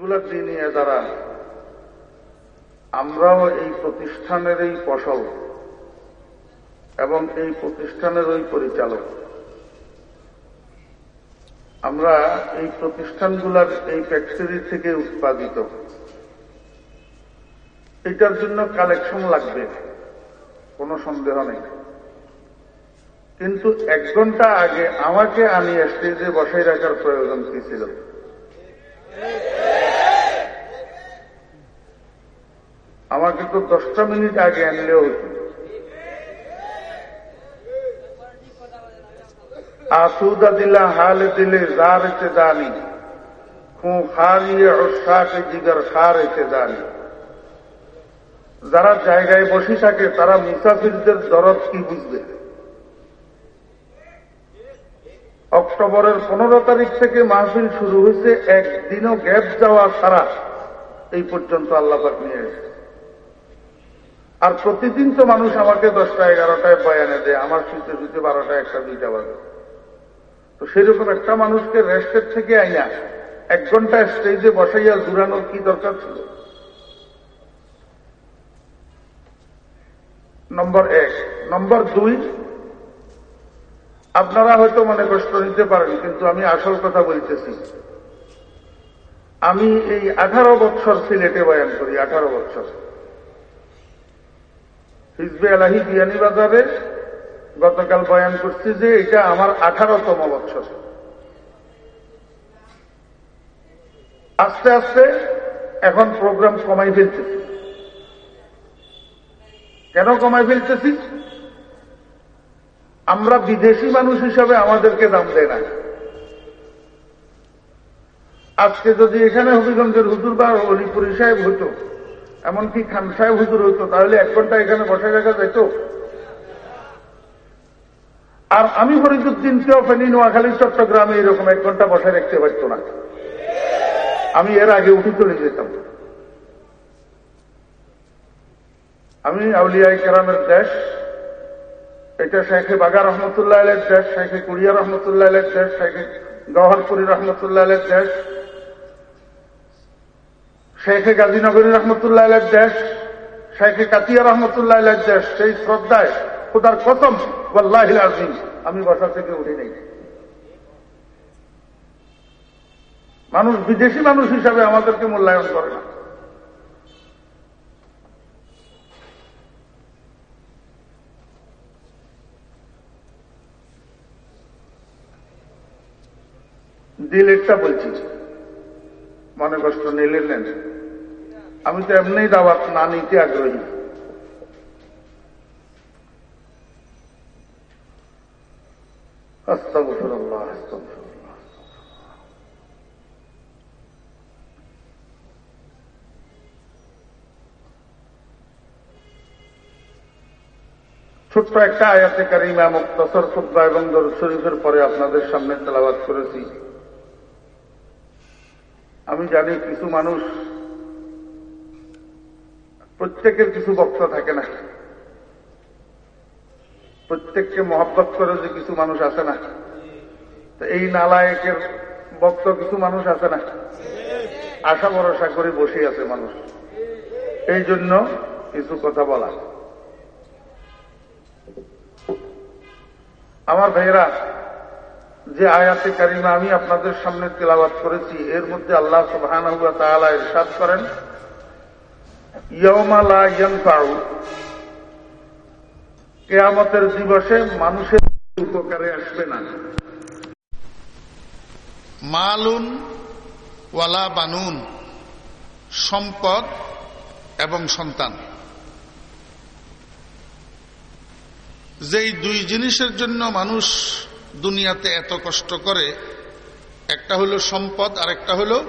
সেগুলোর নিয়ে যারা আমরাও এই প্রতিষ্ঠানের এই ফসল এবং এই প্রতিষ্ঠানের ওই পরিচালক। আমরা এই প্রতিষ্ঠানগুলোর এই ফ্যাক্টরি থেকে উৎপাদিত। এটার জন্য কালেকশন লাগবে, কোনো সন্দেহ নেই। কিন্তু এক ঘণ্টা আগে আমাকে আনিয়ে স্টেজে বসাই রাখার প্রয়োজন কি ছিল? তো দশটা মিনিট আগে আনলেও দিলা হাল দিলে জার এসে দানি, খুঁ খারিয়ে ওসাকে জিগার খার এসে দানি। যারা জায়গায় বসে থাকে, তারা মুসাফিরদের দরদ কি বুঝবে? অক্টোবরের পনেরো তারিখ থেকে মাহফিল শুরু হয়েছে, একদিনও গ্যাপ যাওয়া ছাড়া এই পর্যন্ত আল্লাপাক নিয়ে এসে আর প্রতিদিন তো মানুষ আমাকে দশটা এগারোটায় বয়ানে দেয়, আমার শুতে শুতে বারোটা একটা, দুইটা বাজে। তো সেরকম একটা মানুষকে রেস্টের থেকে আইনা এক ঘণ্টা স্টেজে বসাইয়া জুড়ানোর কি দরকার ছিল? নম্বর এক। নম্বর দুই, আপনারা হয়তো মনে কষ্ট নিতে পারেন, কিন্তু আমি আসল কথা বলতেছি। আমি এই আঠারো বৎসর সিলেটে বয়ান করি, আঠারো বৎসর। হিজবে আলাহি বিয়ানীবাজারে গতকাল বয়ান করছি যে এটা আমার আঠারোতম বৎসর আস্তে আস্তে এখন প্রোগ্রাম কমাই ফেলতেছি। কেন কমাই ফেলতেছি? আমরা বিদেশি মানুষ হিসাবে আমাদেরকে দাম দেয় না। আজকে যদি এখানে হবিগঞ্জের হুজুর বা অলিপুরি সাহেব হতো এমনকি খান সাহেব হুজুর হতো তাহলে এক ঘণ্টা এখানে বসে রাখা যেত আর আমি ফরিদুদ্দিনকেও ফেনি নোয়াখালী চট্টগ্রামে এরকম এক ঘণ্টা বসে রাখতে পারত না। আমি এর আগে উঠে চলে যেতাম। আমি আউলিয়াই কেরামের দেশ, এটা শেখে বাগা রহমতুল্লাহ দেশ, শেখে কুড়িয়া রহমতুল্লাহ দেশ, শেখে গহরপুরি রহমতুল্লাহ দেশ শেখে গাজীনগরী রহমতুল্লাহ দেশ, শেখে কাতিয়া রহমতুল্লাহ দেশ, সেই শ্রদ্ধায় খুদার কসম বল্লাহিল আজিম আমি বসা থেকে উঠে নেই। মানুষ, বিদেশি মানুষ হিসাবে আমাদেরকে মূল্যায়ন করে না। দিলেরটা বলছি। মনে কষ্ট নিলেন আমি তো এমনি দাওয়াত না নিতে আগ্রহী। ছোট্ট একটা আয়াতে কারিমা, মুক্তসর খুদ্া এবং দরুদ শরীফের পরে আপনাদের সামনে তেলাবাদ করেছি। আমি জানি কিছু মানুষ প্রত্যেকের কিছু বক্তা থাকে না। প্রত্যেককে মহব্বত করে যে কিছু মানুষ আছে না। তো এই নালায়কের বক্ত কিছু মানুষ আছে না? আশা ভরসা করে বসে আছে মানুষ। এই জন্য কিছু কথা বলা। আমার ভাইয়েরা, যে আয়াতে কারিমা আমি আপনাদের সামনে তেলাবাত করেছি, এর মধ্যে আল্লাহ সুবহান ইরশাদ করেন ইয়মালা কেয়ামতের দিবসে মানুষের উপকারে আসবে না। মালুন ওয়ালা বানুন, সম্পদ এবং সন্তান। যেই দুই জিনিসের জন্য মানুষ দুনিয়াতে এত কষ্ট করে, একটা হলো সম্পদ আর একটা হলো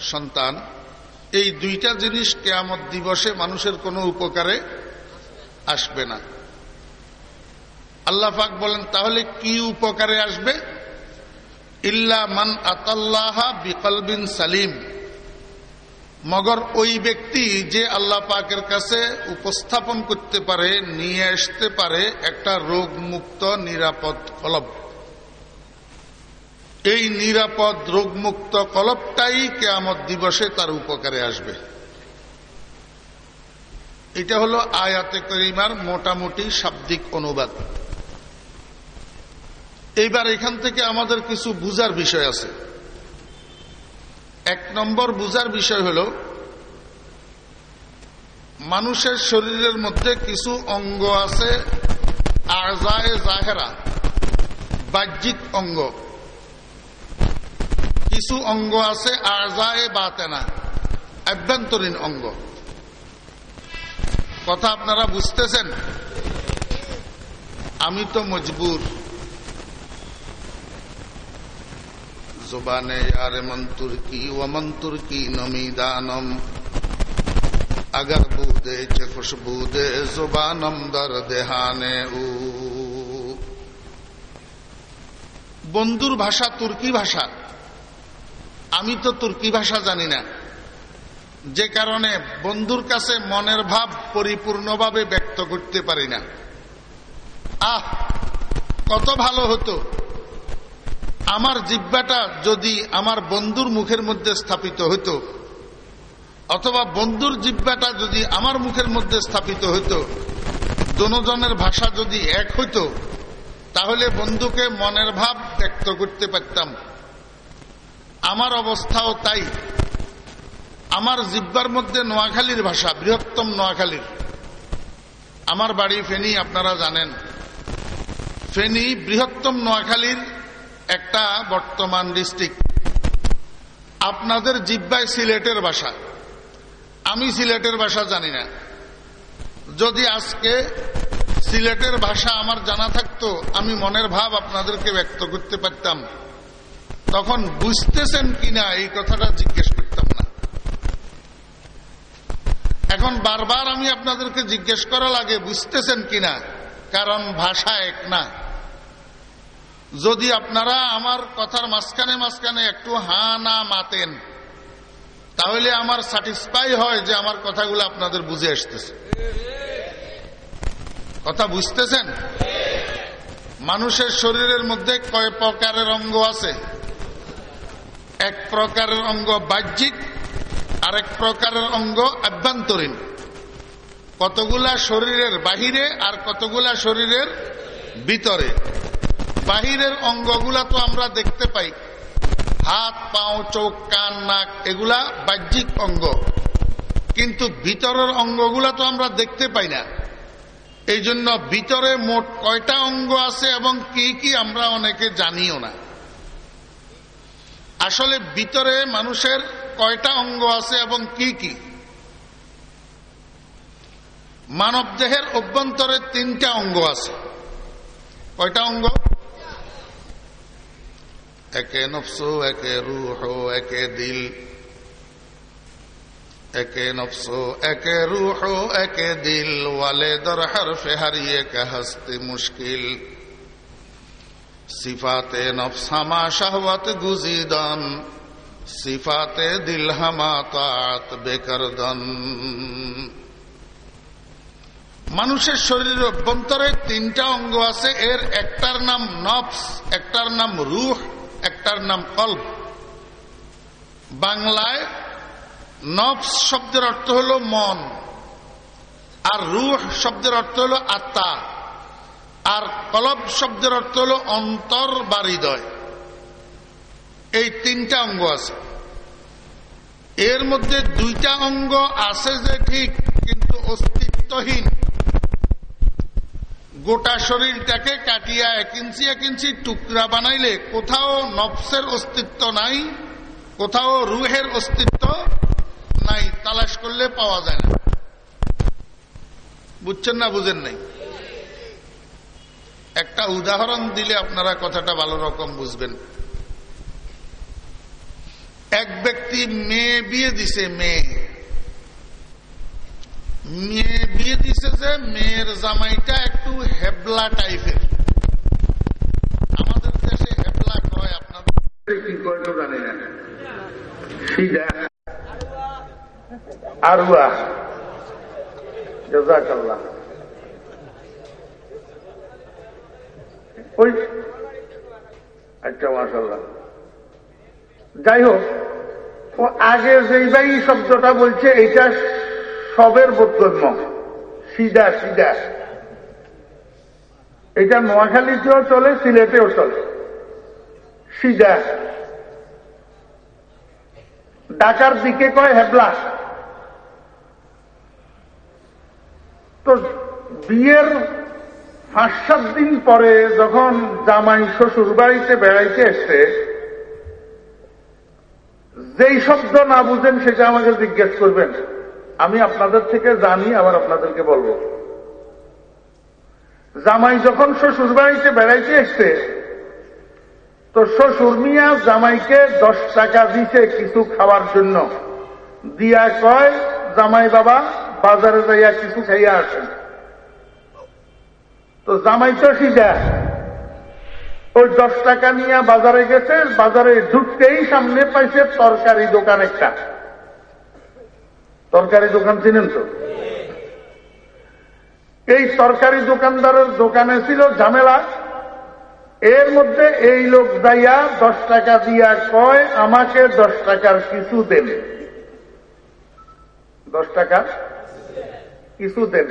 সন্তান। এই দুইটা জিনিস কেয়ামত দিবসে মানুষের কোনো উপকারে আসবে না। আল্লাহ পাক বলেন, তাহলে কি উপকারে আসবে? ইল্লা মান আতাল্লাহা বিকলবিন সালিম। মগর ওই ব্যক্তি যে আল্লাহ পাকের কাছে উপস্থাপন করতে পারে, নিয়ে আসতে পারে একটা রোগ মুক্ত নিরাপদ কলব। এই নিরাপদ রোগমুক্ত কলপটাই কেয়ামত দিবসে তার উপকারে আসবে। এটা হলো আয়াতে করিমার মোটামুটি শাব্দিক অনুবাদ। এইবার এখান থেকে আমাদের কিছু বুজার বিষয় আছে। এক নম্বর বুজার বিষয় হল, মানুষের শরীরের মধ্যে কিছু অঙ্গ আছে, আজায় জাহেরা, বাহ্যিক অঙ্গ। কিছু অঙ্গ আছে আজায় বাতেনা আভ্যন্তরীণ অঙ্গ কথা আপনারা বুঝতেছেন আমি তো মজবুর জুবানে यार मन तुर्की व मन तुर्की नमी दानम अगर बूदे च खुशबूदे जुबानम दर देहाने উ বন্ধুর ভাষা তুর্কি ভাষা আমি তো তুর্কি ভাষা জানি না। যে কারণে বন্ধুর কাছে মনের ভাব পরিপূর্ণভাবে ব্যক্ত করতে পারি না। আহ, কত ভালো হতো। আমার জিব্বাটা যদি আমার বন্ধুর মুখের মধ্যে স্থাপিত হতো, অথবা বন্ধুর জিব্বাটা যদি আমার মুখের মধ্যে স্থাপিত হতো দনোজনের ভাষা যদি এক হইতো তাহলে বন্ধুকে মনের ভাব ব্যক্ত করতে পারতাম। আমার অবস্থাও তাই। আমার জিব্বার মধ্যে নোয়াখালীর ভাষা, বৃহত্তম নোয়াখালীর। আমার বাড়ি ফেনী, আপনারা জানেন। ফেনী বৃহত্তম নোয়াখালীর একটা বর্তমান ডিস্ট্রিক্ট। আপনাদের জিব্বায় সিলেটের ভাষা। আমি সিলেটের ভাষা জানি না। যদি আজকে সিলেটের ভাষা আমার জানা থাকতো, আমি মনের ভাব আপনাদেরকে ব্যক্ত করতে পারতাম। তখন বুঝতেছেন কিনা এই কথাটা জিজ্ঞেস করতাম না। এখন বারবার আমি আপনাদেরকে জিজ্ঞেস করা লাগে বুঝতেছেন কিনা? কারণ ভাষা এক না। যদি আপনারা আমার কথার মাঝখানে মাঝখানে একটু হা না মাতেন, তাহলে আমার স্যাটিসফাই হয় যে আমার কথাগুলো আপনাদের বুঝে আসতেছে। কথা বুঝতেছেন? মানুষের শরীরের মধ্যে কয় প্রকারের অঙ্গ আছে? এক প্রকারের অঙ্গ বাহ্যিক, আরেক প্রকারের অঙ্গ আভ্যন্তরীণ। কতগুলা শরীরের বাহিরে আর কতগুলা শরীরের ভিতরে। বাহিরের অঙ্গগুলা তো আমরা দেখতে পাই। হাত, পাও, চোখ, কান, নাক, এগুলা বাহ্যিক অঙ্গ। কিন্তু ভিতরের অঙ্গগুলা তো আমরা দেখতে পাই না। এই জন্য ভিতরে মোট কয়টা অঙ্গ আছে এবং কি কি আমরা অনেকে জানিও না। আসলে ভিতরে মানুষের কয়টা অঙ্গ আছে এবং কি কি? মানব দেহের অভ্যন্তরে তিনটা অঙ্গ আছে। কয়টা অঙ্গ? একে নফসু, একে রুহ, একে দিল। একে নফসো, একে রুহ, একে দিল। ওয়ালে দর হরফে হারিয়ে কে হস্তে মুশকিল। সিফাতে নফস হামা শাহওয়াত গুজিদন, সিফাতে দিল হামা তাত বেকরদন। মানুষের শরীরের অভ্যন্তরে তিনটা অঙ্গ আছে, এর একটার নাম নফস, একটার নাম রুহ, একটার নাম কল্প বাংলায় নফস শব্দের অর্থ হল মন, আর রুহ শব্দের অর্থ হল আত্মা। আর কলব শব্দের অর্থ হল অন্তর বা হৃদয়। এই তিনটা অঙ্গ আছে। এর মধ্যে দুইটা অঙ্গ আছে যে ঠিক, কিন্তু অস্তিত্বহীন। গোটা শরীরটাকে কাটিয়া এক ইঞ্চি এক ইঞ্চি টুকরা বানাইলে কোথাও নফসের অস্তিত্ব নাই, কোথাও রুহের অস্তিত্ব নাই, তালাশ করলে পাওয়া যায় না। বুঝছেন না, বুঝেন নাই? একটা উদাহরণ দিলে আপনারা কথাটা ভালো রকম বুঝবেন। এক ব্যক্তি মেয়ে বিয়ে দিছে, মেয়ে। মেয়ে বিয়ে দিছে যে মেয়ের জামাইটা একটু হেবলা টাইপের। আমাদের দেশে হেবলা কয় আপনাদের কি তো জানি না। আরুয়া। জাজাকাল্লাহ। ওই আচ্ছা মাসাল্লাহ যাই হোক, ও আগে যেই ভাই শব্দটা বলছে, এইটা সবের বোধগম্য। সিদা সিধা। এটা নোয়াখালীতেও চলে, সিলেটেও চলে। সিদা ঢাকার দিকে কয় হেবলা? তো বিয়ের পাঁচ, সাত দিন পরে যখন জামাই শ্বশুর বাড়িতে বেড়াইতে এসছে, যেই শব্দ না বুঝেন সেটা আমাকে জিজ্ঞেস করবেন। আমি আপনাদের থেকে জানি, আবার আপনাদেরকে বলব। জামাই যখন শ্বশুর বাড়িতে বেড়াইতে এসছে, তো শ্বশুর মিয়া জামাইকে দশ টাকা দিছে কিছু খাওয়ার জন্য। দিয়া কয়, জামাই বাবা, বাজারে যাইয়া কিছু খাইয়া আসেন। তো জামাই তো সিধা ওই দশ টাকা নিয়ে বাজারে গেছে, বাজারে ঢুকতেই সামনে পাইছে তরকারি দোকান একটা। তরকারি দোকান চিনেন তো? এই তরকারি দোকানদারের দোকানে ছিল ঝামেলা। এর মধ্যে এই লোক যাইয়া দশ টাকা দিয়া কয়, আমাকে দশ টাকার কিছু দেবে দশ টাকা কিছু দেন।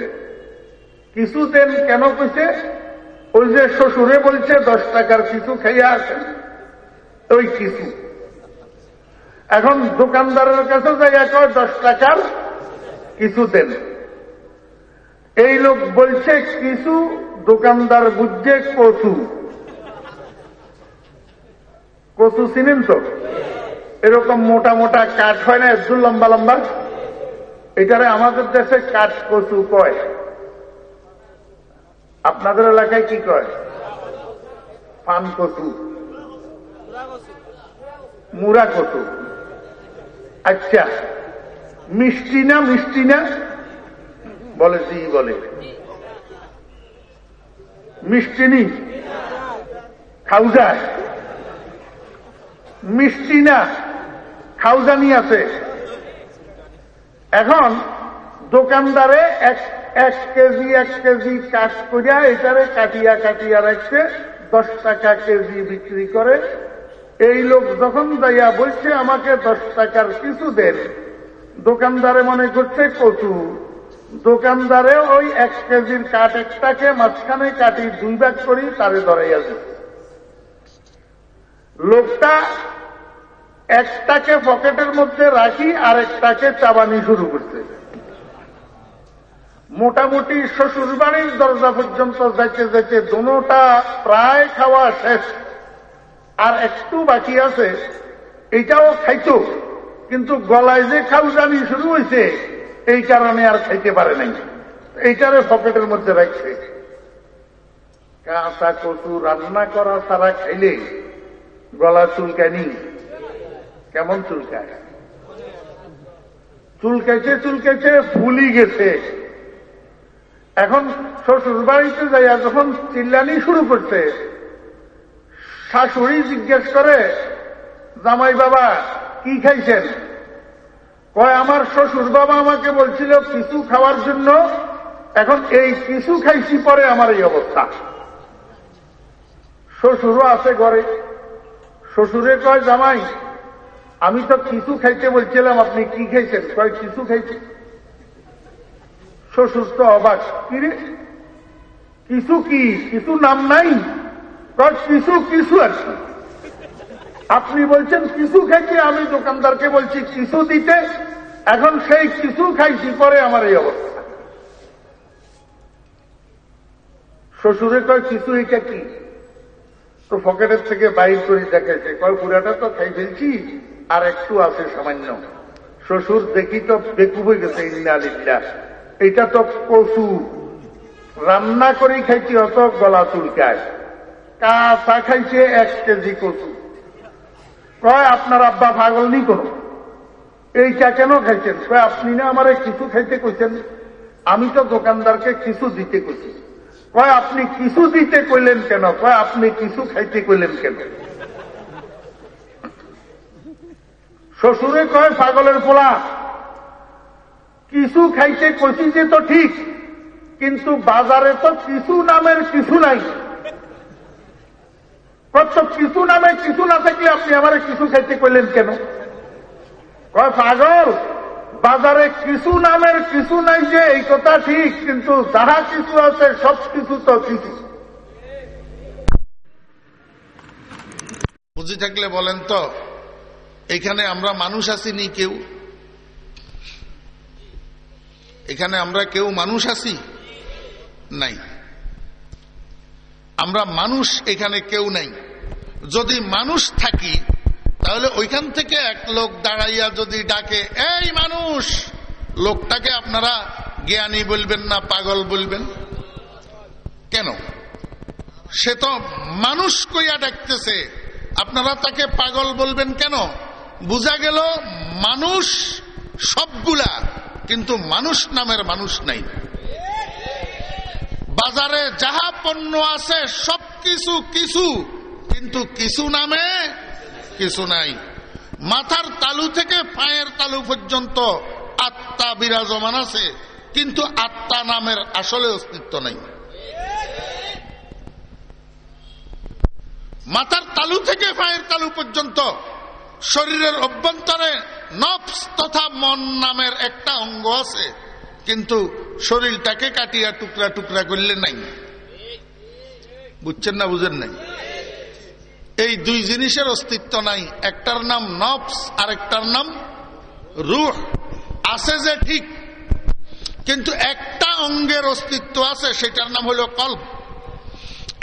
কিছু দেন কেন কইছে? ওই যে শ্বশুরে বলছে, দশ টাকার কিছু খাইয়া আসেন। ওই কিছু এখন দোকানদারের কাছে যাইয়া কয়, দশ টাকার কিছু দেন। এই লোক বলছে কিছু দোকানদার বুঝছে কচু। কচু চিনেন তো? এরকম মোটা মোটা কাঠ হয় না একটু লম্বা লম্বা? এটারে আমাদের দেশে কাঠ কচু কয়। আপনাদের এলাকায় কি কয়? পান কচু। মুরা কচু। আচ্ছা মিষ্টি না মিষ্টি না? বলে জি বলে। মিষ্টি নি? খাউজা মিষ্টি না খাউজানি আছে। এখন দোকানদারে এক এক কেজি এক কেজি কাঠ করিয়া এটারে কাটিয়া কাটিয়া রাখছে, দশ টাকা কেজি বিক্রি করে। এই লোক যখন যাইয়া বলছে, আমাকে দশ টাকার কিছু দেন। দোকানদারে মনে করছে, কচু। দোকানদারে ওই এক কেজির কাঠ একটাকে মাঝখানে কাটি দুই ভাগ করি, তারে ধরাইয়া দিচ্ছে লোকটা একটাকে পকেটের মধ্যে রাখি আর একটাকে চাবানি শুরু করছে মোটামুটি শ্বশুর বাড়ির দরজা পর্যন্ত যাইতে যাইতে দোনোটা প্রায় খাওয়া শেষ। আর একটু বাকি আছে এটাও খাইতো, কিন্তু গলায় যে খাউজানি শুরু হয়েছে এই কারণে আর খাইতে পারে নাই। এইটারে পকেটের মধ্যে রাখছে কাঁচা কচু রান্না করা ছাড়া খাইলে গলা চুলকানি কেমন চুলকায়? চুলকাইছে চুলকাইছে ফুলি গেছে। এখন শ্বশুর বাড়িতে যাইয়া যখন চিল্লানি শুরু করছে, শাশুড়ি জিজ্ঞেস করে, জামাই বাবা, কি খাইছেন? কয়, আমার শ্বশুর বাবা আমাকে বলছিল কিছু খাওয়ার জন্য, এখন এই কিছু খাইছি পরে আমার এই অবস্থা। শ্বশুরও আছে ঘরে। শ্বশুরে কয়, জামাই, আমি তো কিছু খাইতে বলছিলাম, আপনি কি খাইছেন? কয়, কিছু খাইছে। তো অবাক কিরে কিছু কি, কিছু নাম নাই কিছু কিছু কি আপনি বলছেন, কিছু খাইতে? আমি দোকানদারকে বলছি, কিছু দিতে। এখন সেই কিছু খাইছি, পরে আমার এই অবস্থা। শ্বশুরে কয়, কিছু এটা কি? তো পকেটের থেকে বাইর করে দেখেছে কয়, পুরাটা তো খাই ফেলছি, আর একটু আছে সামান্য। শ্বশুর দেখি তো বেকু হয়ে গেছে ইন্দালিল্লা এটা তো কচু। রান্না করে খাইছি অত গলা চুলকায়। কাঁচা খাইছে, এক কেজি কচু। কয়, আপনার আব্বা পাগল নি কোন এইটা কেন খাইছেন? কয়, আপনি না আমার কিছু খাইতে কইছেন। আমি তো দোকানদারকে কিছু দিতে কইছি। কয়, আপনি কিছু দিতে কইলেন কেন? কয়, আপনি কিছু খাইতে কইলেন কেন? শ্বশুরে কয়, পাগলের পোলা কিছু খাইতে কইছি যে তো ঠিক, কিন্তু বাজারে তো কিছু নামের কিছু নাই। কত কিছু নামে কিছু না থাকলে আপনি আমার কিছু খাইতে করলেন কেন? কয়, পাগল, বাজারে কিছু নামের কিছু নাই যে, এই কথা ঠিক, কিন্তু যাহা কিছু আছে, সব কিছু তো কিছু বুঝি থাকলে বলেন তো, এখানে আমরা মানুষ আসিনি কেউ। এখানে আমরা কেউ মানুষ আছি? নাই। আমরা মানুষ এখানে কেউ নাই। যদি মানুষ থাকি, তাহলে ওইখান থেকে এক লোক দাঁড়াইয়া যদি ডাকে, এই মানুষ! লোকটাকে আপনারা জ্ঞানী বলবেন না পাগল বলবেন? কেন? সে তো মানুষ কইয়া ডাকতেছে। আপনারা তাকে পাগল বলবেন কেন? বোঝা গেল, মানুষ সবগুলা কিন্তু মানুষ নামের মানুষ নাই। বাজারে যাহা পণ্য আছে, সব কিছু কিছু, কিন্তু কিছু নামে কিছু নাই। মাথার তালু থেকে পায়ের তালু পর্যন্ত আত্মা বিরাজমান আছে, কিন্তু আত্মা নামের আসলে অস্তিত্ব নাই। মাথার তালু থেকে পায়ের তালু পর্যন্ত শরীরের অভ্যন্তরে নফস তথা মন নামের একটা অঙ্গ আছে। কিন্তু শরীরটাকে কাটিয়া টুকরা টুকরা করলে নাই। বুঝছেন না বুঝেন নাই? এই দুই জিনিসের অস্তিত্ব নাই। একটার নাম নফস আর একটার নাম রুহ। আছে যে ঠিক, কিন্তু একটা অঙ্গের অস্তিত্ব আছে, সেটার নাম হলো কল্প।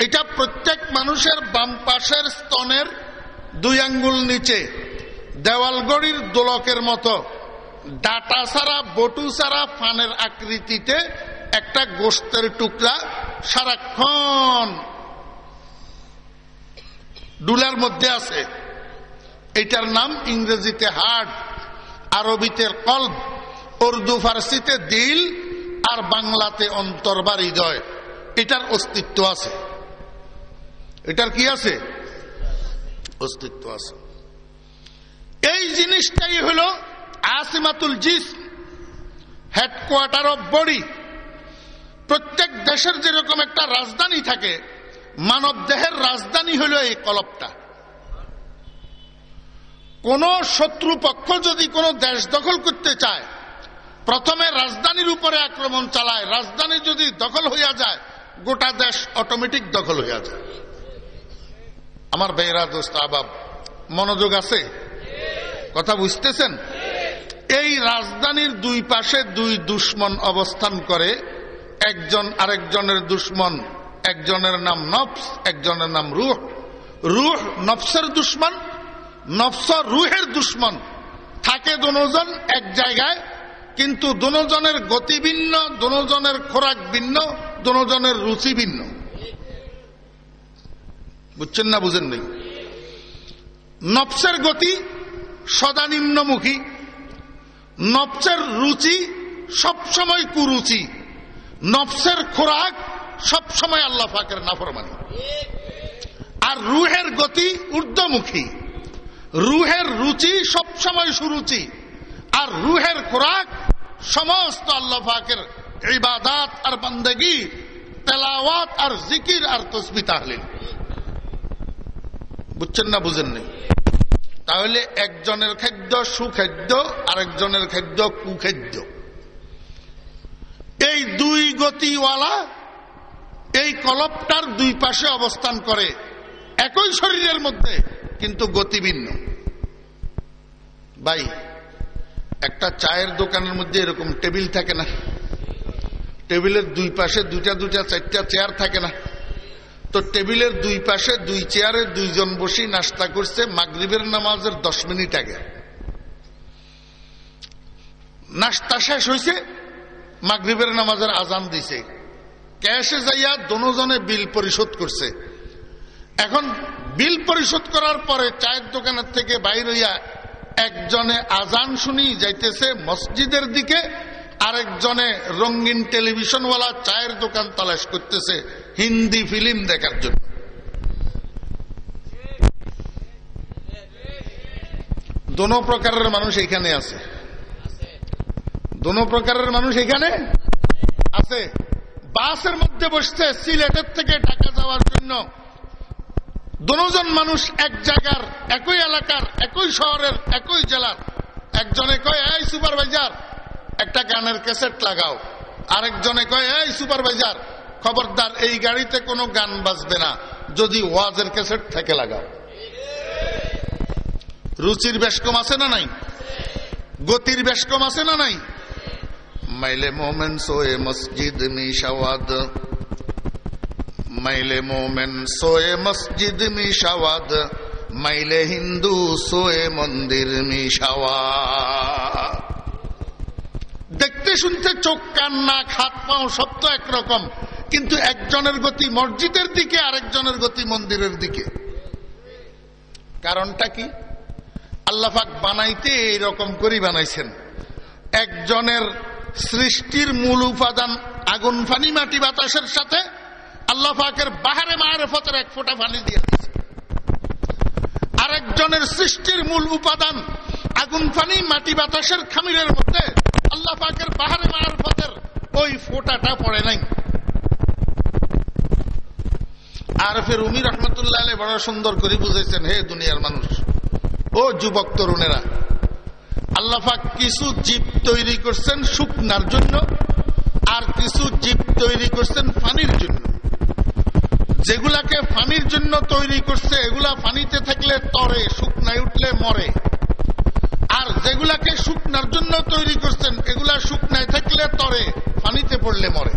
এটা প্রত্যেক মানুষের বাম পাশের স্তনের দুই আঙ্গুল নিচে। দেওয়ালগড়ির দোলকের মতো। ডাটা ছাড়া, বটু ছাড়া ফানের আকৃতিতে একটা গোস্তের টুকরা সারাক্ষণ ডুলার মধ্যে আছে। এটার নাম ইংরেজিতে হার্ট আরবিতে কল্প উর্দু ফার্সিতে দিল আর বাংলাতে অন্তর্বা হৃদয় এটার অস্তিত্ব আছে। এটার কি আছে? অস্তিত্ব আছে। এই জিনিসটাই হল আসিমাতুল জিস হেডকোয়ার্টার অফ বডি প্রত্যেক দেশের যেরকম একটা রাজধানী থাকে, মানব দেহের রাজধানী হল এই কলপটা। কোন শত্রুপক্ষ যদি কোনো দেশ দখল করতে চায়, প্রথমে রাজধানীর উপরে আক্রমণ চালায়। রাজধানী যদি দখল হইয়া যায়, গোটা দেশ অটোমেটিক দখল হইয়া যায়। আমার বেহরা দোস্ত, আবাব, মনোযোগ আছে? কথা বুঝতেছেন? এই রাজধানীর দুই পাশে দুই দুশ্মন অবস্থান করে। একজন আরেকজনের দুশ্মন, একজনের নাম নফস, একজনের নাম রুহ। রুহ নফসের দুশ্মন, নফস রুহের দুশ্মন। থাকে দুজন এক জায়গায়, কিন্তু দুজনের গতি ভিন্ন, দুজনের খোরাক ভিন্ন, দুজনের রুচি ভিন্ন। বুঝছেন না, বুঝেন নেই? নফসের গতি সদা নিম্নমুখী। নফসের রুচি সবসময় কুরুচি। নফসের খোরাক সবসময় আল্লাহ ফাকের নাফরমানি। আর রুহের গতি ঊর্ধ্বমুখী। রুহের রুচি সবসময় সুরুচি। আর রুহের খোরাক সমস্ত আল্লাহ ফাকের ইবাদাত আর বন্দেগি, তেলাওয়াত আর জিকির আর তসবি তাহলিল। বুঝছেন না বুঝেন নেই তাহলে একজনের খাদ্য সুখাদ্য, আরেকজনের খাদ্য কুখাদ্য। এই দুই গতিওয়ালা এই কলপটার দুই পাশে অবস্থান করে। একই শরীরের মধ্যে, কিন্তু গতি ভিন্ন। ভাই, একটা চায়ের দোকানের মধ্যে এরকম টেবিল থাকে না। টেবিলের দুই পাশে দুইটা দুইটা চারটা চেয়ার থাকে না। তো টেবিলের দুই পাশে দুই চেয়ারে দুইজন বসে নাস্তা করছে, মাগরিবের নামাজের দশ মিনিট আগে। নাস্তা শেষ হয়েছে মাগরিবের নামাজের আজান দিছে। ক্যাশে যাইয়া দনোজনে বিল পরিশোধ করছে। এখন বিল পরিশোধ করার পরে চায়ের দোকানের থেকে বাইর হইয়া একজনে আজান শুনি যাইতেছে মসজিদের দিকে, আরেকজনে রঙিন টেলিভিশনওয়ালা চায়ের দোকান তালাশ করতেছে। হিন্দি ফিল্ম দেখার জন্য। দোনো প্রকারের মানুষ এখানে আছে। দোনো প্রকারের মানুষ এখানে আছে। বাসের মধ্যে বসছে সিলেটের থেকে ঢাকা যাওয়ার জন্য। দুজন মানুষ এক জায়গার, একই এলাকার, একই শহরের, একই জেলার। একজনে কয়, এই সুপারভাইজার, একটা গানের ক্যাসেট লাগাও। আরেকজনে কয়, এই সুপারভাইজার খবরদার, এই গাড়িতে কোনো গান বাজবে না। যদি ওয়াজের ক্যাসেট থেকে লাগাও। রুচির বেশ কম আছে না নাই? গতির বেশ কম আছে না নাই? মাইলে মোমেন সোয়ে মসজিদ মি শাওয়াদ মাইলে মোমেন সোয়ে মসজিদ মি শাওয়াদ মাইলে হিন্দু সোয়ে মন্দির মি শাওয়াদ দেখতে শুনতে চোখ কান নাক হাত পাও সব তো একরকম। কিন্তু একজনের গতি মসজিদের দিকে, আরেকজনের গতি মন্দিরের দিকে। কারণটা কি? আল্লাহাক বানাইতে এইরকম করেই বানাইছেন। একজনের সৃষ্টির মূল উপাদান আগুন ফানি মাটি, বাতাসের সাথে আল্লাহ পাকের বাহারে মায়ের ফতের এক ফোঁটা পানি দিয়ে আরেকজনের সৃষ্টির মূল উপাদান আগুন ফানি মাটি, বাতাসের খামিরের মধ্যে আল্লাহ পাকের বাহারে মায়ের ফতের ওই ফোঁটাটা পড়ে নাই। আর ফের উমি রহমতুল্লাহ বড় সুন্দর করে বুঝেছেন হে দুনিয়ার মানুষ, ও যুবক তরুণেরা আল্লাহাক কিছু জীব তৈরি করছেন শুকনার জন্য আর কিছু জীব তৈরি করছেন ফানির জন্য। যেগুলাকে ফানির জন্য তৈরি করছে, এগুলা ফানিতে থাকলে তরে, শুকনায় উঠলে মরে। আর যেগুলাকে শুকনার জন্য তৈরি করছেন, এগুলা শুকনায় থাকলে তরে ফানিতে পড়লে মরে।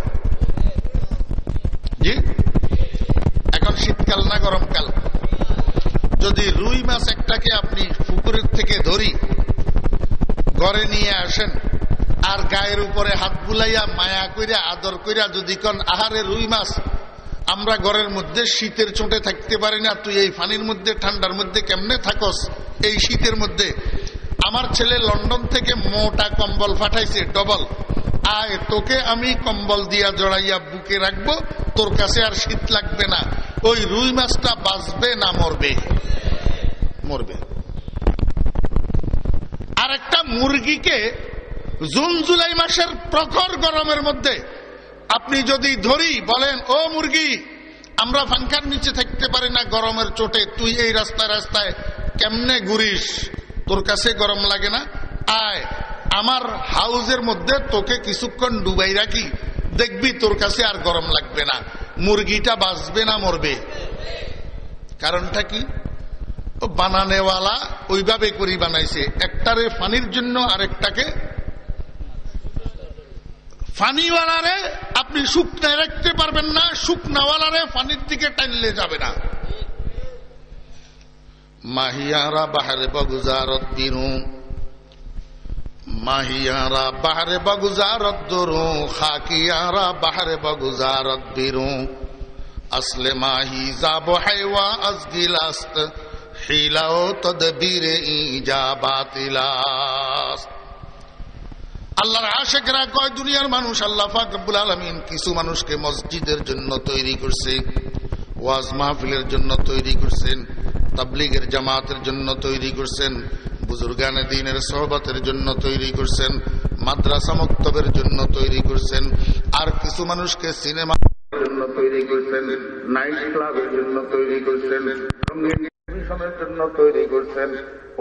জি? শীতকাল না গরমকাল? যদি রুই মাছ একটাকে আপনি পুকুরের থেকে ধরি, ঘরে নিয়ে আসেন, আর গায়ের উপরে হাত বুলাইয়া, মায়া কইরা, আদর কইরা যদি কন, আহারে রুই মাছ, আমরা ঘরের মধ্যে শীতের চোটে থাকতে পারি না, তুই এই ফানির মধ্যে, ঠান্ডার মধ্যে কেমনে থাকস? এই শীতের মধ্যে আমার ছেলে লন্ডন থেকে মোটা কম্বল পাঠাইছে, ডবল। আয়, তোকে আমি কম্বল দিয়া জড়াইয়া বুকে রাখব, তোর কাছে আর শীত লাগবে না। ওই রুই মাছটা বাঁচবে না মরবে? মরবে। আর একটা মুরগিকে জুন জুলাই মাসের প্রখর গরমের মধ্যে আপনি যদি ধরি, বলেন, ও মুরগি, আমরা ফাঙ্কার নিচে থাকতে পারি না গরমের চোটে, তুই এই রাস্তায় রাস্তায় কেমনে ঘুরিস? তোর কাছে গরম লাগে না? আয়, আমার হাউজের মধ্যে তোকে কিছুক্ষণ ডুবাই রাখি, দেখবি তোর কাছে আর গরম লাগবে না। মুরগিটা বাঁচবে না মরবে? কারণটা কি? বানানেওয়ালা ওইভাবে করি বানাইছে। একটারে ফানির জন্য আরেকটাকে ফানিওয়ালারে আপনি শুকনায় রাখতে পারবেন না, শুকনাওয়ালারে ফানির দিকে টানলে যাবে না। মাহিয়ারা বাহারে বগুজারত দিনু মাহিয়ারা বাহারে বগুজারত দরু, খাকিয়ারা বাহারে বগুজারত বিরু। আসলে মাহি যাব হাইওয়া আজগিলাস্ত হিলাও তদবীর ইজা বাতিলাস আল্লাহর আশেকরা কয়, দুনিয়ার মানুষ আল্লাহ ফাকবুল আলমিন কিছু মানুষকে মসজিদের জন্য তৈরি করছে। ওয়াজ মাহফিলের জন্য তৈরি করছেন, তাবলিগের জামাতের জন্য তৈরি করছেন, বুজুর্গানে দিনের সহবতের জন্য তৈরি করছেন, মাদ্রাসা মক্তবের জন্য তৈরি করছেন, আর কিছু মানুষকে সিনেমা জন্য তৈরি করছেন, নাইট ক্লাবের জন্য তৈরি করছেন, রঙিন জন্য তৈরি করছেন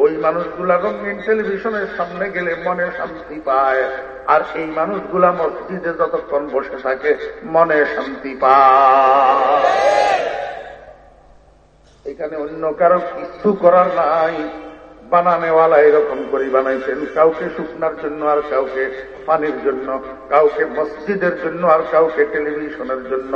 ওই মানুষগুলা রঙিন টেলিভিশনের সামনে গেলে মনে শান্তি পায়। আর এই মানুষগুলা মসজিদে যতক্ষণ বসে থাকে, মনে শান্তি পায়। এখানে অন্য কারও কিছু করার নাই। বানানেওয়ালা এরকম করে বানাইছেন। কাউকে শুকনার জন্য আর কাউকে পানির জন্য, কাউকে মসজিদের জন্য আর কাউকে টেলিভিশনের জন্য।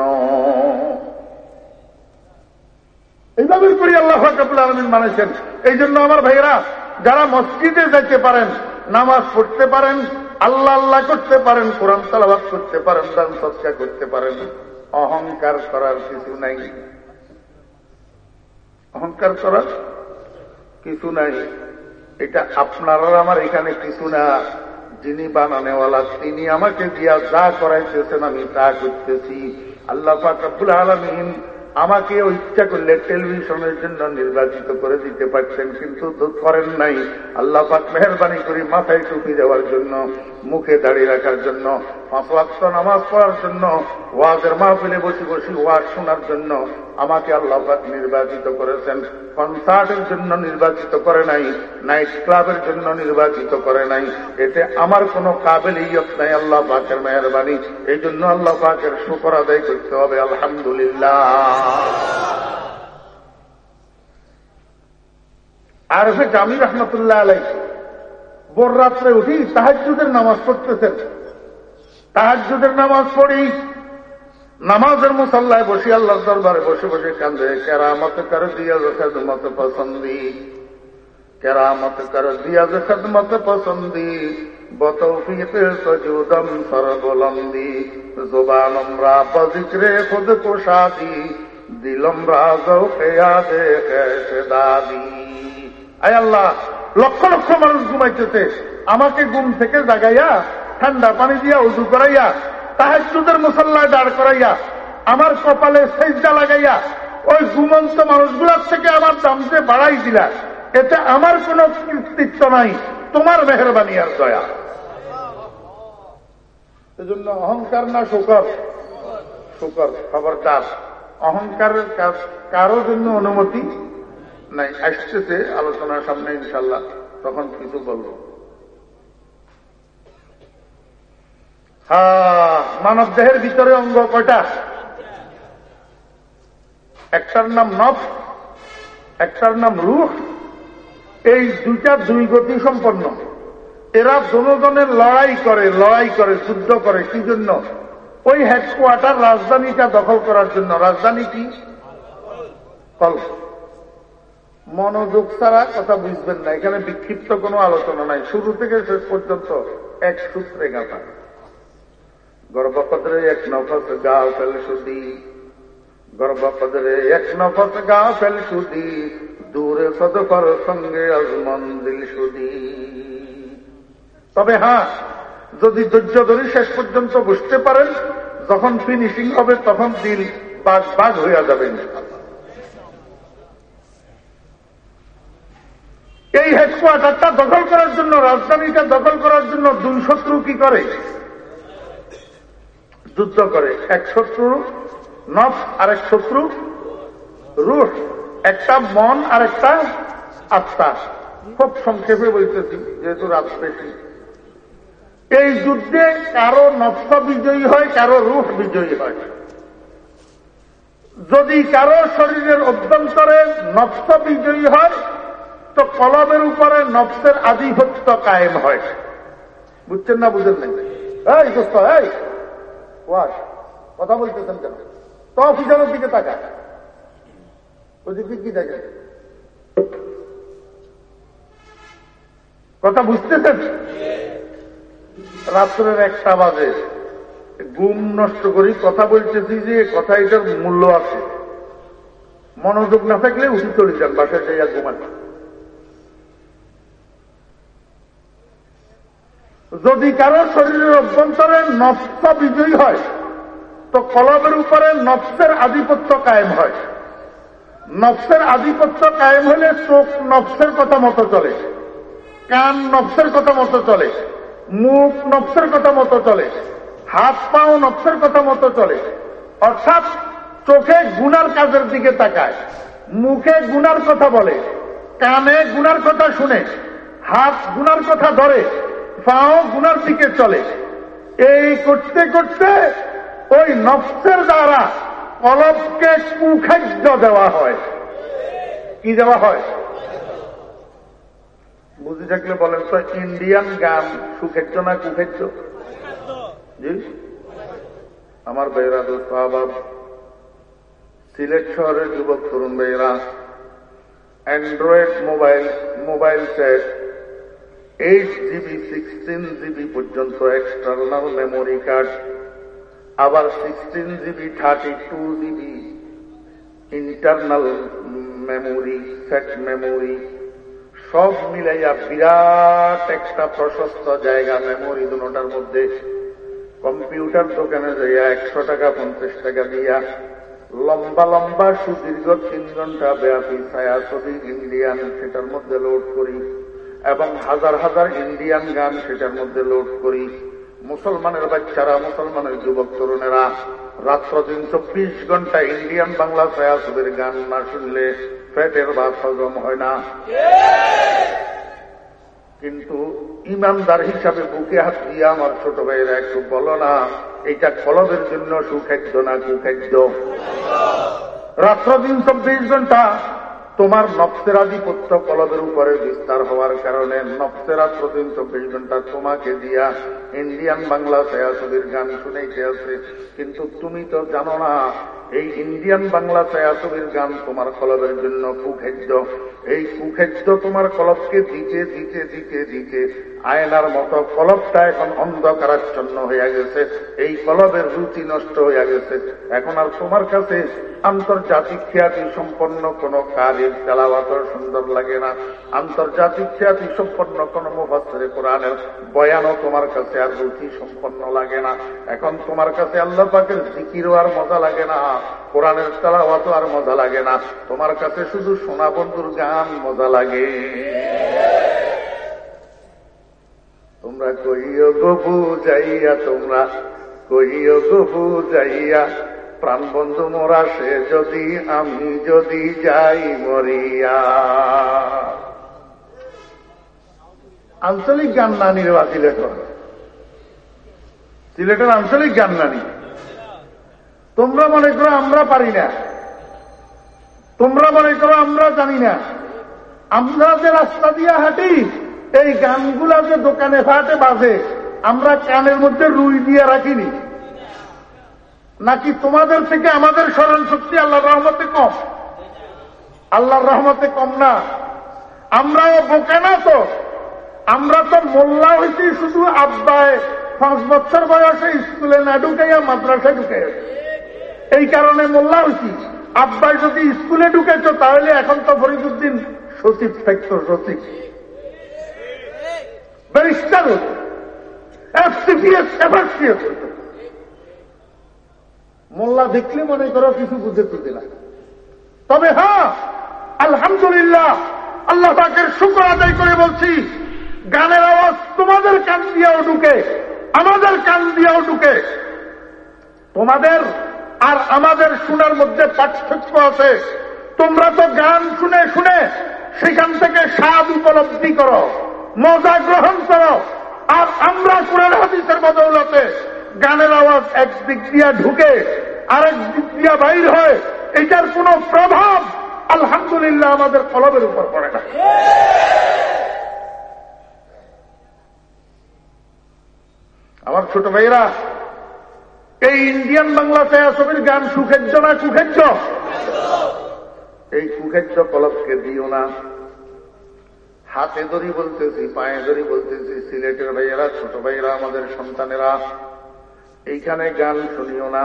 এইভাবে করে আল্লাহ ফাকাবুল আলমিন বানাইছেন। এই জন্য আমার ভাইয়েরা, যারা মসজিদে যেতে পারেন, নামাজ পড়তে পারেন, আল্লাহ আল্লাহ করতে পারেন, কোরআন তালাবাদ করতে পারেন, দান সৎকা করতে পারেন, অহংকার করার কিছু নাই। অহংকার করার কিছু নাই। এটা আপনারা আমার এখানে কিছু না। যিনি বানানেওয়ালা, তিনি আমাকে দিয়া যা করাইতেছেন আমি তা করতেছি। আল্লাহ আলমিন আমাকে ইচ্ছা করলে টেলিভিশনের জন্য নির্বাচিত করে দিতে পারছেন, কিন্তু করেন নাই। আল্লাহ পাক মেহরবানি করে মাথায় টুপি দেওয়ার জন্য, মুখে দাঁড়িয়ে রাখার জন্য পাঁচ ওয়াক্ত নামাজ পড়ার জন্য, ওয়াজের মাহফিলে বসে বসে ওয়াজ শোনার জন্য আমাকে আল্লাহ নির্বাচিত করেছেন। কনসার্টের জন্য নির্বাচিত করে নাই, নাইট ক্লাবের জন্য নির্বাচিত করে নাই। এতে আমার কোনো কাবেল ইয়ত নাই, আল্লাহ পাকের মেহরবানি। এই জন্য আল্লাহ পাকের শুকর আদায় করতে হবে, আলহামদুলিল্লাহ। আরফে জামি রহমতুল্লাহ আলাই ভোর রাত্রে উঠি তাহাজুদের নামাজ পড়তেছেন। তাহাজুদের নামাজ পড়ি। নামাজের মুসাল্লায় বসে আল্লাহ দরবারে বসে বসে কান্দে, কেরামত কর দিয়া খেদমত পছন্দি। দিয়া খেদমত পছন্দি। বতৌফিতে সজুদম সরবলন্দি জোবানম রা বজিক্রে খুদ আয় আল্লাহ, লক্ষ লক্ষ মানুষ ঘুমাইতেছে। আমাকে ঘুম থেকে জাগাইয়া ঠান্ডা পানি দিয়া উজু করাইয়া তাহাজুদের মুসল্লায় দাঁড় করাইয়া, আমার কপালে সেজদা লাগাইয়া, ওই ঘুমন্ত মানুষগুলোর থেকে আমার দামতে বাড়াই দিলা, এতে আমার কোন কৃতিত্ব নাই, তোমার মেহরবানি আর দয়া। এজন্য অহংকার না শুকর শুকর, খবরদার। অহংকারের কারও জন্য অনুমতি নাই। আসতেছে আলোচনার সামনে ইনশাল্লাহ, তখন কিছু বলব। মানব দেহের ভিতরে অঙ্গ কয়টা? একটার নাম নব একটার নাম রুহ। এই দুইটা দুই গতি সম্পন্ন। এরা দুজনের লড়াই করে লড়াই করে, যুদ্ধ করে। কি জন্য? ওই হেডকোয়ার্টার রাজধানীটা দখল করার জন্য। রাজধানী কি? মনোযোগ ছাড়া কথা বুঝবেন না। এখানে বিক্ষিপ্ত কোনো আলোচনা নাই। শুরু থেকে শেষ পর্যন্ত এক সূত্রে গাথা। গর্ভপদরে এক নফস গা ফেল সুদি। গর্ভপদরে এক নফস গা ফেল সুদি, দূরে সদফর সঙ্গে আজমন দিল সুদি। তবে হ্যাঁ যদি ধৈর্য ধরে শেষ পর্যন্ত বুঝতে পারেন, যখন ফিনিশিং হবে, তখন দিল বাঘ বাঘ হইয়া যাবে এই হেডকোয়ার্টারটা দখল করার জন্য, রাজধানীটা দখল করার জন্য দুই শত্রু কি করে? যুদ্ধ করে এক শত্রু নফ আর এক শত্রু, রুহ একটা, মন আর একটা আত্মা। খুব সংক্ষেপে বলতেছি, যেহেতু রাত বেশি এই যুদ্ধে কারও নফস বিজয়ী হয়, কারও রুহ বিজয়ী হয়। যদি কারও শরীরের অভ্যন্তরে নফস বিজয়ী হয়, তো কলমের উপরে নফসের আধিপত্য কায়েম হয়। বুঝছেন না, বুঝেন নাই? এই দোস্ত, এই! ওয়াস কথা বলতেছেন কেন? তো অফিসারের দিকে তাকা ওই দিকে কি দেখে? কথা বুঝতেছেন? রাত্রের একটা বাজে। গুম নষ্ট করি, কথা বলতেছি যে কথা এটার মূল্য আছে। মনোযোগ না থাকলে উঠি চলে যান, বাসায় যাইয়া ঘুমান। যদি কারও শরীরের অভ্যন্তরে নফস বিজয়ী হয়, তো কলমের উপরে নফসের আধিপত্য কায়েম হয়। নফসের আধিপত্য কায়েম হলে চোখ নফসের কথা মতো চলে, কান নফসের কথা মতো চলে, মুখ নফসের কথা মতো চলে, হাত পাও নফসের কথা মতো চলে। অর্থাৎ চোখে গুনার কাজের দিকে তাকায়, মুখে গুনার কথা বলে, কানে গুনার কথা শুনে, হাত গুনার কথা ধরে পাও গুনার দিকে চলে। এই করতে করতে ওই নফসের দ্বারা কলবকে কুখাদ্য দেওয়া হয়। কি দেওয়া হয়? বুঝে থাকলে বলেন তো ইন্ডিয়ান গান সুখেচ্ছ না কুখেচ্ছ? আমার বেয়েরা দোস্ত আবার সিলেট শহরের যুবক, তরুণ Behera android mobile mobile set eight GB sixteen GB পর্যন্ত এক্সটার্নাল মেমোরি কার্ড আবার sixteen GB thirty two GB internal memory set memory সব মিলাইয়া বিরাট একটা প্রশস্ত জায়গা মেমোরি দুটার মধ্যে। কম্পিউটার দোকানে যাইয়া একশো টাকা, পঞ্চাশ টাকা দিয়া লম্বা লম্বা সুদীর্ঘ তিন ঘণ্টা ব্যাপী ছায়া ছবি ইন্ডিয়ান সেটার মধ্যে লোড করি। এবং হাজার হাজার ইন্ডিয়ান গান সেটার মধ্যে লোড করি। মুসলমানের বাচ্চারা, মুসলমানের যুবক তরুণেরা রাত্র দিন চব্বিশ ঘণ্টা ইন্ডিয়ান বাংলা ছায়াছবির গান না শুনলে পেটের ভাত হজম হয় না। কিন্তু ইমানদার হিসাবে বুকে হাত দিয়ে আমার ছোট ভাইয়েরা একটু বলো না, এটা কলবের জন্য সুখাদ্য না কুখাদ্য রাত্র দিন চব্বিশ ঘণ্টা তোমার নফসের আধিপত্য কলবের উপরে বিস্তার হওয়ার কারণে নকশেরা পর্যন্ত চব্বিশ ঘণ্টা তোমাকে দিয়া ইন্ডিয়ান বাংলা ছায়াছবির গান শুনেইতে আছে কিন্তু তুমি তো জানো না, এই ইন্ডিয়ান বাংলা ছায়াছবির গান তোমার কলবের জন্য কুখাদ্য। এই কুখাদ্য তোমার কলবকে দিতে দিতে দিতে দিতে আয়নার মতো কলবটা এখন অন্ধকারাচ্ছন্ন হইয়া গেছে। এই কলবের রুচি নষ্ট হইয়া গেছে। এখন আর তোমার কাছে আন্তর্জাতিক খ্যাতি সম্পন্ন কোন কাজের তেলাওয়াত সুন্দর লাগে না। আন্তর্জাতিক খ্যাতি সম্পন্ন কোন মুফাসরে কোরআনের বয়ানও তোমার কাছে আর রুচি সম্পন্ন লাগে না। এখন তোমার কাছে আল্লাহ পাকের জিকিরও আর মজা লাগে না। কোরআনের তেলাওয়াতও আর মজা লাগে না। তোমার কাছে শুধু সোনা বন্ধুর গান মজা লাগে। তোমরা কইও গবু যাইয়া তোমরা, কইও গবু যাইয়া প্রাণ বন্ধু মোরা, সে যদি আমি যদি যাই মরিয়া। আঞ্চলিক গান না নির্বা সিলেটর সিলেটের আঞ্চলিক গান নানি তোমরা মনে করো আমরা পারি না। তোমরা মনে করো আমরা জানি না। আমরা যে রাস্তা দিয়ে হাঁটি, এই গানগুলা যে দোকানে ফাটে বাজে, আমরা কানের মধ্যে রুই দিয়ে রাখিনি। নাকি তোমাদের থেকে আমাদের স্মরণ শক্তি আল্লাহর রহমতে কম? আল্লাহর রহমতে কম না। আমরাও বোকা না তো? আমরা তো মোল্লা হয়েছি শুধু আব্বায়। পাঁচ বছর বয়সে স্কুলে না ঢুকাইয়া মাদ্রাসায় ঢুকাইয়া। এই কারণে মোল্লা হয়েছি আব্বাই যদি স্কুলে ঢুকেছ তাহলে এখন তো ফরিদুদ্দিন সচিব থাকতো সচিব ব্যারিস্টার হতো। এফসিপিএস এফআরসিএস হতো। মোল্লা দেখলে মনে করো কিছু বুঝে তুলতে না। তবে হ্যাঁ আলহামদুলিল্লাহ, আল্লাহ পাকের শুক্র আদায় করে বলছি, গানের আওয়াজ তোমাদের কান দিয়েও ঢুকে। আমাদের কান দিয়েও ঢুকে। তোমাদের আর আমাদের শোনার মধ্যে পার্থক্য আছে। তোমরা তো গান শুনে শুনে সেখান থেকে স্বাদ উপলব্ধি করো, মজা গ্রহণ করো। আর আমরা কোরআন হাদিসের বদৌলতে গানের আওয়াজ এক দিক দিয়া ঢুকে আরেক দিক দিয়া বাইর হয়, এটার কোন প্রভাব আলহামদুলিল্লাহ আমাদের কলবের উপর পড়ে না। আমার ছোট ভাইরা এই ইন্ডিয়ান বাংলা ছায়াছবির গান সুখেজ্য না কুখেজ্য এই কুখেজ্য কলবকে দিও না। হাতে ধরি বলতেছি, পায়ে ধরি বলতেছি, সিলেটের ভাইয়েরা, ছোট ভাইয়েরা, আমাদের সন্তানেরা, এইখানে গান শুনিও না।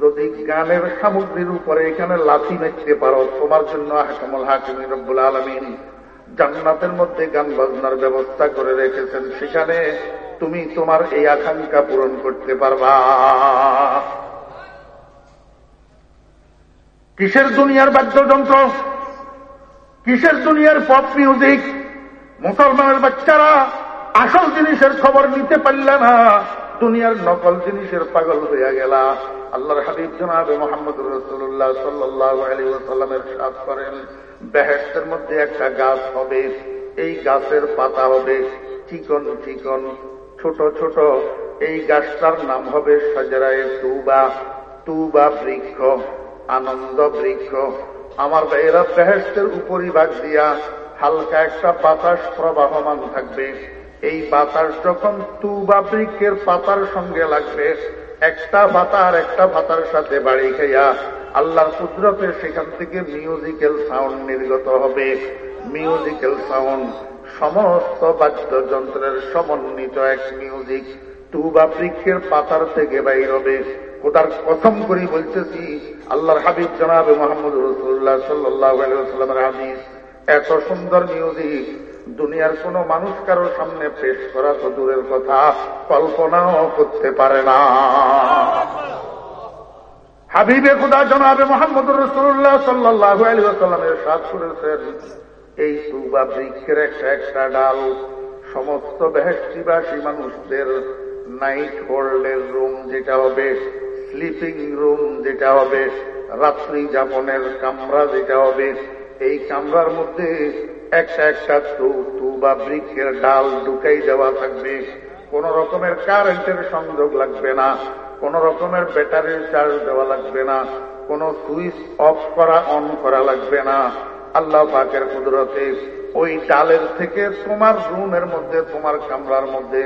যদি গানের সামগ্রীর উপরে এখানে লাথি মেখতে পারো, তোমার জন্য হাকামুল হাকিম রব্বুল আলমিন জান্নাতের মধ্যে গান বাজনার ব্যবস্থা করে রেখেছেন। সেখানে তুমি তোমার এই আকাঙ্ক্ষা পূরণ করতে পারবা। কিসের দুনিয়ার বাদ্যযন্ত্র? কিসের দুনিয়ার পপ মিউজিক? মুসলমানের বাচ্চারা আসল জিনিসের খবর নিতে পারলে না, দুনিয়ার নকল জিনিসের পাগল হইয়া গেলা। আল্লাহর হাবিব জনাবে মোহাম্মদ রসুল্লাহ সাল্লাহ আলী ওসাল্লামের সাথ করেন বেহেস্তের মধ্যে একটা গাছ হবে, এই গাছের পাতা হবে চিকন চিকন ছোট ছোট, এই গাছটার নাম হবে সজরায় তুবা তুবা বৃক্ষ, আনন্দ বৃক্ষ। আমার ভাইয়েরা, বেহেস্তের উপরিভাগ দিয়া হালকা একটা বাতাস প্রবাহমান থাকবে। এই বাতাস যখন তুবা বৃক্ষের পাতার সঙ্গে লাগবে, একটা পাতা আর একটা পাতার সাথে বাড়ি খাইয়া আল্লাহর কুদরতের সেখান থেকে মিউজিক্যাল সাউন্ড নির্গত হবে। মিউজিক্যাল সাউন্ড সমস্ত বাদ্যযন্ত্রের সমন্বিত এক মিউজিক। তুবা বৃক্ষের পাতার থেকে বাইর হবে ওটার কথম করি বলতেছি, আল্লাহর হাবিব জনাবে মোহাম্মদ রসুল্লাহ সাল্লামের হাদিস। এত সুন্দর মিউজিক। দুনিয়ার কোন মানুষ কারোর সামনে পেশ করা তো দূরের কথা। কল্পনাও করতে পারে না। হাবিবে খুদা জনাবে মোহাম্মদ রসুল্লাহ সাল্লাহ সাত করেছেন এই তুবা বৃক্ষের একটা একটা ডাল, সমস্ত বেহেস্টিবাসী মানুষদের নাইট হোল্ডের রুম যেটা হবে স্লিপিং রুম যেটা হবে, রাত্রি যাপনের কামরা যেটা হবে, এই কামরার মধ্যে একটা একটা তু তু বা বৃক্ষের ডাল ঢুকাই দেওয়া থাকবে। কোন রকমের কারেন্টের সংযোগ লাগবে না, কোন রকমের ব্যাটারির চার্জ দেওয়া লাগবে না, কোন সুইচ অফ করা অন করা লাগবে না। আল্লাহ পাকের কুদরতে ওই ডালের থেকে তোমার রুমের মধ্যে, তোমার কামরার মধ্যে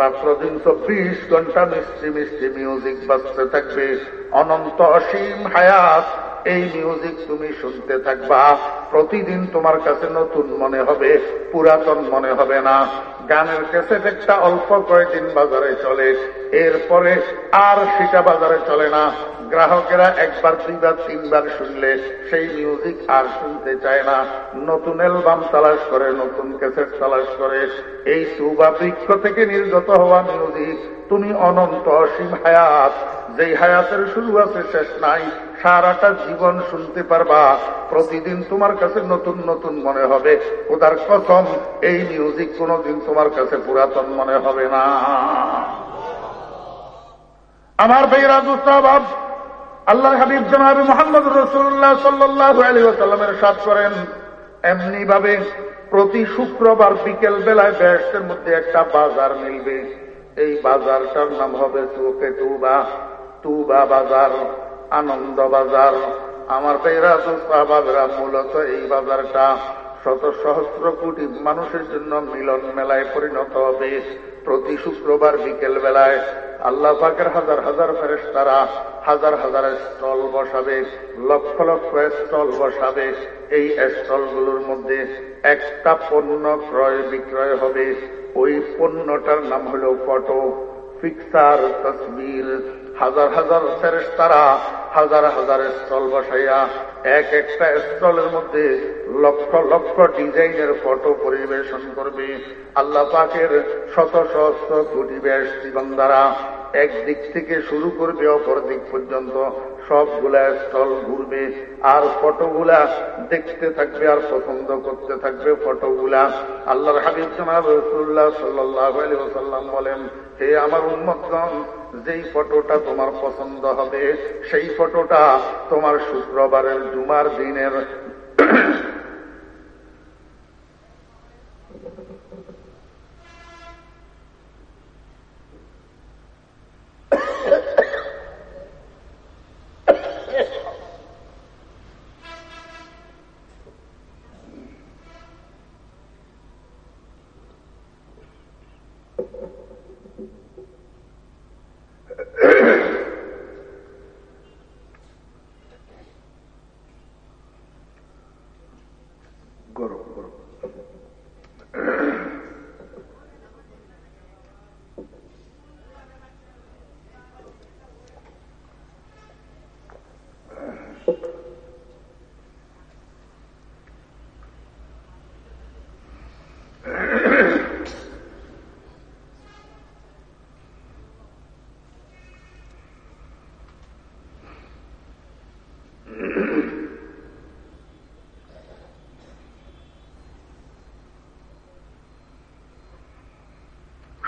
রাত্র দিন চব্বিশ ঘণ্টা মিষ্টি মিষ্টি মিউজিক বাজতে থাকবে। অনন্ত অসীম হায়াত, এই মিউজিক তুমি শুনতে থাকবা। প্রতিদিন তোমার কাছে নতুন মনে হবে, পুরাতন মনে হবে না। গানের ক্যাসেট একটা অল্প কয়েকদিন বাজারে চলে, এরপরে আর সেটা বাজারে চলে না। গ্রাহকেরা একবার দুইবার, তিনবার শুনলে সেই মিউজিক আর শুনতে চায় না। নতুন অ্যালবাম তালাশ করে, নতুন ক্যাসেট তালাশ করে। এই সুবা বৃক্ষ থেকে নির্গত হওয়া মিউজিক তুমি অনন্ত অসীম হায়াত। যেই হায়াতের শুরু আছে, শেষ নাই। সারাটা জীবন শুনতে পারবা। প্রতিদিন তোমার কাছে নতুন নতুন মনে হবে। ওদার কসম, এই মিউজিক কোনদিন তোমার কাছে পুরাতন মনে হবে না। আমার ভাইরা দুস্তাবাব আল্লাহ হাবিব জনাবি মোহাম্মদ রসুল্লাহ সাল্লাহ আলী সাথ করেন, এমনি ভাবে প্রতি শুক্রবার বিকেল বেলায় ব্যস্তের মধ্যে একটা বাজার মিলবে। এই বাজারটার নাম হবে চোখে তুবা। তুবা বাজার, আনন্দ বাজার। আমার পেয়েরা দুস্তাবাবরা মূলত এই বাজারটা। শত সহস্র কোটি মানুষের জন্য মিলন মেলায় পরিণত হবে। প্রতি শুক্রবার বিকেল বেলায় আল্লাহ পাকের হাজার হাজার ফেরেস্তারা হাজার হাজার স্টল বসাবে, লক্ষ লক্ষ স্টল বসাবে। এই স্টলগুলোর মধ্যে একটা পণ্য ক্রয় বিক্রয় হবে। ওই পণ্যটার নাম হল ফটো, ফিক্সার তসবির হাজার হাজার ফেরেস্তারা হাজার হাজার স্টল বসাইয়া, এক একটা স্টলের মধ্যে লক্ষ লক্ষ ডিজাইনের ফটো পরিবেশন করবে। আল্লাহ পাকের শত সহস্র কোটি ব্যাস জীবনদারা একদিক থেকে শুরু করবে, অপর দিক পর্যন্ত সবগুলা স্টল ঘুরবে। আর ফটোগুলা দেখতে থাকবে, আর পছন্দ করতে থাকবে ফটোগুলা। আল্লাহর হাবিব জনাব রসুল্লাহ সাল্লাহ বলেন, হে আমার উন্মতগণ যেই ফটোটা তোমার পছন্দ হবে সেই ফটোটা তোমার শুক্রবারের জুমার দিনের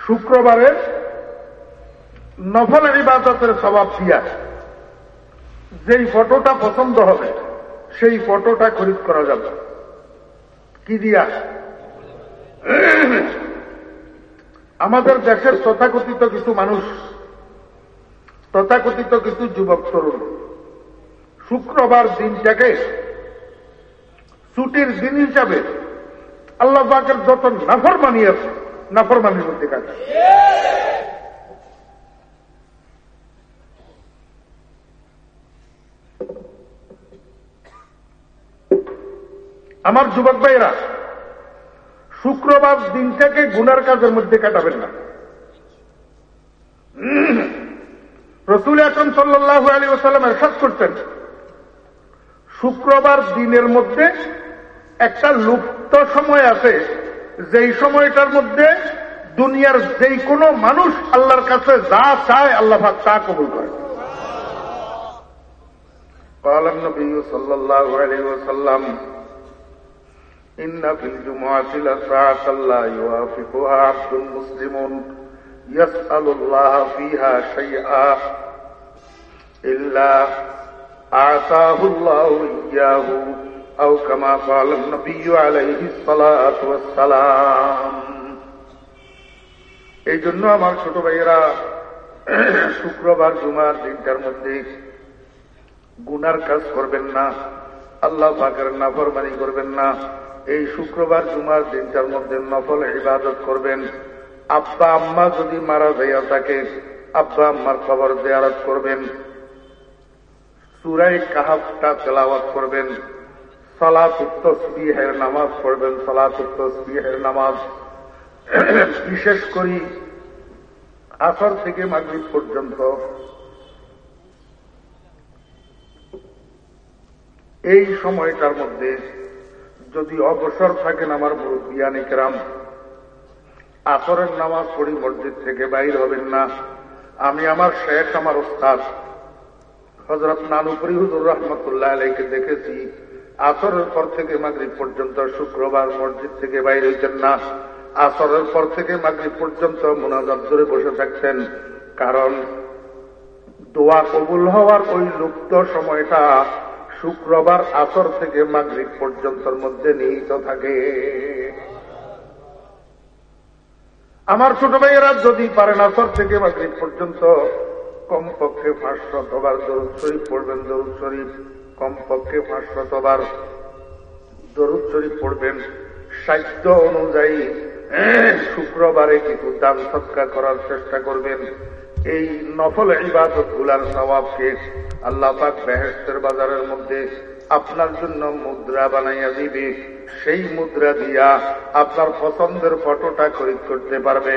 শুক্রবারের নফলের ইবাদতের স্বভাব দিয়া যেই ফটোটা পছন্দ হবে, সেই ফটোটা খরিদ করা যাবে। কি দিয়া আমাদের দেশের তথাকথিত কিছু মানুষ, তথাকথিত কিছু যুবক তরুণ, শুক্রবার দিনটাকে ছুটির দিন হিসাবে আল্লাহ পাকের যত নাফর মানিয়েছে নাফরমানির মধ্যে কাজ আমার যুবক ভাইরা শুক্রবার দিনটাকে গুনার কাজের মধ্যে কাটাবেন না। রসুল আকরম সাল্লাহ আলী ওসাল্লাম এরশাদ করতেন, শুক্রবার দিনের মধ্যে একটা লুপ্ত সময় আছে। যেই সময়টার মধ্যে দুনিয়ার যেই কোনো মানুষ আল্লাহর কাছে যা চায় আল্লাহ তা কবুল করে قال النبي صلى الله عليه وسلم إن في الجمعة لساعة لا يوافقها عبد مسلم يسأل الله فيها شيئا إلا أعطاه الله إياه أو كما قال النبي عليه الصلاة والسلام এই জন্য আমার ছোট ভাইয়েরা শুক্রবার জুমার দিনটার মধ্যে গুনার কাজ করবেন না আল্লাহ পাকের নাফরমানি করবেন না এই শুক্রবার জুমার দিনটার মধ্যে নফল ইবাদত করবেন আব্বা আম্মা যদি মারা যাইয়া থাকে আব্বা আম্মার খবর দেয়ারত করবেন সুরাই কাহাবটা তেলাওয়াত করবেন সলাতুত্তসবিহের নামাজ পড়বেন, সলাতুত্তসবিহের নামাজ। বিশেষ করি আসর থেকে মাগরিব পর্যন্ত। এই সময়টার মধ্যে যদি অবসর থাকেন আমার মুরব্বিয়ানিকেরাম আসরের নামাজ পড়ি, মসজিদ থেকে বাইর হবেন না। আমি আমার শেখ, আমার ওস্তাদ হজরত নানুপুরি হুজুর রহমতুল্লাহ আলাইকে দেখেছি। আসরের পর থেকে মাগরিব পর্যন্ত, শুক্রবার মসজিদ থেকে বাইর হইতেন না। আসরের পর থেকে মাগরিব পর্যন্ত মোনাজাত ধরে বসে থাকতেন। কারণ দোয়া কবুল হওয়ার ওই লুপ্ত সময়টা শুক্রবার আসর থেকে মাগরিব পর্যন্তর মধ্যে নিহিত থাকে। আমার ছোট ভাইয়েরা, যদি পারেন আসর থেকে মাগরিব পর্যন্ত কমপক্ষে পাঁচশতবার দরুদ শরীফ পড়বেন, দরুদ শরীফ। কমপক্ষে পাঁচশতবার দরুদ শরীফ পড়বেন। সাহিত্য অনুযায়ী শুক্রবারে কিছু দান সৎকার করার চেষ্টা করবেন। এই নফল ইবাদতগুলার স্বভাবকে আল্লাহ পাক বেহেস্তের বাজারের মধ্যে আপনার জন্য মুদ্রা বানাইয়া দিবে। সেই মুদ্রা দিয়া আপনার পছন্দের ফটোটা খরিদ করতে পারবে।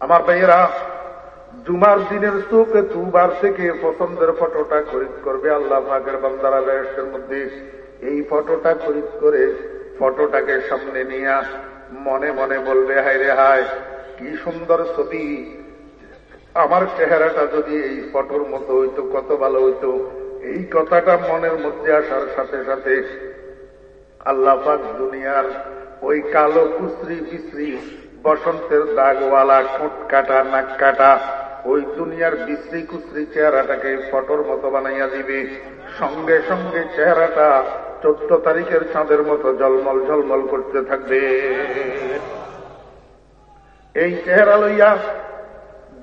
আমার ভাইয়েরা জুমার দিনের চোখে দুবার থেকে পছন্দের ফটোটা খরিদ করবে আল্লাহ ভাগের বান্দারা বেহেস্তের মধ্যে। এই ফটোটা খরিদ করে ফটোটাকে সামনে নিয়ে মনে মনে বলবে, হায় রে হায়, কি সুন্দর ছবি। আমার চেহারাটা যদি এই ফটোর মতো হইতো, কত ভালো হইতো। এই কথাটা মনের মধ্যে আসার সাথে সাথে আল্লাপাক দুনিয়ার ওই কালো কুশ্রি বিশ্রী বসন্তের দাগওয়ালা ঠোঁট কাটা নাক কাটা ওই দুনিয়ার বিশ্রী কুশ্রী চেহারাটাকে ফটোর মতো বানাইয়া দিবে। সঙ্গে সঙ্গে চেহারাটা চোদ্দ তারিখের চাঁদের মতো জলমল ঝলমল করতে থাকবে। এই চেহারা লইয়া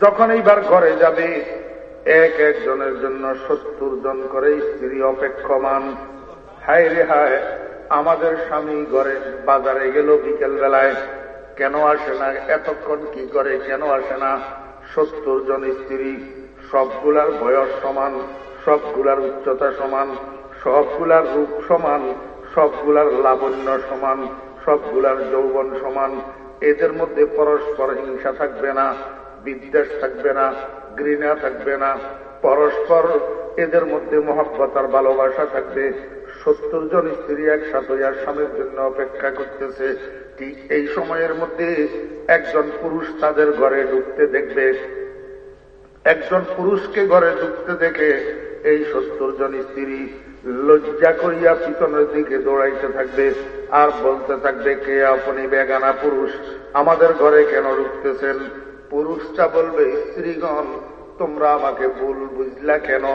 যখন এইবার ঘরে যাবে, এক একজনের জন্য সত্তর জন করে স্ত্রী অপেক্ষমান। হায় রে হায়, আমাদের স্বামী ঘরে বাজারে গেল বিকেল বেলায় কেন আসে না? এতক্ষণ কি করে? কেন আসে না? সত্তর জন স্ত্রী, সবগুলার বয়স সমান, সবগুলার উচ্চতা সমান, সবগুলার রূপ সমান, সবগুলার লাবণ্য সমান, সবগুলার যৌবন সমান। এদের মধ্যে পরস্পর হিংসা থাকবে না, বিদ্বেষ থাকবে না, ঘৃণা থাকবে না। পরস্পর এদের মধ্যে মহব্বত আর ভালোবাসা থাকবে। সত্তর জন স্ত্রী একসাথে আর স্বামীর জন্য অপেক্ষা করতেছে। ঠিক এই সময়ের মধ্যে একজন পুরুষ তাদের ঘরে ঢুকতে দেখবে। একজন পুরুষকে ঘরে ঢুকতে দেখে এই সত্তর জন স্ত্রী লজ্জা করিয়া পিছনের দিকে দৌড়াইতে থাকবে আর বলতে থাকবে, কে আপনি বেগানা পুরুষ? আমাদের ঘরে কেন ঢুকতেছেন? পুরুষটা বলবে, স্ত্রীগণ, তোমরা আমাকে ভুল বুঝলা কেন?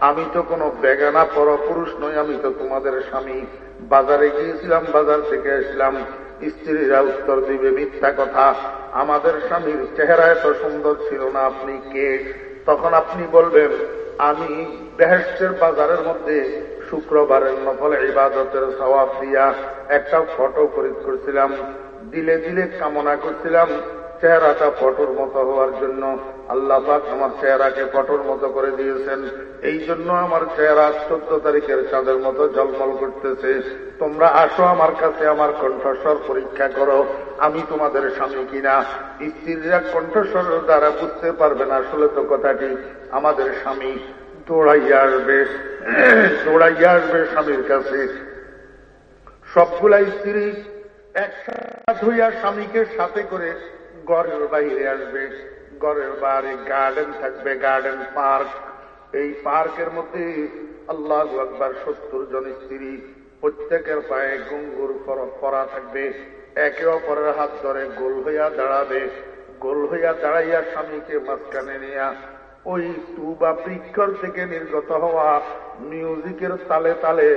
আমি তো কোনো বেগানা পর পুরুষ নই, আমি তো তোমাদের স্বামী। বাজারে গিয়েছিলাম, বাজার থেকে আসলাম। স্ত্রীরা উত্তর দিবে, মিথ্যা কথা। আমাদের স্বামীর চেহারা এত সুন্দর ছিল না, আপনি কে? তখন আপনি বলবেন, আমি বেহেস্টের বাজারের মধ্যে শুক্রবারের নকল ইবাদতের সবাব দিয়া একটা ফটো খরিদ করছিলাম। দিলে দিলে কামনা করছিলাম চেহারাটা ফটোর মতো হওয়ার জন্য আল্লাহ পাক আমার চেহারাকে ফটোর মতো করে দিয়েছেন। এই জন্য আমার চেহারা চোদ্দ তারিখের চাঁদের মতো জলমল করতেছে। তোমরা আসো আমার কাছে আমার কণ্ঠস্বর পরীক্ষা করো, আমি তোমাদের স্বামী কিনা? স্ত্রীরা কণ্ঠস্বরের দ্বারা বুঝতে পারবে না, আসলে তো কথাটি আমাদের স্বামী দৌড়াইয়া আসবে। দৌড়াইয়া আসবে স্বামীর কাছে। সবগুলা স্ত্রী একসাথ হইয়া স্বামীকে সাথে করে ঘরের বাইরে আসবে, ঘরের বাইরে গার্ডেন থাকবে গার্ডেন পার্ক এই পার্কের মধ্যে আল্লাহ আকবার সত্তর জন স্ত্রী, প্রত্যেকের পায়ে গুঙ্গুর পরা থাকবে। একে অপরের হাত ধরে গোল হইয়া দাঁড়াবে। গোল হইয়া দাঁড়াইয়া স্বামীকে মাঝখানে নিয়া ওই তুবা বৃক্ষর থেকে নির্গত হওয়া মিউজিকের তালে তালে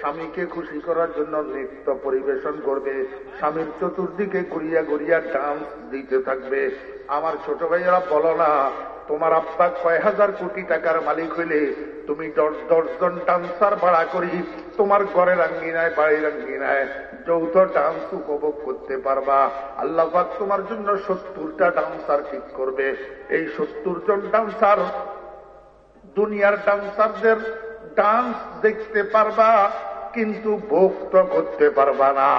স্বামীকে খুশি করার জন্য নৃত্য পরিবেশন করবে। স্বামীর চতুর্দিকে ঘুরিয়া ঘুরিয়া ডান্স দিতে থাকবে। আমার ছোট ভাইয়েরা, বলো না, তোমার আব্বা কয় হাজার কোটি টাকার মালিক হইলে তুমি দশ দশজন ডান্সার ভাড়া করি। তোমার ঘরের আঙ্গিনায়, বাড়ির আঙ্গিনায় যৌথ ডান্স উপভোগ করতে পারবা। আল্লাহ তোমার জন্য সত্তরটা ডান্সার ঠিক করবে। এই সত্তর জন ডান্সার দুনিয়ার ডান্সারদের ডান্স দেখতে পারবা, কিন্তু ভোগ তো করতে পারবা না।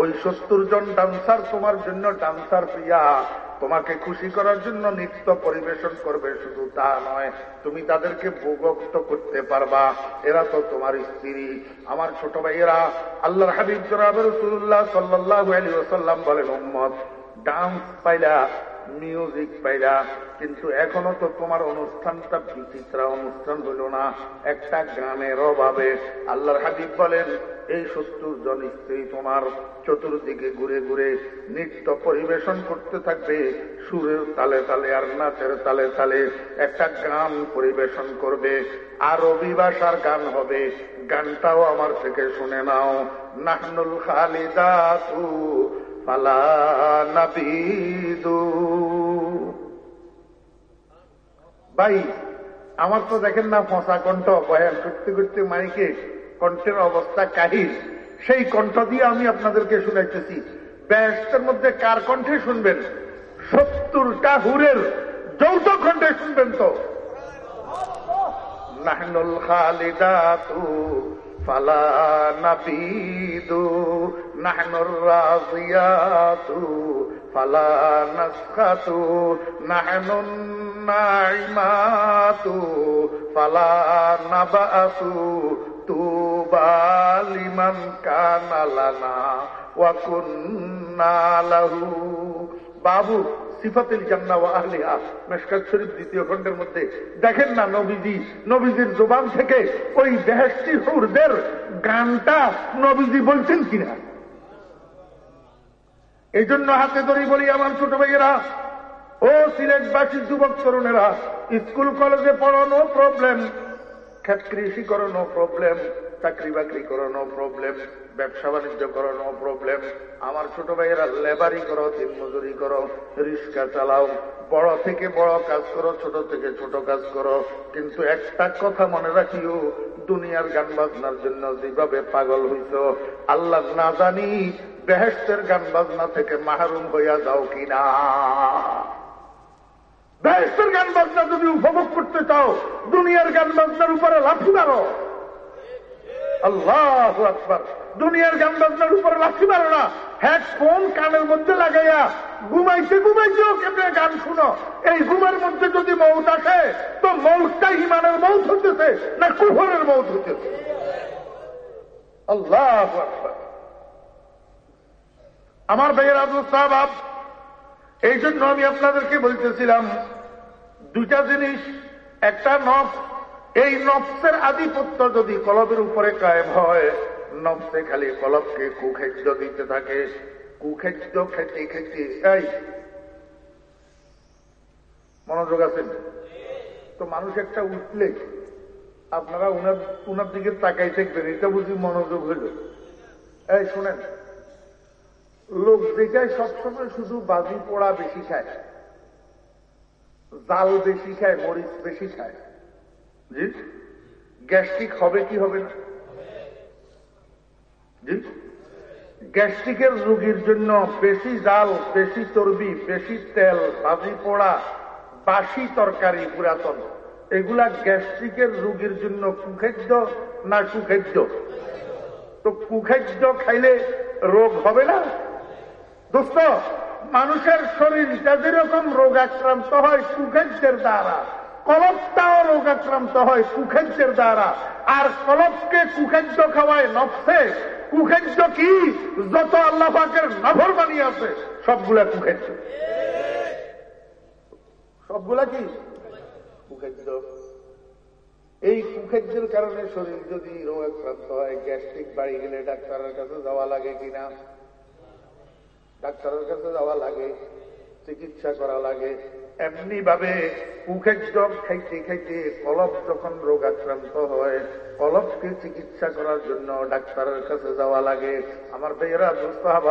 ওই সত্তর জন ডান্সার তোমার জন্য ডান্সার প্রিয়া। তোমাকে খুশি করার জন্য নৃত্য পরিবেশন করবে, শুধু তা নয়, তুমি তাদেরকে ভোগক্ত করতে পারবা। এরা তো তোমার স্ত্রী। আমার ছোট ভাইয়েরা, আল্লাহর হাবিব জনাব রসুল্লাহ সাল্লাহ আলী ওসাল্লাম বলেন মোহাম্মদ ডান্স পাইলা মিউজিক পাইলা কিন্তু এখনও তো তোমার অনুষ্ঠানটা বিচিত্রা অনুষ্ঠান হইল না। একটা গানের অভাবে আল্লাহর হাবিব বলেন, এই সত্তর জন স্ত্রী তোমার চতুর্দিকে ঘুরে ঘুরে নৃত্য পরিবেশন করতে থাকবে। সুরের তালে তালে আর নাচের তালে তালে একটা গান পরিবেশন করবে। আর অভিবাসার গান হবে। গানটাও আমার থেকে শুনে নাও। নাহনুল খালিদাতু ফালা নাবিদু। ভাই, আমার তো দেখেন না ফসা কণ্ঠ, বয়ান করতে করতে মাইকে কণ্ঠের অবস্থা কাহিল। সেই কণ্ঠ দিয়ে আমি আপনাদেরকে শুনাইতেছি। ব্যস্তের মধ্যে কার কণ্ঠে শুনবেন? সত্তরটা হুরের যৌথ কণ্ঠে শুনবেন তো। নাহনুল খালিদাতু ফালা নাবিদু নাহনুর রাজিয়াতু, ফালা নাসখাতু নাহনুন নাইমাতু, ফালা নাবাসু তুবালিমান কানালানা ওয়াকুন্না লাহু। বাবু সিফাতিল জান্না ও আহলিহা। মেশকাত শরীফ দ্বিতীয় খণ্ডের মধ্যে, দেখেন না নবীজি, নবীজির জোবান থেকে ওই হুরদের গানটা নবীজি বলছেন কিনা? এই জন্য হাতে ধরেই বলি আমার ছোট ভাইয়েরা, ও সিলেটবাসী যুবক তরুণেরা, স্কুল, কলেজে পড়ানো প্রবলেম ক্ষেত কৃষি প্রবলেম চাকরি বাকরি করো নো প্রবলেম ব্যবসা বাণিজ্য করো নো প্রবলেম আমার ছোট ভাইয়েরা লেবারি করো দিন মজুরি করো রিক্সা চালাও। বড় থেকে বড় কাজ করো, ছোট থেকে ছোট কাজ করো। কিন্তু একটা কথা মনে রাখিও, দুনিয়ার গান বাজনার জন্য যেভাবে পাগল হইছ, আল্লাহ না জানি বেহেস্তের গান বাজনা থেকে মাহরুম হইয়া যাও কিনা। বেহেস্তের গান বাজনা যদি উপভোগ করতে চাও, দুনিয়ার গান বাজনার উপরে লাঠি মারো। আল্লাহ আকবর। দুনিয়ার গান বাজনার উপরে লাঠি মারো না। হেডফোন কানের মধ্যে লাগাইয়া ঘুমাইতে ঘুমাইতেও কেমনে গান শুনো? এই ঘুমের মধ্যে যদি মৌত আসে, তো মৌতটা ইমানের মৌত হতেছে না কুহরের মৌত হতেছে আল্লাহ আমার ভাইয়ের আব্দুল সাহাব এই জন্য আমি আপনাদেরকে বলতেছিলাম, দুইটা জিনিস, একটা নফ, এই নফসের আধিপত্য যদি কলবের উপরে কায়েম হয় নফসে খালি কলবকে কুখাদ্য দিতে থাকে কুখাদ্য খেতে খেতে। এই, মনোযোগ আছেন? তো মানুষ একটা উঠলে, আপনারা উনার উনার দিকে তাকাই থাকবেন, এটা বুঝি মনোযোগ হইল। এই, শোনেন। লোক দেখায় সবসময় শুধু বাজি পোড়া বেশি খায়, জাল বেশি খায়, মরিচ বেশি খায়। গ্যাস্ট্রিক হবে কি হবে না? গ্যাস্ট্রিকের রোগীর জন্য বেশি জাল, বেশি চর্বি, বেশি তেল, ভাজি পোড়া, বাসি তরকারি, পুরাতন। এগুলা গ্যাস্ট্রিকের রোগীর জন্য কুখাদ্য না কুখাদ্য তো কুখাদ্য খাইলে রোগ হবে না? দোস্ত, মানুষের শরীরটা যেরকম রোগ আক্রান্ত হয় কুখাদ্যের দ্বারা, কলপটাও রোগ আক্রান্ত হয় কুখাদ্যের দ্বারা, আর কলপকে কুখাদ্য খাওয়ায় নফসে কুখাদ্য কি? যত আল্লাহ পাকের নভর বানিয়ে আছে সবগুলা কুখাদ্য। সবগুলা কি? কুখাদ্য। এই কুখাদ্যের কারণে শরীর যদি রোগ আক্রান্ত হয়, গ্যাস্ট্রিক বাড়ি গেলে ডাক্তারের কাছে যাওয়া লাগে কিনা? ডাক্তারের কাছে যাওয়া লাগে, চিকিৎসা করা লাগে। এমনি ভাবে কুখাদ্য খাইতে খাইতে কলপ যখন রোগ আক্রান্ত হয় কলপকে চিকিৎসা করার জন্য ডাক্তারের কাছে যাওয়া লাগে। আমার বেয়েরা দুস্তাহাব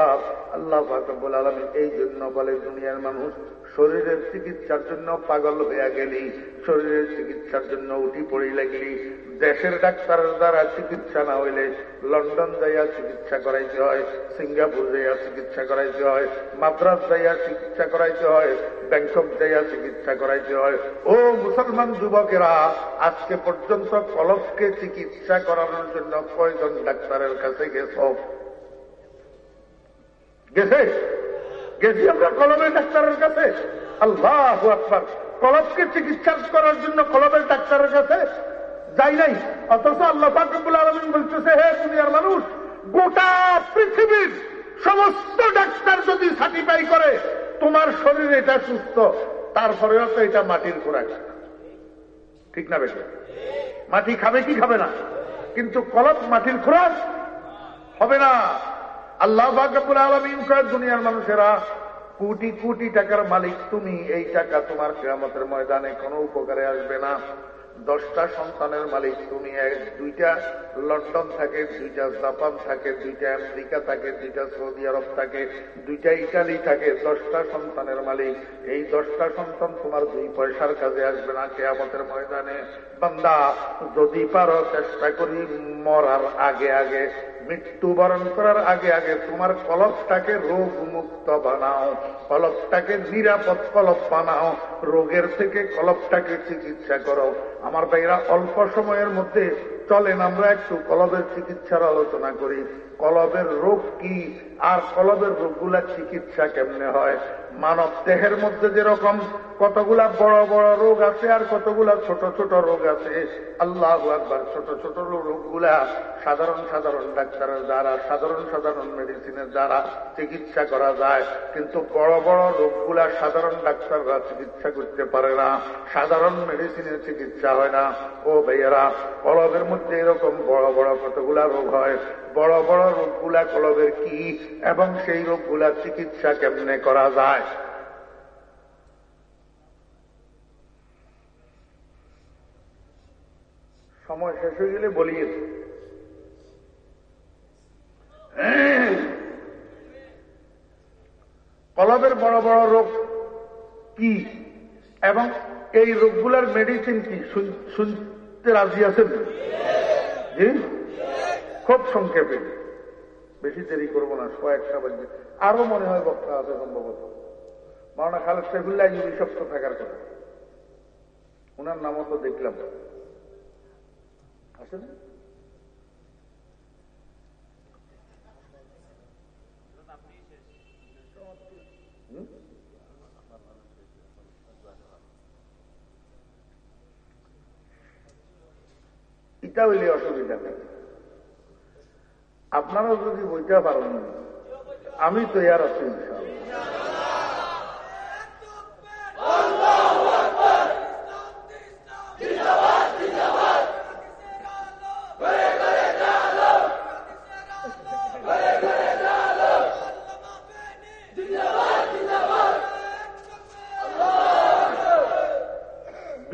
আল্লাহ ফাকবুল আলমী এই জন্য বলে, দুনিয়ার মানুষ শরীরের চিকিৎসার জন্য পাগল হইয়া গেলি, শরীরের চিকিৎসার জন্য উঠি পড়ি লাগলি। দেশের ডাক্তারের দ্বারা চিকিৎসা না হইলে লন্ডন যাইয়া চিকিৎসা করাইতে হয়, সিঙ্গাপুর যাইয়া চিকিৎসা করাইতে হয়, মাদ্রাস যাইয়া চিকিৎসা করাইতে হয়, ব্যাংকক যাইয়া চিকিৎসা করাইতে হয়। ও মুসলমান যুবকেরা, আজকে পর্যন্ত কলফকে চিকিৎসা করানোর জন্য কয়জন ডাক্তারের কাছে গেছ? গেছে? গেছি আমরা কলমের ডাক্তারের কাছে। আল্লাহ আকবর। কলবকে চিকিৎসা করার জন্য কলমের ডাক্তারের কাছে যাই নাই। অথচ আল্লাহ ফাকবুল আলমিন বলতেছে, হে দুনিয়ার মানুষ, গোটা পৃথিবীর সমস্ত ডাক্তার যদি সার্টিফাই করে, তোমার শরীর এটা সুস্থ তারপরেও তো এটা মাটির খোরাক। ঠিক না বেশি মাটি খাবে কি খাবে না? কিন্তু কলব মাটির খোরাক হবে না। আল্লাহ বাকবুল আলমিন কয়, দুনিয়ার মানুষেরা, কোটি কোটি টাকার মালিক, তুমি এই টাকা তোমার কেরামতের ময়দানে কোনো উপকারে আসবে না। দশটা সন্তানের মালিক। তুমি দুইটা লন্ডন থাকে, দুইটা জাপান থাকে, দুইটা আমেরিকা থাকে, দুইটা সৌদি আরব থাকে, দুইটা ইটালি থাকে, দশটা সন্তানের মালিক। এই দশটা সন্তান তোমার দুই পয়সার কাজে আসবে না কে আমাদের ময়দানে। বান্দা, যদি পারো চেষ্টা করি মরার আগে আগে। মৃত্যুবরণ করার আগে আগে তোমার কলপটাকে রোগ মুক্ত বানাও, কলপটাকে নিরাপদ কলপ বানাও, রোগের থেকে কলপটাকে চিকিৎসা করো। আমার ভাইরা, অল্প সময়ের মধ্যে চলেন, আমরা একটু কলবের চিকিৎসার আলোচনা করি। কলবের রোগ কি আর কলবের রোগগুলার চিকিৎসা কেমনে হয়? মানব দেহের মধ্যে যেরকম কতগুলা বড় বড় রোগ আছে আর কতগুলা ছোট ছোট রোগ আছে? আল্লাহ একবার ছোট ছোট রোগগুলা সাধারণ সাধারণ ডাক্তারের দ্বারা সাধারণ সাধারণ মেডিসিনের দ্বারা চিকিৎসা করা যায়, কিন্তু বড় বড় রোগগুলা সাধারণ ডাক্তাররা চিকিৎসা করতে পারে না, সাধারণ মেডিসিনের চিকিৎসা হয় না। ও ভাইয়েরা, কলবের মধ্যে এরকম বড় বড় কতগুলা রোগ হয়? বড় বড় রোগগুলা কলবের কি? এবং সেই রোগগুলার চিকিৎসা কেমনে করা যায়? সময় শেষ হয়ে গেলে বলি কলবের বড় বড় রোগ কি? এবং এই রোগগুলার মেডিসিন কি? শুনতে রাজি আছেন? খুব সংক্ষেপে। বেশি দেরি করব না কয়েকটা বাজে আরও মনে হয় বক্তা আছে সম্ভবত। মাওনা খালেদ সাইফুল্লাহ নিঃশব্দ থাকার কথা। ওনার নামও তো দেখলাম। আসেন। এটা হইলে অসুবিধা নেই। আপনারাও যদি বইটা পারেন আমি তো ইয়ার আছি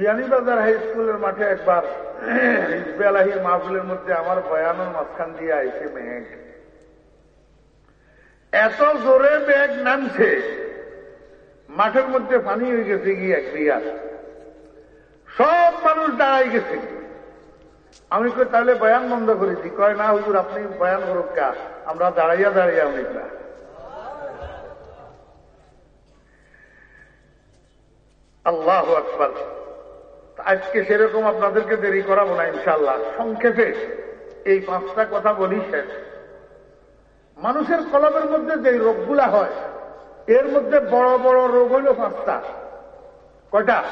বিয়ানীবাজার হাই স্কুলের মাঠে একবার হিজবে মাহফিলের মধ্যে আমার বয়ানোর মাঝখান দিয়ে আইসে মেঘ। এত জোরে মেঘ নামছে, মাঠের মধ্যে পানি হয়ে গেছে গিয়ে এক বিয়ার। সব মানুষ দাঁড়াই গেছে। আমি কই, তাহলে বয়ান বন্ধ করেছি কয়, না হুজুর, আপনি বয়ান করুক কা, আমরা দাঁড়াইয়া দাঁড়াইয়া অনেকটা আল্লাহ আকবর। আজকে সেরকম আপনাদেরকে দেরি করাবো না ইনশাল্লাহ সংক্ষেপে এই পাঁচটা কথা বলি শেষ। মানুষের কলমের মধ্যে যে রোগগুলা হয়, এর মধ্যে বড় বড় রোগ হইল পাঁচটা। কয়টা?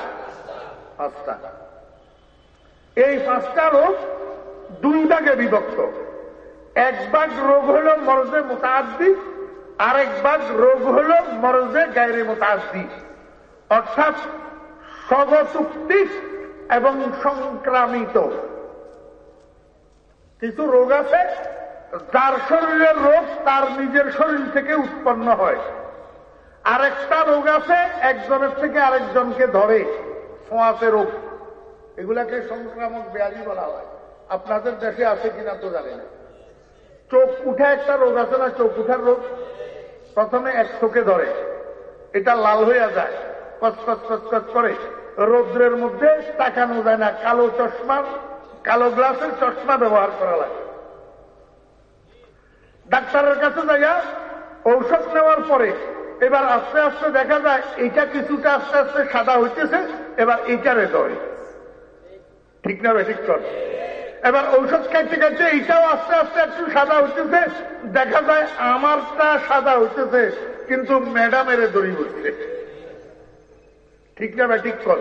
পাঁচটা। এই পাঁচটা রোগ দুই ভাগে বিভক্ত। এক ভাগ রোগ হল মরজে মোতাদ্দি আরেক ভাগ রোগ হল মরজে গায়রে মোতাদ্দি অর্থাৎ স্বগচুক্তি এবং সংক্রামিত। কিছু রোগ আছে, যার শরীরের রোগ তার নিজের শরীর থেকে উৎপন্ন হয়। আরেকটা রোগ আছে, একজনের থেকে আরেকজনকে ধরে ছোঁয়াতে রোগ। এগুলাকে সংক্রামক ব্যাধি বলা হয়। আপনাদের দেশে আছে কিনা তো জানি না। চোখ উঠা একটা রোগ আছে না, চোখ উঠার রোগ? প্রথমে এক চোখে ধরে। এটা লাল হইয়া যায় কচকচ কচকচ করে। রৌদ্রের মধ্যে তাকানো যায় না। কালো চশমা, কালো গ্লাসের চশমা ব্যবহার করা লাগে। ডাক্তারের কাছে যাইয়া ঔষধ নেওয়ার পরে এবার আস্তে আস্তে দেখা যায়, এইটা কিছুটা আস্তে আস্তে সাদা হইতেছে, এবার এইটারে ধরে। ঠিক না ঠিক কর এবার ঔষধ খাইতে খাইতে এইটাও আস্তে আস্তে একটু সাদা হইতেছে, দেখা যায় আমারটা সাদা হইতেছে, কিন্তু ম্যাডামের দড়ি হচ্ছে ঠিক না ঠিক কর।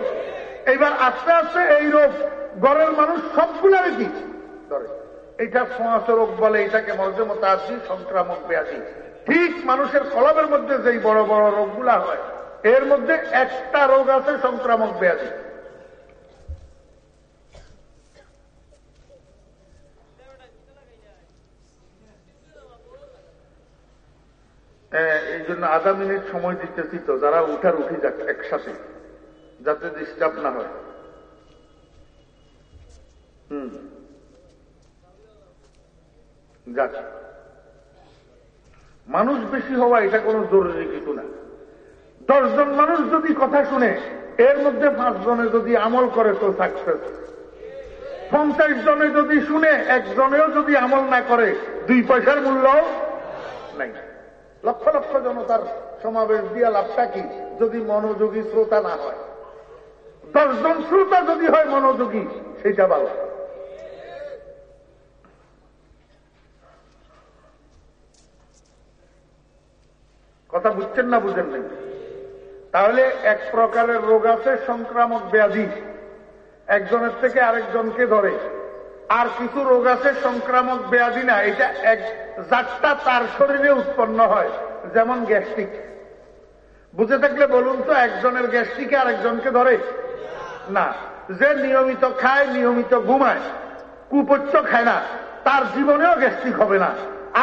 এইবার আস্তে আস্তে এই রোগ, গড়ের মানুষ সবগুলারে কি ধরে এটা ছোঁয়াশে রোগ বলে এটাকে মতো আসি সংক্রামক ব্যাধি। ঠিক মানুষের কলমের মধ্যে যেই বড় বড় রোগগুলা হয়, এর মধ্যে একটা রোগ আছে সংক্রামক ব্যাধি। এই জন্য আধা মিনিট সময় দিতেছি তো, যারা উঠার উঠি যাক একসাথে। যাতে ডিস্টার্ব না হয়। হুম। মানুষ বেশি হওয়া এটা কোনো জরুরি কিছু না। দশজন মানুষ যদি কথা শুনে, এর মধ্যে পাঁচ জনে যদি আমল করে তো সাকসেস পঞ্চাশ জনে যদি শুনে, একজনেও যদি আমল না করে, দুই পয়সার মূল্য নাই। লক্ষ লক্ষ জনতার সমাবেশ দিয়া লাভটা কি? যদি মনোযোগী শ্রোতা না হয়। দশজন শ্রোতা যদি হয় মনোযোগী, সেটা ভালো। কথা বুঝছেন না বুঝেন নাই? তাহলে এক প্রকারের রোগ আছে, সংক্রামক ব্যাধি। একজনের থেকে আরেকজনকে ধরে। আর কিছু রোগ আছে, সংক্রামক ব্যাধি না, এটা এক যারটা তার শরীরে উৎপন্ন হয়, যেমন গ্যাস্ট্রিক। বুঝে থাকলে বলুন তো, একজনের গ্যাস্ট্রিকে আরেকজনকে ধরে। না, যে নিয়মিত খায়, নিয়মিত ঘুমায়, কুপচ্ছ খায় না, তার জীবনেও গ্যাস্ট্রিক হবে না।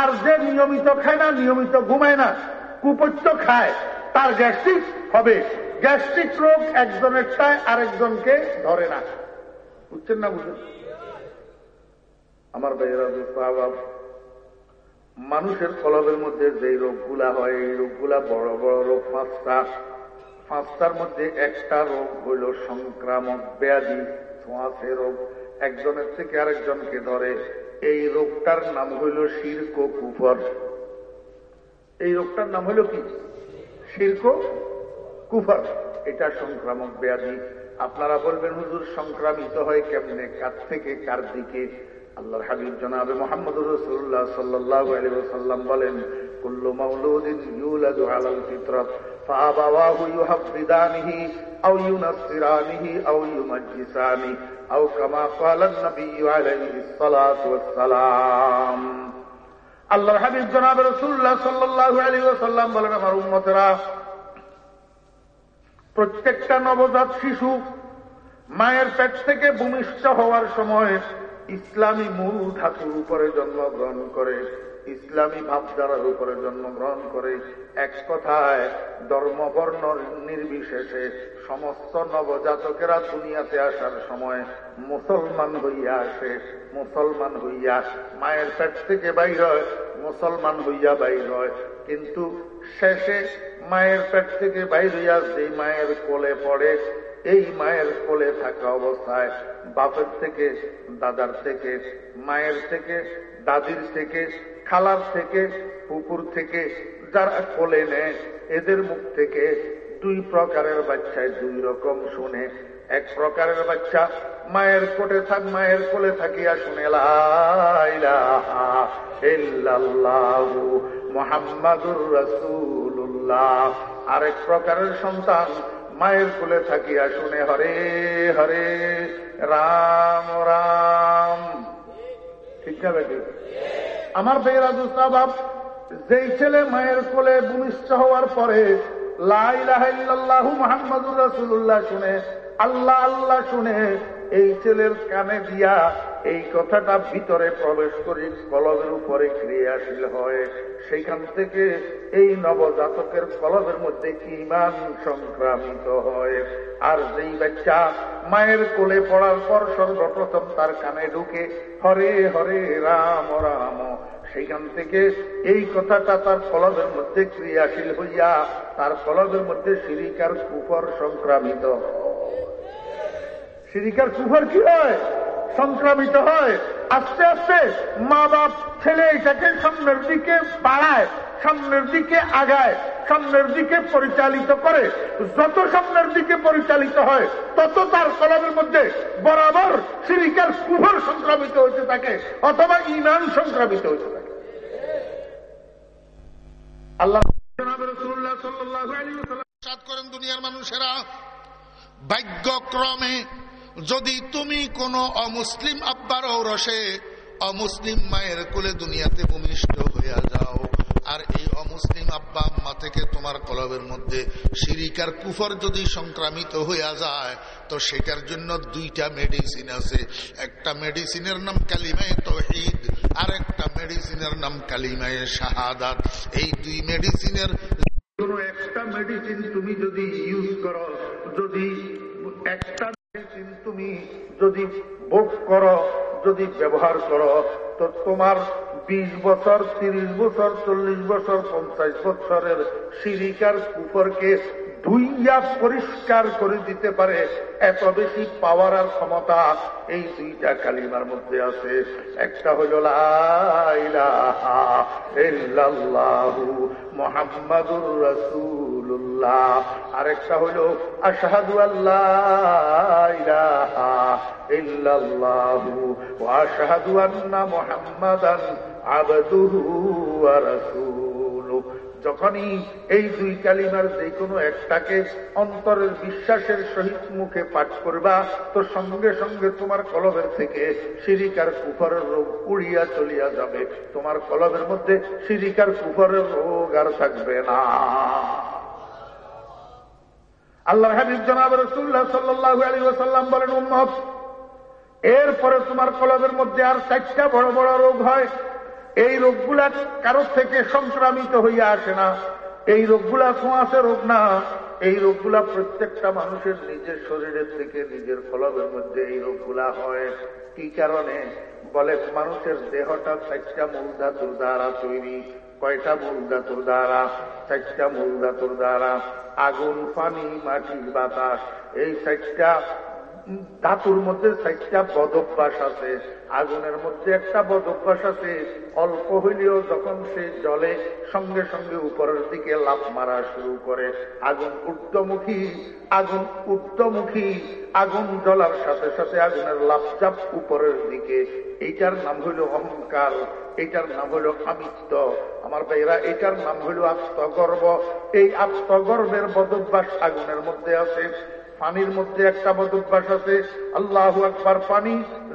আর যে নিয়মিত খায় না, নিয়মিত ঘুমায় না কুপচ্য খায়, তার গ্যাস্ট্রিক হবে। গ্যাস্ট্রিক রোগ একজনের একজনেরটায় আরেকজনকে ধরে না। বুঝছেন না বুঝছেন আমার ভাইয়েরা মানুষের কলবের মধ্যে যে রোগগুলা হয়, এই রোগগুলা বড় বড় রোগ পাঁচটা পাঁচটার মধ্যে একটা রোগ হইল সংক্রামক ব্যাধি ছোঁয়াশে রোগ। একজনের থেকে আরেকজনকে ধরে। এই রোগটার নাম হইল শির্ক কুফর এই রোগটার নাম হইল কি? শির্ক কুফর এটা সংক্রামক ব্যাধি। আপনারা বলবেন, হুজুর, সংক্রামিত হয় কেমনে? কার থেকে, কার দিকে? আল্লাহর হাবিব জনাবে মোহাম্মদ রসুল্লাহ সাল্লাহ আলী সাল্লাম বলেন, কুল্লু মাউলুদিন ইউলাদু আলাল ফিতরত। فأبواه يحفظانه أو ينصرانه أو يمجسانه أو كما قال النبي عليه الصلاة والسلام আল্লাহর হাবিব জনাব রসুল্লাহ সাল্লাহ আলী সাল্লাম বলেন আমার উন্মতেরা প্রত্যেকটা নবজাত শিশু মায়ের পেট থেকে ভূমিষ্ঠ হওয়ার সময় ইসলামী মূল ধাতুর উপরে জন্মগ্রহণ করে ইসলামী ভাবধারার উপরে জন্মগ্রহণ করে এক কথায় ধর্মবর্ণ নির্বিশেষে সমস্ত নবজাতকেরা দুনিয়াতে আসার সময় মুসলমান হইয়া আসে, মুসলমান হইয়া মায়ের পেট থেকে বাইর হয়, মুসলমান হইয়া বাইর হয়। কিন্তু শেষে মায়ের পেট থেকে বাইর হইয়া যে মায়ের কোলে পড়ে, এই মায়ের কোলে থাকা অবস্থায় বাপের থেকে, দাদার থেকে, মায়ের থেকে, দাদির থেকে খালার থেকে, পুকুর থেকে, যারা কোলে নেয়, এদের মুখ থেকে দুই প্রকারের বাচ্চায় দুই রকম শুনে। এক প্রকারের বাচ্চা, মায়ের কোটে থাক, মায়ের কোলে থাকিয়া শুনে মোহাম্মদুর রসুল্লাহ আরেক প্রকারের সন্তান, মায়ের কোলে থাকিয়া শুনে, হরে হরে, রাম রাম। ঠিক না আমার বেয়েরা দুস্তাবাব যেই ছেলে মায়ের কোলে ভূমিষ্ঠ হওয়ার পরে লাহ মোহাম্মদুর রসুল্লাহ শুনে, আল্লাহ আল্লাহ শুনে এই ছেলের কানে দিয়া এই কথাটা ভিতরে প্রবেশ করে, কলবের উপরে ক্রিয়াশীল হয়। সেইখান থেকে এই নবজাতকের কলবের মধ্যে ইমান সংক্রামিত হয়। আর যেই বাচ্চা মায়ের কোলে পড়ার পর সর্বপ্রথম তার কানে ঢুকে, হরে হরে, রাম রাম। সেইখান থেকে এই কথাটা তার কলবের মধ্যে ক্রিয়াশীল হইয়া, তার কলবের মধ্যে সিরিকার কুফর সংক্রামিত সিরিকার কুফর কি হয়? সংক্রামিত হয়। আস্তে আস্তে মা বাপ ছেলে এটাকে সামনের দিকে বাড়ায়, সামনের দিকে আগায়, সামনের দিকে পরিচালিত করে। যত সামনের দিকে পরিচালিত হয়, তত তার কলমের মধ্যে বরাবর সিরিকার কুফর সংক্রামিত হইতে থাকে, অথবা ইমান সংক্রামিত হইতে থাকে। আল্লাহ করেন দুনিয়ার মানুষেরা, ভাগ্যক্রমে যদি তুমি কোনো অমুসলিম আব্বার ঔরসে অমুসলিম মায়ের কোলে দুনিয়াতে ভূমিষ্ঠ হইয়া যাও, আর এই অমুসলিম আব্বা আম্মা থেকে তোমার কলবের মধ্যে সিরিকার কুফর যদি সংক্রামিত হইয়া যায়, তো সেটার জন্য দুইটা মেডিসিন আছে। একটা মেডিসিনের নাম কালিমায় তহিদ, আর একটা মেডিসিনের নাম কালিমায় শাহাদাত। এই দুই মেডিসিনের কোন একটা মেডিসিন তুমি যদি ইউজ করো, যদি একটা যদি ভোগ করো, যদি ব্যবহার করো, তো তোমার বিশ বছর, তিরিশ বছর, চল্লিশ বছর, পঞ্চাশ বছরের সিরিকার কুফরকে ধুইয়া পরিষ্কার করে দিতে পারে। এত বেশি পাওয়ার আর ক্ষমতা এই দুইটা কালিমার মধ্যে আছে। একটা হইল মোহাম্মদুর রসুল্লাহ আরেকটা হইল, আশাহাদু আল্লাহ আশাহাদু আন্না মোহাম্মদান আবদুহু যখনই এই দুই কালিমার যে কোনো একটাকে অন্তরের বিশ্বাসের সহিত মুখে পাঠ করবা, তো সঙ্গে সঙ্গে তোমার কলবের থেকে সিরিকার কুফরের রোগ উড়িয়া চলিয়া যাবে। তোমার কলবের মধ্যে সিরিকার কুফরের রোগ আর থাকবে না। আল্লাহ হাবিব জনাব রসুল্লাহ সাল্লাহ আলী ওসাল্লাম বলেন, উম্মত, এরপরে তোমার কলবের মধ্যে আর চারটা বড় বড় রোগ হয়। এই রোগগুলা কারোর থেকে সংক্রামিত হইয়া আসে না। এই রোগগুলা ছোঁয়াশে রোগ না। এই রোগগুলা প্রত্যেকটা মানুষের নিজের শরীরের থেকে নিজের ফলবের মধ্যে এই রোগগুলা হয়। কি কারণে? বলে, মানুষের দেহটা চারটা মূল ধাতুর দ্বারা তৈরি। কয়টা মূল ধাতুর দ্বারা চারটা মূল ধাতুর দ্বারা আগুন, পানি, মাটি, বাতাস, এই চারটা ধাতুর মধ্যে চারটা বদভ্যাস আছে। আগুনের মধ্যে একটা বদভ্যাস আছে, অল্প হইলেও যখন সে জলে সঙ্গে সঙ্গে উপরের দিকে লাভ মারা শুরু করে। আগুন ঊর্ধ্বমুখী আগুন ঊর্ধ্বমুখী, আগুন জ্বলার সাথে সাথে আগুনের লাভচাপ উপরের দিকে এইটার নাম হইল অহংকার, এইটার নাম হইল আমিত্ব আমার ভাইরা এটার নাম হইল আত্মগর্ব। এই আত্মগর্বের বদভ্যাস আগুনের মধ্যে আছে, পানির মধ্যে একটা বদভ্যাস আছে। আল্লাহ একবার পানি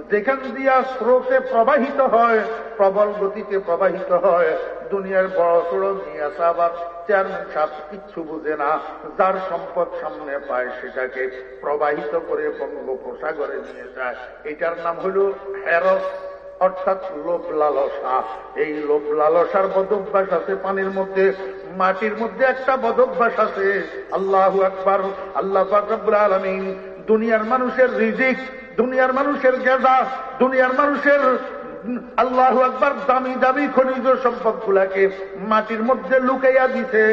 যেখান দিয়া স্রোতে প্রবাহিত হয়, প্রবল গতিতে প্রবাহিত হয়। দুনিয়ার বড় সড়ো নিয়ে আসা আবার চেয়ারম্যান সাহেব কিচ্ছু বুঝে না, যার সম্পদ সামনে পায় সেটাকে প্রবাহিত করে বঙ্গোপসাগরে নিয়ে যায়। এটার নাম হল হ্যারস অর্থাৎ লোভ লালসা। এই লোভ লালসার বদভ্যাস আছে পানির মধ্যে, মাটির মধ্যে একটা বদভ্যাস আছে। আল্লাহ আকবর, আল্লাহ আলমিন, দুনিয়ার মানুষের রিজিক, দুনিয়ার মানুষের গেজা, দুনিয়ার মানুষের আল্লাহ একবার দামি দামি খনিজ সম্পদ গুলাকে মাটির মধ্যে লুকাইয়া দিছে,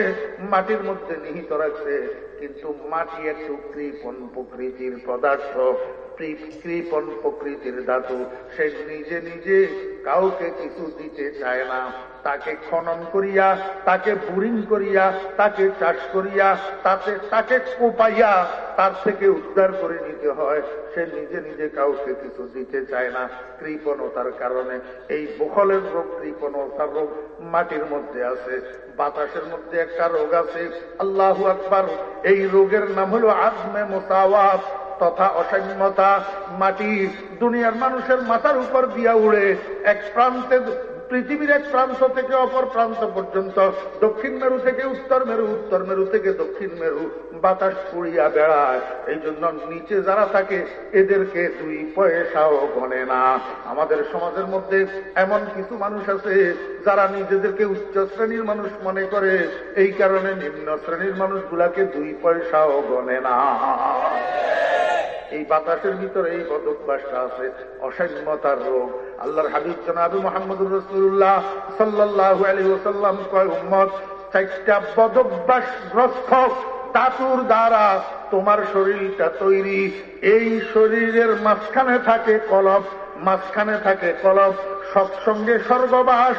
মাটির মধ্যে নিহিত রাখছে। কিন্তু মাটি একটু কৃপন প্রকৃতির পদার্থ। কৃপন প্রকৃতির ধাতু। সে নিজে নিজে কাউকে কিছু দিতে চায় না। তাকে খনন করিয়া, তাকে বুরিং করিয়া, তাকে চাষ করিয়া, তাতে তাকে কোপাইয়া তার থেকে উদ্ধার করে নিতে হয়। সে নিজে নিজে কাউকে কিছু দিতে চায় না। কৃপণতার কারণে এই বখলের রোগ কৃপণতার রোগ মাটির মধ্যে আছে। বাতাসের মধ্যে একটা রোগ আছে। আল্লাহ আকবার। এই রোগের নাম হলো আজমে মোতাওয়াত তথা অসাম্যতা মাটি দুনিয়ার মানুষের মাথার উপর দিয়া উড়ে এক প্রান্তে পৃথিবীর এক প্রান্ত থেকে অপর প্রান্ত পর্যন্ত, দক্ষিণ মেরু থেকে উত্তর মেরু উত্তর মেরু থেকে দক্ষিণ মেরু, বাতাস পুড়িয়া বেড়ায়। এই জন্য নিচে যারা থাকে, এদেরকে দুই পয়সাও গণে না। আমাদের সমাজের মধ্যে এমন কিছু মানুষ আছে, যারা নিজেদেরকে উচ্চ শ্রেণির মানুষ মনে করে। এই কারণে নিম্ন শ্রেণির মানুষগুলাকে দুই পয়সাও গণে না। এই বাতাসের ভিতরে এই বদভ্যাসটা আছে অসাম্যতার রোগ। আল্লাহর হাবিব জনাবি মোহাম্মদুর রসুল্লাহ সাল্লাহ আলী ওসাল্লাম কয়, উম্মত, চারটা বদভ্যাস দাতুর দ্বারা তোমার শরীরটা তৈরি। এই শরীরের মাঝখানে থাকে কলব মাঝখানে থাকে কলব সৎসঙ্গে স্বর্গবাস,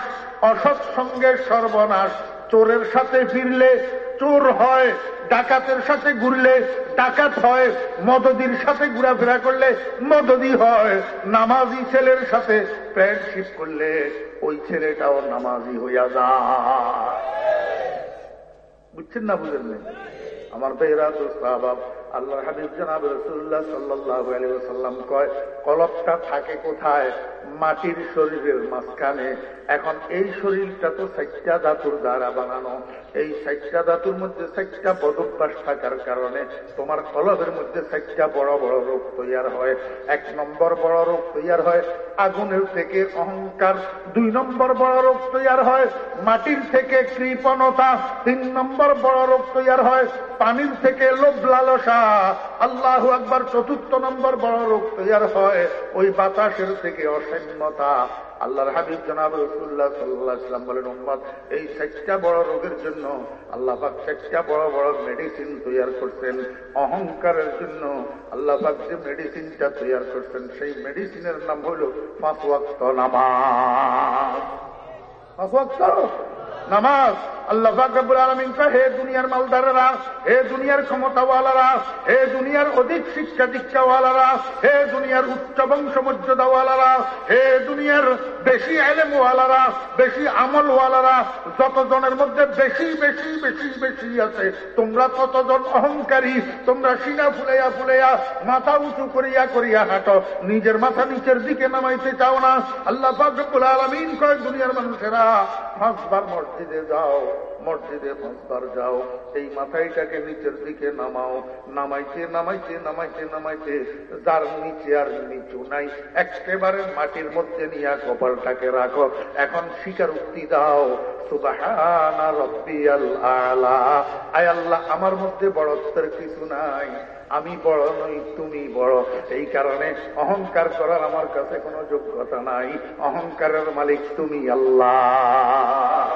অসৎসঙ্গে সর্বনাশ। চোরের সাথে ফিরলে চোর হয়, ডাকাতের সাথে ঘুরলে ডাকাত হয়, মদদির সাথে ঘোরাফেরা করলে মদদি হয়, নামাজি ছেলের সাথে ফ্রেন্ডশিপ করলে ওই ছেলেটাও নামাজি হইয়া যায়। বুঝছেন না, বুঝেন আমার বেহরা তো সাহাবাব আল্লাহ হাবিব জনাব রসুল্লাহ সাল্লাহ আলী সাল্লাম কয়, কলপটা থাকে কোথায়? মাটির শরীরের মাঝখানে। এখন এই শরীরটা তো সাইটটা ধাতুর দ্বারা বানানো। এই সাইটটা ধাতুর মধ্যে সাইটটা বদভ্যাস থাকার কারণে তোমার কলবের মধ্যে সাইটটা বড় বড় রোগ তৈয়ার হয়। এক নম্বর বড় রোগ তৈয়ার হয়, আগুনের থেকে অহংকার। দুই নম্বর বড় রোগ তৈয়ার হয়, মাটির থেকে কৃপণতা। তিন নম্বর বড় রোগ তৈয়ার হয়, পানির থেকে লোভ লালসা। আল্লাহ একবার চতুর্থ নম্বর বড় রোগ তৈয়ার হয়, ওই বাতাসের থেকে অসম্যতা আল্লাহর হাবিব জনাব রসুল্লাহ সাল্লাহাম বলেন, উম্মত, এই চারটা বড় রোগের জন্য আল্লাহ পাক চারটা বড় বড় মেডিসিন তৈয়ার করছেন। অহংকারের জন্য আল্লাহ পাক যে মেডিসিনটা তৈয়ার করছেন, সেই মেডিসিনের নাম হল পাঁচ ওয়াক্ত নামাজ। নামাজ। আল্লাহ ফাকবুল আলমিন হে দুনিয়ার মালদারেরা, হে দুনিয়ার ক্ষমতাওয়ালারা, হে দুনিয়ার অধিক শিক্ষা দীক্ষাওয়ালারা, হে দুনিয়ার উচ্চ বংশ মর্যাদাওয়ালারা হে দুনিয়ার বেশি এলেমওয়ালারা বেশি আমলওয়ালারা, যতজনের মধ্যে বেশি বেশি বেশি বেশি আছে, তোমরা ততজন অহংকারী, তোমরা সিনা ফুলাইয়া ফুলাইয়া, মাথা উঁচু করিয়া করিয়া হাঁটো। নিজের মাথা নিচের দিকে নামাইতে চাও না। আল্লাহ ফাকবুল আলমিন কয়, দুনিয়ার মানুষেরা, পাঁচবার মসজিদে যাও, মসজিদে পাঁচবার যাও এই মাথাইটাকে নিচের দিকে নামাও নামাইতে নামাইতে নামাইতে নামাইতে যার নিচে আর নিচু নাই, একেবারে মাটির মধ্যে নিয়ে কপালটাকে রাখো। এখন শিকার উক্তি দাও, সুবাহানা রব্বিয়াল আয় আল্লাহ, আমার মধ্যে বড়ত্বের কিছু নাই। আমি বড় নই, তুমি বড়। এই কারণে অহংকার করার আমার কাছে কোনো যোগ্যতা নাই। অহংকারের মালিক তুমি আল্লাহ।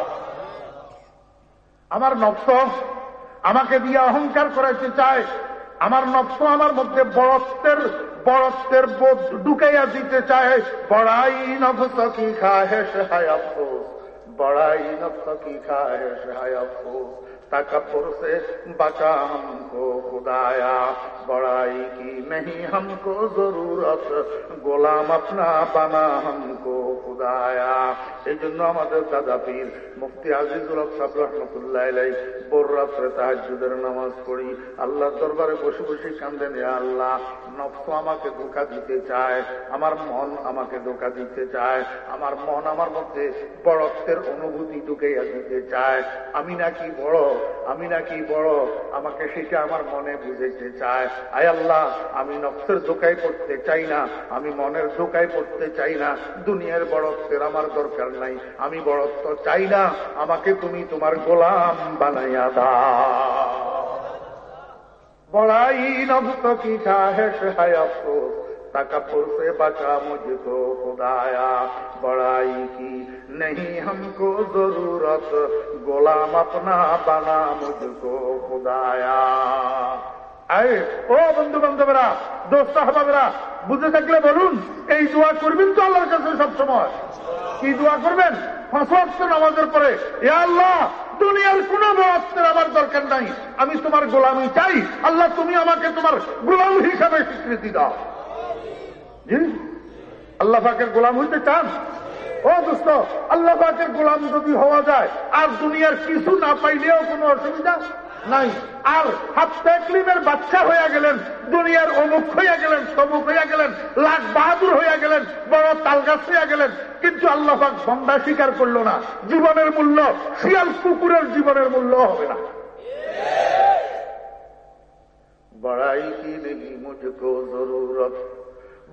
আমার নফস আমাকে দিয়ে অহংকার করাইতে চায়। আমার নফস আমার মধ্যে বড়ত্বের বড়ত্বের বোধ ঢুকাইয়া দিতে চায়। বড়াই নফস কি খায় সে হায় আফসোস, বড়াই নফস কি খায় সে হায় আফসোস। तकबर से बचा हमको खुदाया बड़ाई की नहीं हमको जरूरत গোলাম আপনা বানা हमको খুদায়া এই জন্য আমাদের দাদা পীর মুফতি আজিজুল হক সাহেব রহমতুল্লাহ আলাই বোর রাত্রে তাহাজুদের নামাজ পড়ি আল্লাহর দরবারে বসে বসে কান্দেন আল্লাহ নফস আমাকে ধোকা দিতে চায়, আমার মন আমাকে ধোকা দিতে চায়, আমার মন আমার মধ্যে বড়ত্বের অনুভূতি ঢুকাইয়া দিতে চায়। আমি নাকি বড়, আমি নাকি বড়, আমাকে সেটা আমার মনে বুঝাইতে চায়। আয় আল্লাহ, আমি নফসের ধোকায় পড়তে চাই না, আমি মনের ধোকায় পড়তে চাই না, দুনিয়ার বড়ত্বের আমার দরকার নাই, আমি বড়ত্ব চাই না, আমাকে তুমি তোমার গোলাম বানাইয়া দা बड़ाई नफ्स की खाहिश है अफसोस तकपुर से बचा मुझको खुदाया बड़ाई की नहीं हमको जरूरत गुलाम अपना बना मुझको खुदाया ও বন্ধু বান্ধবেরা দোস্ত হবাবেরা বুঝে থাকলে বলুন, এই দোয়া করবেন তো আল্লাহর কাছে সবসময়? কি দোয়া করবেন? ফাঁসওয়াক্ত নামাজের পরে। এ আল্লাহ, দুনিয়ার কোন বরাত্মের আমার দরকার নাই। আমি তোমার গোলামি চাই। আল্লাহ, তুমি আমাকে তোমার গোলাম হিসাবে স্বীকৃতি দাও। আল্লাহ পাকের গোলাম হইতে চান? ও দোস্ত, আল্লাহ পাকের গোলাম যদি হওয়া যায়, আর দুনিয়ার কিছু না পাইলেও কোনো অসুবিধা? নাই। আর হাফতে ক্লিমের বাচ্চা হইয়া গেলেন, দুনিয়ার অমুখ হইয়া গেলেন সমুখ হইয়া গেলেন, লাখ বাহাদুর হইয়া গেলেন, বড় তালগাছ হইয়া গেলেন। কিন্তু আল্লাহাক বন্দা স্বীকার করল না। জীবনের মূল্য, শিয়াল কুকুরের জীবনের মূল্য হবে না। বড়াই কি নেই মুঝকো জরুরত।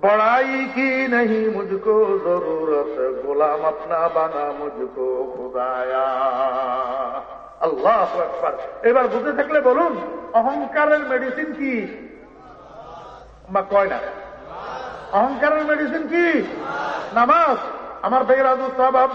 বড়াই কি নেই মুঝকো জরুরত গোলাম আপনা বানা মুঝকো খুদায়া আল্লাহ এবার বুঝে থাকলে বলুন, অহংকারের মেডিসিন কি? কয় না অহংকারের মেডিসিন কি? নামাজ। আমার বেগরাজু সাহাব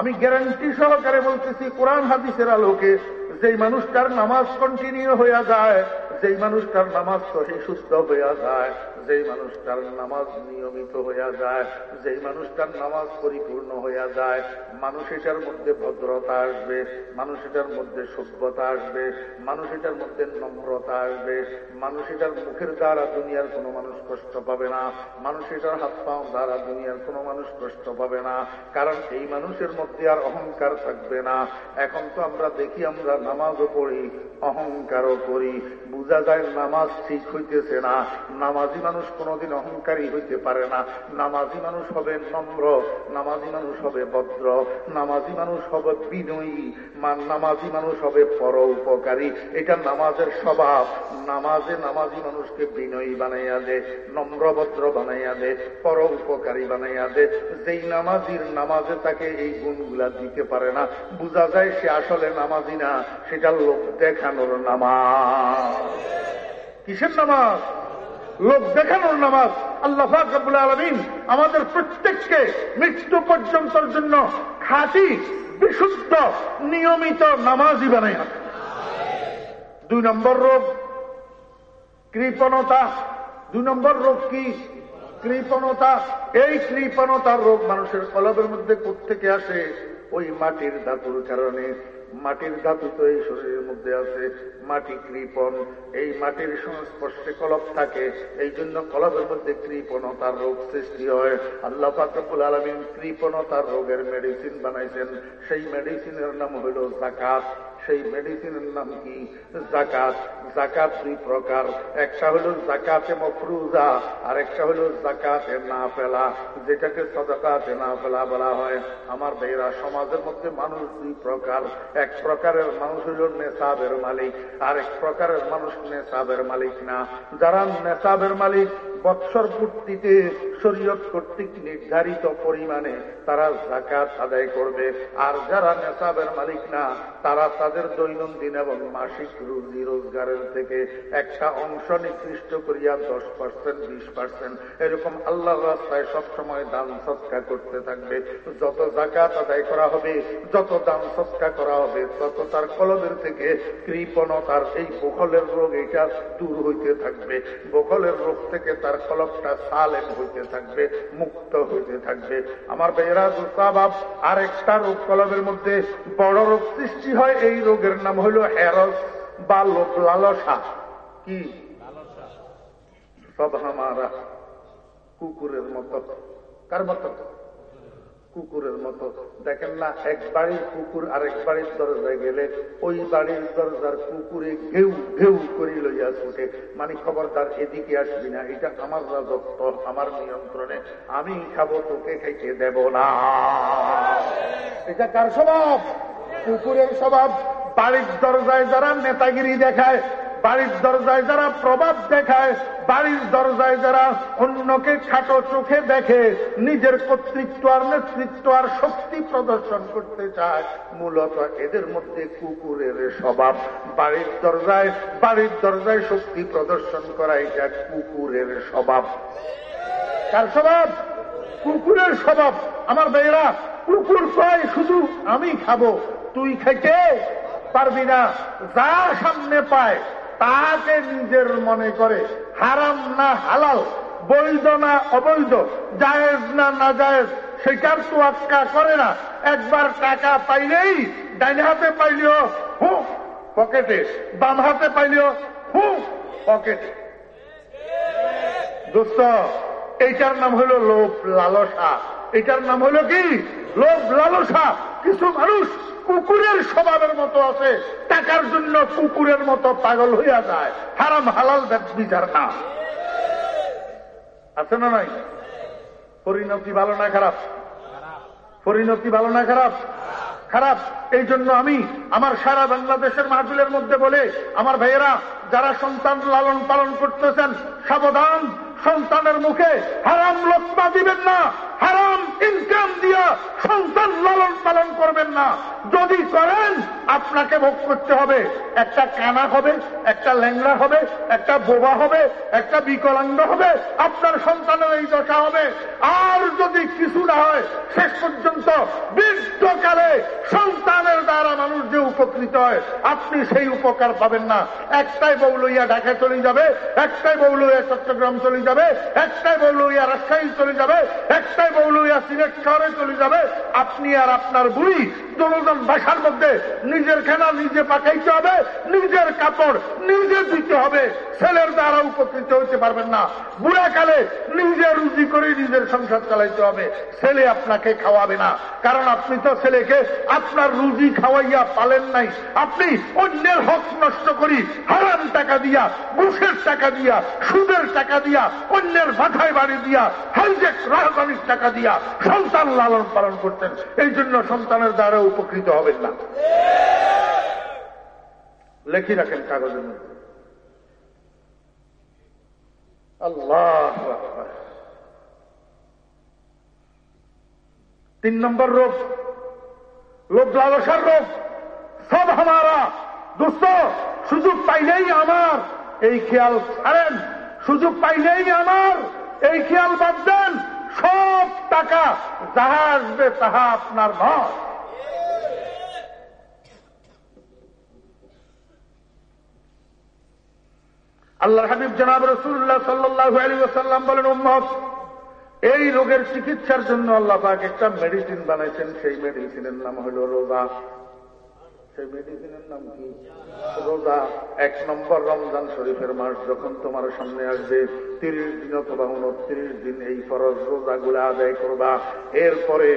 আমি গ্যারান্টি সহকারে বলতেছি, কোরআন হাদিসের আলোকে যেই মানুষটার নামাজ কন্টিনিউ হইয়া যায়, যেই মানুষটার নামাজ সহি সুস্থ হইয়া যায়। যেই মানুষটার নামাজ নিয়মিত হইয়া যায়, যেই মানুষটার নামাজ পরিপূর্ণ হইয়া যায়, মানুষ এটার মধ্যে ভদ্রতা আসবে, মানুষ এটার মধ্যে সভ্যতা আসবে, মানুষ এটার মধ্যে নম্রতা আসবে, মানুষ এটার মুখের দ্বারা দুনিয়ার কোনো মানুষ কষ্ট পাবে না, মানুষ এটার হাত পাও দ্বারা দুনিয়ার কোনো মানুষ কষ্ট পাবে না, কারণ এই মানুষের মধ্যে আর অহংকার থাকবে না। এখন তো আমরা দেখি আমরা নামাজও পড়ি, অহংকারও করি, বোঝা যায় নামাজ ঠিক হইতেছে না, নামাজি মানুষ কোনোদিন অহংকারী হইতে পারে না। নামাজি মানুষ হবে নম্র, নামাজি মানুষ হবে ভদ্র, নামাজি মানুষ হবে বিনয়ী নামাজি মানুষ হবে পর উপকারী। এটা নামাজের স্বভাব। নামাজে নামাজি মানুষকে বিনয়ী বানাইয়া দে নম্রভদ্র বানাইয়া দে, পর উপকারী বানাইয়া দে। যেই নামাজির নামাজে তাকে এই গুণগুলা দিতে পারে না। বোঝা যায় সে আসলে নামাজি না, সেটা লোক দেখানোর নামাজ। কিসের নামাজ? লোক দেখানোর নামাজ আল্লাহ ফাকবুল আলমিন আমাদের প্রত্যেককে মৃত্যু পর্যন্তর জন্য খাঁটি, বিশুদ্ধ, নিয়মিত নামাজই বানাই দুই নম্বর রোগ, কৃপণতা। দুই নম্বর রোগ কি? কৃপণতা। এই কৃপণতার রোগ মানুষের কলবের মধ্যে থেকে আসে? ওই মাটির ধাতুর কারণে। মাটির ধাতু তো এই শরীরের মধ্যে আছে, মাটি কৃপণ, এই মাটির সংস্পর্শে কলপ থাকে, এই জন্য কলপের মধ্যে কৃপণতার রোগ সৃষ্টি হয়। আল্লাহ ফাকরুল আলমিন কৃপণতার রোগের মেডিসিন বানাইছেন। সেই মেডিসিনের নাম হইল জাকাত। সেই মেডিসিনের নাম কি? জাকাত। জাকাত দুই প্রকার। একটা হলো জাকাতে মফরুজা, আর একটা হলো জাকাতে না ফেলা যেটাকে সদাকাতে না ফেলা বলা হয়। আমার বেয়েরা সমাজের মধ্যে মানুষ দুই প্রকার। এক প্রকারের মানুষ হইল নেশাবের মালিক, আর এক প্রকারের মানুষ নেশাবের মালিক না। যারা নেশাবের মালিক, বৎসর পূর্তিতে শরীয়ত কর্তৃক নির্ধারিত পরিমাণে তারা জাকাত আদায় করবে। আর যারা নেশাবের মালিক না, তারা তাদের দৈনন্দিন এবং মাসিক রুজি রোজগারের থেকে একটা অংশ নির্দিষ্ট করিয়া দশ পার্সেন্ট বিশ পার্সেন্ট এরকম আল্লাহ রাস্তায় সবসময় দান সৎকা করতে থাকবে। যত জাকাত আদায় করা হবে, যত দান সৎকা করা হবে, তত তার কলমের থেকে কৃপণতার এই বখলের রোগ এটা দূর হইতে থাকবে। বখলের রোগ থেকে তার কলকটা সালেম হইতে থাকবে, মুক্ত হইতে থাকবে। আমার বেয়েরা দুস্তাবাব আর একটা রোগ কলমের মধ্যে বড় রোগ সৃষ্টি হয়, এই রোগের নাম হইল এরস বা লোক লালসা। কি? সব হামারা কুকুরের মতো। কার মতো? কুকুরের মতো। দেখেন না এক বাড়ির কুকুর আরেক বাড়ির দরজায় গেলে ওই বাড়ির দরজার কুকুরে ঘেউ ঘেউ করি লইয়া ছুটে। মানে খবরদার এদিকে আসবি না এটা আমার রাজত্ব আমার নিয়ন্ত্রণে। আমি খাব তোকে খাইতে দেব না। এটা কার স্বভাব? কুকুরের স্বভাব। বাড়ির দরজায় যারা নেতাগিরি দেখায়, বাড়ির দরজায় যারা প্রভাব দেখায়, বাড়ির দরজায় যারা অন্যকে খাটো চোখে দেখে, নিজের কর্তৃত্ব আর নেতৃত্ব আর শক্তি প্রদর্শন করতে চায়, মূলত এদের মধ্যে কুকুরের স্বভাব। বাড়ির দরজায় বাড়ির দরজায় শক্তি প্রদর্শন করা এটা কুকুরের স্বভাব। কার স্বভাব? কুকুরের স্বভাব। আমার বেয়েরা কুকুর কয়, শুধু আমি খাব, তুই খাইতে পারবি না। যা সামনে পায়, তাকে নিজের মনে করে হারাম না হালাল, বৈধ না অবৈধ, জায়েজ না না জায়েজ সেটার তো আটকা করে না। একবার টাকা পাইলেই ডাইন হাতে পাইলেও হু, পকেটে, বাম হাতে পাইলেও হু, পকেটে। দোস্ত, এইটার নাম হলো লোভ লালসা। এটার নাম হলো কি? লোভ লালসা। কিছু মানুষ কুকুরের স্বভাবের মতো আছে, টাকার জন্য কুকুরের মতো পাগল হইয়া যায়। হারাম হালাল বিচার না। আছে না নাই? পরিণতি ভালো না খারাপ? পরিণতি ভালো না খারাপ? খারাপ। এই জন্য আমি আমার সারা বাংলাদেশের মাহফিলের মধ্যে বলে, আমার ভাইয়েরা, যারা সন্তান লালন পালন করতেছেন, সাবধান। সন্তানের মুখে হারাম লোকমা দিবেন না। হারাম ইনকাম দিয়া সন্তান লালন পালন করবেন না। যদি করেন, আপনাকে ভোগ করতে হবে। একটা কানা হবে, একটা ল্যাংড়া হবে, একটা বোবা হবে, একটা বিকলাঙ্গ হবে, আপনার সন্তানের এই দশা হবে। আর যদি কিছু না হয়, শেষ পর্যন্ত বৃদ্ধকালে সন্তানের দ্বারা মানুষ যে উপকৃত হয়, আপনি সেই উপকার পাবেন না। একটাই বউ লইয়া ঢাকায় চলে যাবে, একটাই বউ লইয়া চট্টগ্রাম চলে যাবে, একটাই বউ লইয়া রাজশাহী চলে যাবে, একটাই বউ লইয়া সিলেট শহরে চলে যাবে, আপনি আর আপনার বুড়ি দুজন বাসার মধ্যে নিজের খেলা নিজে পাকাইতে হবে, নিজের কাপড় নিজে দিতে হবে। ছেলের দ্বারা উপকৃত হইতে পারবেন না। বুড়াকালে নিজে রুজি করে নিজের সংসার চালাইতে হবে। ছেলে আপনাকে খাওয়াবে না। কারণ আপনি তো ছেলেকে আপনার রুজি খাওয়াইয়া পালেন নাই। আপনি অন্যের হক নষ্ট করি, হারাম টাকা দিয়া, ঘুষের টাকা দিয়া, সুদের টাকা দিয়া, অন্যের মাথায় বাড়ি দিয়া, হাইজেক রাজধানীর টাকা দিয়া সন্তান লালন পালন করতেন, এই জন্য সন্তানের দ্বারা উপকৃত হবেন না। লেখি রাখেন কাগজের মধ্যে। আল্লাহ তিন নম্বর রোগ লোক লালসার রোগ, সব হামারা দোস্ত সুযোগ পাইলেই আমার, এই খেয়াল ছাড়েন, সুযোগ পাইলেই আমার, এই খেয়াল বাদ টাকা, যাহা আসবে তাহা আপনার নয় আল্লাহ হাবিব জনাব রসুল্লাহ সাল্লাহ আলী ওসাল্লাম বলেন, উম্মত, এই রোগের চিকিৎসার জন্য আল্লাহ পাক একটা মেডিসিন বানাইছেন। সেই মেডিসিনের নাম হল রোজা। সেই মেডিসিনের নাম কি? রোজা। এক নম্বর রমজান শরীফের মাস যখন তোমার সামনে আসবে তিরিশ দিন অথবা উনত্রিশ দিন এই ফরজ রোজাগুলো আদায় করবা। এরপরে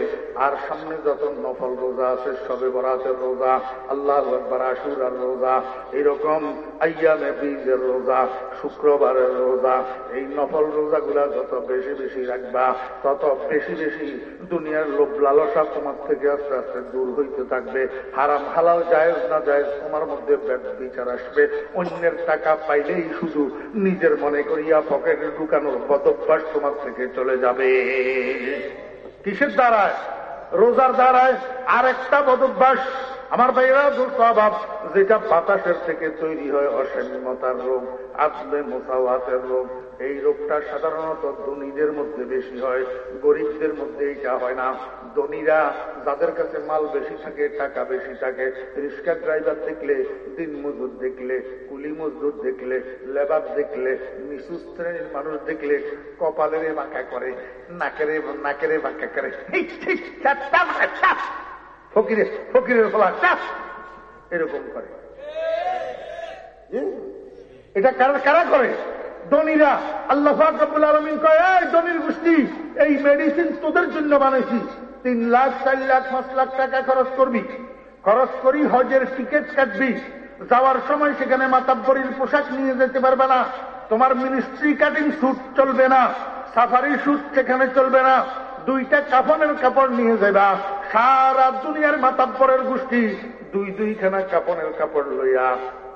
আর সামনে যত নফল রোজা আছে, সবে বরাতের রোজা, আল্লাহ একবার আসুর রোজা এইরকম আইয়ামে বীজের রোজা, শুক্রবারের রোজা, এই নফল রোজাগুলা যত বেশি বেশি রাখবা, তত বেশি বেশি দুনিয়ার লোভ লালসা তোমার থেকে আস্তে আস্তে দূর হইতে থাকবে। হারাম, হালাল, জায়েজ, না জায়েজ তোমার মধ্যে বিচার আসবে। অন্যের টাকা পাইলেই শুধু নিজের মনে করিয়া পকেটে ঢুকানোর বদভ্যাস তোমার থেকে চলে যাবে? কিসের দ্বারায়? রোজার দ্বারায় আর একটা বদভ্যাস। আমার ভাইরা দুঃস্বভাব যেটা বাতাসের থেকে তৈরি হয় অসীমতার রোগ আসবে মোসাওয়াতের রোগ এই রোগটা সাধারণত ধনীদের মধ্যে বেশি হয়, গরিবদের মধ্যে এইটা হয় না। ধনীরা যাদের কাছে মাল বেশি থাকে, টাকা বেশি থাকে, রিক্সা ড্রাইভার দেখলে দিন মজুর দেখলে কুলি মজদুর দেখলে লেবার দেখলে নিচু শ্রেণির মানুষ দেখলে কপালের বাঁকা করে, নাকের নাকের বাঁকা করে। ফকিরে, ফকিরের চাপ এরকম করে। এটা কারা কারা করে? দনিরা আল্লাহ ফাকবুল আলমিন কয় দনির গোষ্ঠী, এই মেডিসিন তোদের জন্য বানাইছি। তিন লাখ, চার লাখ, পাঁচ লাখ টাকা খরচ করবি। খরচ করি হজের টিকিট কাটবি। যাওয়ার সময় সেখানে মাতাব্বরীর পোশাক নিয়ে যেতে পারবে না। তোমার মিনিস্ট্রি কাটিং স্যুট চলবে না, সাফারি স্যুট সেখানে চলবে না, দুইটা কাফনের কাপড় নিয়ে যাবা সারা দুনিয়ার মাতাব্বরের গোষ্ঠী দুই দুইখানা কাপনের কাপড় লইয়া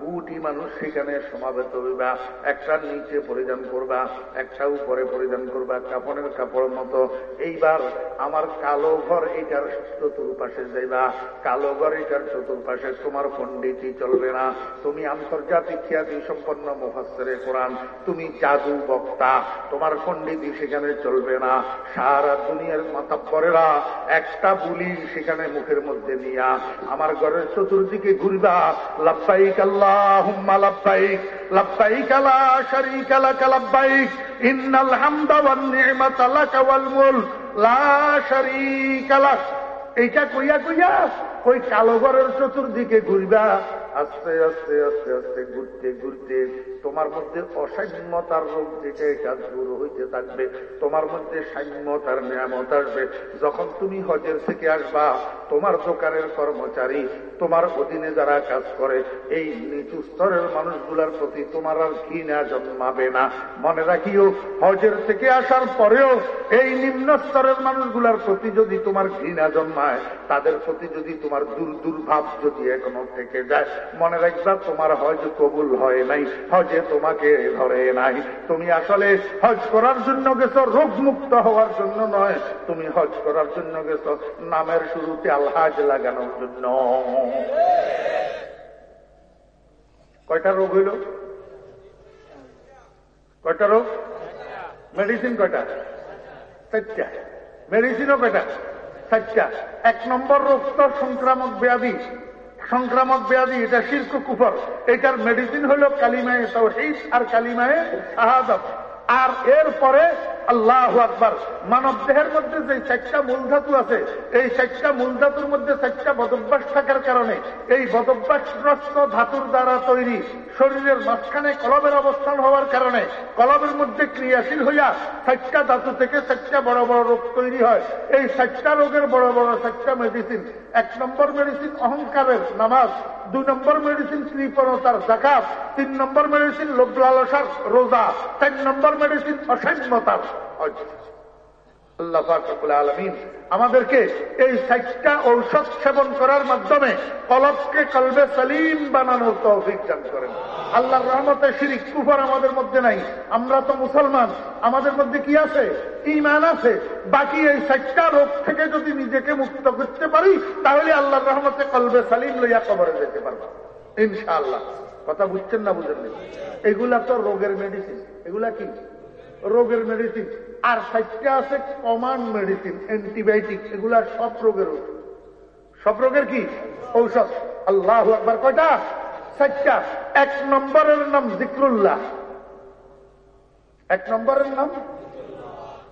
উটি মানুষ সেখানে সমাবেত হইবা, একটা নিচে পরিধান করবা, একটা উপরে পরিধান করবা কাপড়ের কাপড় মতো। এইবার আমার কালো ঘর এটার চতুর্পাশে যাইবা। কালো ঘর এটার চতুর্পাশে তোমার পণ্ডিতি চলবে না। তুমি আন্তর্জাতিক খ্যাতি সম্পন্ন মুফাসের কোরআন, তুমি জাদু বক্তা। তোমার পণ্ডিতি সেখানে চলবে না। সারা দুনিয়ার মাতাব্বরেরা একটা বুলি সেখানে মুখের মধ্যে নিয়া আমার ঘরের চতুর্দিকে ঘুরবা। লাফাইক আল্লাহ اللهم لبيك لبيك لا شريك لك لبيك إن الحمد والنعمة لك والملك لا شريك لك এইটা কইয়া কইয়া ওই কালো ঘরের চতুর্দিকে ঘুরবা আস্তে আস্তে আস্তে আস্তে ঘুরতে ঘুরতে তোমার মধ্যে অসাম্যতার রোগ যেটা এটা দূর হইতে থাকবে। তোমার মধ্যে সাম্যতার নিয়ামত আসবে। যখন তুমি হজের থেকে আসবা, তোমার দোকানের কর্মচারী, তোমার অধীনে যারা কাজ করে, এই নিচু স্তরের মানুষগুলার প্রতি তোমার আর ঘৃণা জন্মাবে না। মনে রাখিও, হজের থেকে আসার পরেও এই নিম্ন স্তরের মানুষগুলার প্রতি যদি তোমার ঘৃণা জন্মায়, তাদের প্রতি যদি তোমার দূর দুর্ভাব যদি এখনও থেকে যায়, মনে রাখবা তোমার হজ কবুল হয় নাই। হজে তোমাকে ধরে নাই। তুমি আসলে হজ করার জন্য গেছো রোগ মুক্ত হওয়ার জন্য নয়। তুমি হজ করার জন্য গেছো, নামের শুরুতে আলহাজ লাগানোর জন্য। কয়টা রোগ হইল? কয়টা রোগ? মেডিসিন কয়টা? চারটা। মেডিসিনও কয়টা? চারটা। এক নম্বর রোগ তো সংক্রামক ব্যাধি। সংক্রামক ব্যাধি, এটা শিল্প কুফর। এটার মেডিসিন হলো কালিমায় তাও আর কালিমায় আহাদ আর এরপরে আল্লাহ আকবার। মানব দেহের মধ্যে যে চারটা মূল ধাতু আছে, এই চারটা মূল ধাতুর মধ্যে চারটা বদভ্যাস থাকার কারণে এই বদভ্যাসগ্রস্ত ধাতুর দ্বারা তৈরি শরীরের মাঝখানে কলবের অবস্থান হওয়ার কারণে কলবের মধ্যে ক্রিয়াশীল হইয়া চারটা ধাতু থেকে চারটা বড় বড় রোগ তৈরি হয়। এই চারটা রোগের বড় বড় চারটা মেডিসিন এক নম্বর মেডিসিন অহংকারের নামাজ, দুই নম্বর মেডিসিন কৃপণতার জাকাত তিন নম্বর মেডিসিন লোভ লালসার রোজা, চার নম্বর মেডিসিন অসাম্যতার আল্লাহ আমাদেরকে এই সাইটটা ঔষধ সেবন করার মাধ্যমে কলবকে কলবে সালিম বানানোর তৌফিক দান করেন। আল্লাহর রহমতে শিরিক, কুফর আমাদের মধ্যে নাই। আমরা তো মুসলমান। আমাদের মধ্যে কি আছে? ইমান আছে। বাকি এই সাইটটা রোগ থেকে যদি নিজেকে মুক্ত করতে পারি, তাহলে আল্লাহর রহমতে কলবে সালিম লইয়া কবরে যেতে পারব। ইনশাআল্লাহ। কথা বুঝছেন না বুঝেন এগুলা তো রোগের মেডিসিন এগুলা কি? রোগের মেডিসিন আর সাইটটা আছে কমান মেডিসিন অ্যান্টিবায়োটিক এগুলা সব রোগের ওষুধ। সব রোগের কি? ঔষধ। আল্লাহ একবার কয়টা? সাতটা এক নম্বরের নাম জিক্রুল্লাহ। এক নম্বরের নাম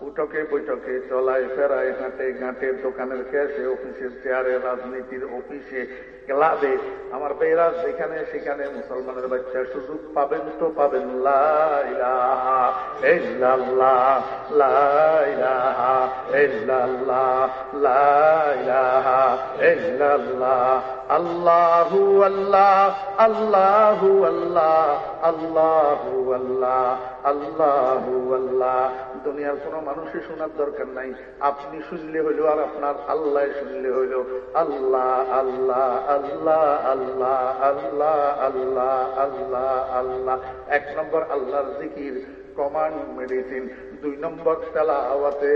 উঠকে বৈঠকে চলায় ফেরায় হাঁটে ঘাটে দোকানের ক্যাশে, অফিসের চেয়ারে, রাজনীতির অফিসে, ক্লাবে। আমার বেরা যেখানে সেখানে মুসলমানের বাচ্চা সুযোগ পাবেন তো পাবেন। আল্লাহু আল্লাহ আল্লাহু আল্লাহ আল্লাহু আল্লাহ আল্লাহু আল্লাহ। দুনিয়ার কোন মানুষই শোনার দরকার নাই। আপনি শুনলে হইল আর আপনার আল্লাহ শুনলে হইল। আল্লাহ আল্লাহ আল্লাহ আল্লাহ আল্লাহ আল্লাহ আল্লাহ আল্লাহ। এক নম্বর আল্লাহর জিকির, কমান্ড মেডিসিন। দুই নম্বর তেলাওয়াতে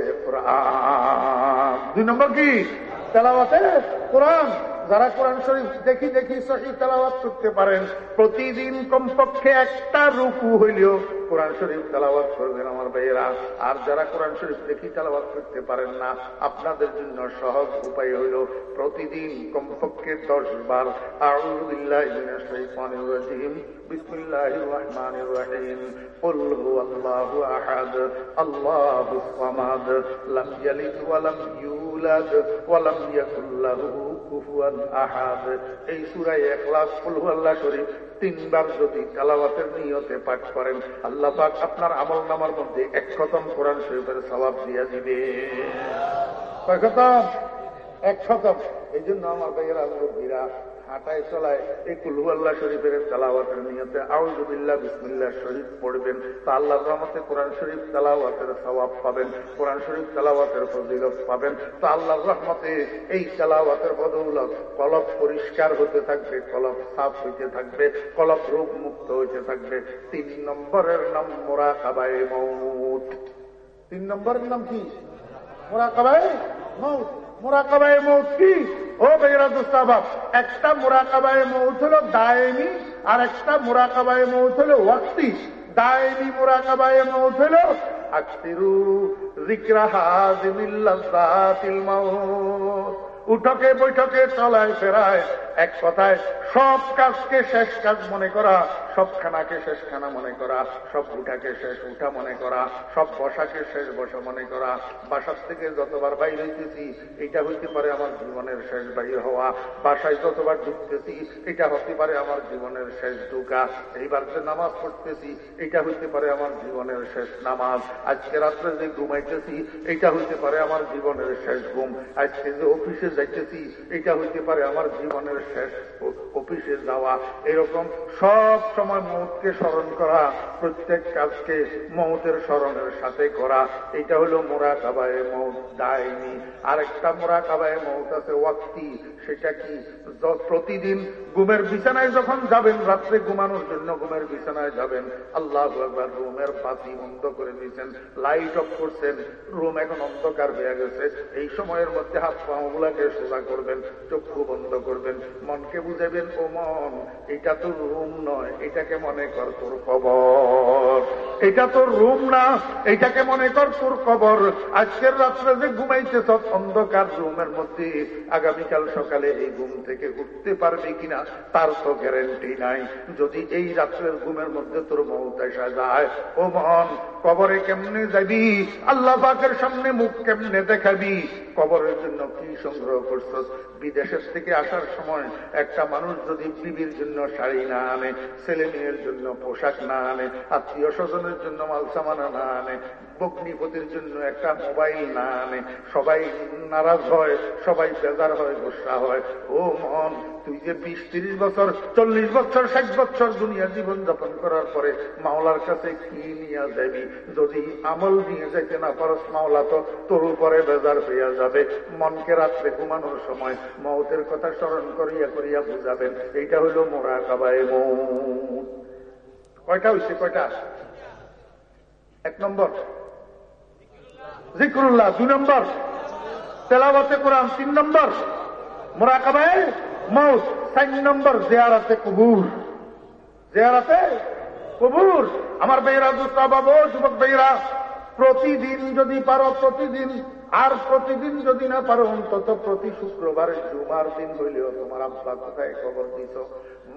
দুই নম্বর কি? তেলাওয়াতে কোরআন। যারা কোরআন শরীফ দেখি দেখি সহি তেলাওয়াত করতে পারেন প্রতিদিন কমপক্ষে একটা রুকু হইলেও কোরআন শরীফ তেলাওয়াত করবেন আমার ভাইয়েরা আর যারা কোরআন শরীফ দেখি তেলাওয়াত করতে পারেন না আপনাদের জন্য সহজ উপায় হইল প্রতিদিন কমপক্ষে দশ বার আউযুবিল্লাহি মিনাশ শাইতানির রাজিম বিসমিল্লাহির রহমানির রহিম قل هو الله احد الله الصمد لم يلد ولم يولد ولم يكن له এই সুরাই এখলাস ফুলহু তিনবার যদি কালাবাতের নিয়তে পাঠ করেন, আল্লাহ পাক আপনার আমল নামার মধ্যে এক খতম কোরআন শরীফের সবাব দিয়া দিবে। এক খতম। এই জন্য আমার ভাইয়েরা, মুরব্বীরা হাঁটায় চলায়, এই কুলহু আল্লাহ শরীফের তালাওয়াতের নিয়তে আউজুবিল্লাহ বিসমিল্লাহ শরীফ পড়বেন, তা আল্লাহর রহমতে কোরআন শরীফ তালাওয়াতের সবাব পাবেন, কোরআন শরীফ তালাওয়াতের ফজিলত পাবেন, তা আল্লাহর রহমতে এই তালাওয়াতের বদৌলত কলব পরিষ্কার হতে থাকবে কলব সাফ হইতে থাকবে কলব রোগ মুক্ত হইতে থাকবে। তিন নম্বরের নাম মোরা কাবায় মৌত তিন নম্বরের নাম কি? মোরা কাবায় মৌত মোরাকাবায় মৌত কি? ও বেগরা দুস্তাবাব একটা মোরাকাবায় মৌত হলো দায়নি আর একটা মোরাকাবায় মৌত হলো ওয়াক্তি। দায়নি মোরাকাবায় মৌত হলো আক্তিরু জিক্রা হাজিমিল্লাতিল মাউত। উঠকে বৈঠকে চলায় ফেরায়। এক কথায়, সব কাজকে শেষ কাজ মনে করা, সব খানাকে শেষ খানা মনে করা, সব উঠাকে শেষ উঠা মনে করা, সব বসাকে শেষ বসা মনে করা। বাসার থেকে যতবার বাইর হইতেছি, এটা হইতে পারে আমার জীবনের শেষ বাইর হওয়া। বাসায় যতবার ঢুকতেছি, এটা হতে পারে আমার জীবনের শেষ ঢুকা। এইবার যে নামাজ পড়তেছি, এটা হইতে পারে আমার জীবনের শেষ নামাজ। আজকে রাত্রে যে ঘুমাইতেছি, এটা হইতে পারে আমার জীবনের শেষ ঘুম। আজকে যে অফিসে যাইতেছি এটা হইতে পারে আমার জীবনের শেষ অফিসে যাওয়া, এরকম সব সময় মৌতকে স্মরণ করা, প্রত্যেক কাজকে মৌতের স্মরণের সাথে করা, এটা হলো মোরা কাবায় মৌত, দায়নি। আরেকটা মোরা কাবায় মৌত আছে, ওয়াক্তি। সেটা কি? প্রতিদিন ঘুমের বিছানায় যখন যাবেন, রাত্রে ঘুমানোর জন্য ঘুমের বিছানায় যাবেন, আল্লাহ একবার রুমের পাতি বন্ধ করে দিয়েছেন, লাইট অফ করছেন, রুম এখন অন্ধকার হয়ে গেছে, এই সময়ের মধ্যে হাত পাগুলাকে সোজা করবেন, চক্ষু বন্ধ করবেন, মনকে বুঝাবেন ও মন এটা তো রুম নয়, এটাকে মনে কর তোর কবর। এটা তোর রুম না, এটাকে মনে কর তোর কবর। আজকের রাত্রে যে ঘুমাইছে সব অন্ধকার রুমের মধ্যে আগামীকাল সকালে এই ঘুম থেকে উঠতে পারবে কিনা, তার তো গ্যারেন্টি নাই। যদি এই রাত্রের ঘুমের মধ্যে তোর মৌত আসা যায় ও মন কবরে কেমনে যাবি? আল্লাহ পাকের সামনে মুখ কেমনে দেখাবি? কবরের জন্য কি সংগ্রহ করছ বিদেশের থেকে আসার সময় একটা মানুষ যদি বিবির জন্য শাড়ি না আনে, ছেলে মেয়ের জন্য পোশাক না আনে, আত্মীয় স্বজনের জন্য মাল সামানা না আনে বগ্নিপতির জন্য একটা মোবাইল না আনে, সবাই নারাজ হয়, সবাই বেজার হয়, গোসা হয়, ও মন তুই যে বিশ তিরিশ বছর, চল্লিশ বছর, ষাট বছর দুনিয়া জীবন যাপন করার পরে মাওলার কাছে কি নিয়ে যাবি? যদি আমল নিয়ে যাইতে না পারস মাওলা, তো তোর উপরে বেজার হইয়া যাবে। মনকে রাত্রে ঘুমানোর সময় মৌতের কথা স্মরণ করিয়া করিয়া বুঝাবেন, এইটা হইল মোরা কাবায় মৌ কয়টা হয়েছে কয়টা? এক নম্বর। জিক্রুল্লাহ, দুই নম্বর। তেলাবতে কোরআন, তিন নম্বর। মোরাকাবায় মৌত চার নম্বর জেয়ারাতে কবুর। জেয়ারাতে কবুর। আমার বেহরা দুটা বাবু, যুবক বেহরা প্রতিদিন যদি পারো, প্রতিদিন, আর প্রতিদিন যদি না পারো, অন্তত প্রতি শুক্রবারে জুমার দিন হইলেও তোমার আব্বা কোথায় খবর দিত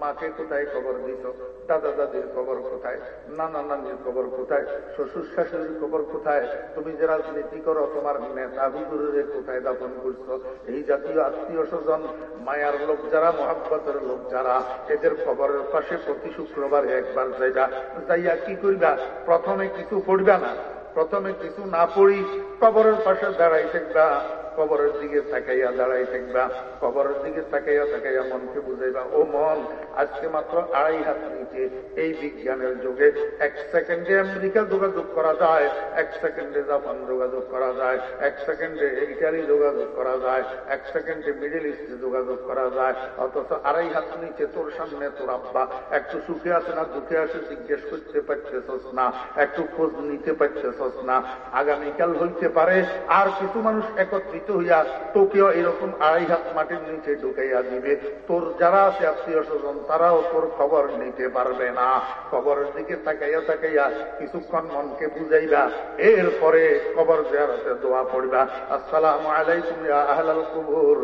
মাকে কোথায় খবর দিত? দাদা দাদির খবর কোথায়? নানা নানির খবর কোথায়? শ্বশুর শাশুড়ির খবর কোথায়? তুমি যে রাজনীতি করো, তোমার নেতা হুজুরের কোথায় দাপন করছ? এই জাতীয় আত্মীয় স্বজন, মায়ার লোক যারা, মহাব্বতের লোক যারা, এদের খবরের পাশে প্রতি শুক্রবারে একবার যাইবা। যাইয়া কি করবা? প্রথমে কিছু পড়বা না। প্রথমে কিছু না পড়ি কবরের পাশে দাঁড়াই থাকবা। কবরের দিকে তাকাইয়া দাঁড়াই থাকবা, কবরের দিকে তাকাইয়া তাকাইয়া মনকে বুঝাইবা, ও মন, আজকে মাত্র আড়াই হাত নিচে এই বিজ্ঞানের যুগে এক সেকেন্ডে আমেরিকা যোগাযোগ করা যায়, এক সেকেন্ডে জাপান যোগাযোগ করা যায়, এক সেকেন্ডে ইটালি যোগাযোগ করা যায়, এক সেকেন্ডে মিডিল ইস্টে যোগাযোগ করা যায়, অথচ আড়াই হাত নিচে তোর সামনে তোর আব্বা, একটু সুখে আছে না দুঃখে আসে জিজ্ঞেস করতে পারতেছস না, একটু খোঁজ নিতে পারতেছস না, আগামীকাল হইতে পারে আর কিছু মানুষ একত্রিত জীবিত হইয়া তোকেও এরকম আড়াই হাত মাটির নিচে ঢুকাইয়া দিবে? তোর যারা আছে আত্মীয় স্বজন, তারাও তোর খবর নিতে পারবে না। খবরের দিকে তাকাইয়া তাকাইয়া কিছুক্ষণ মনকে বুঝাইবা, এরপরে কবর জেয়ারতে দোয়া পড়বা। আসসালাম আলাইকুম ইয়া আহলাল কুবুর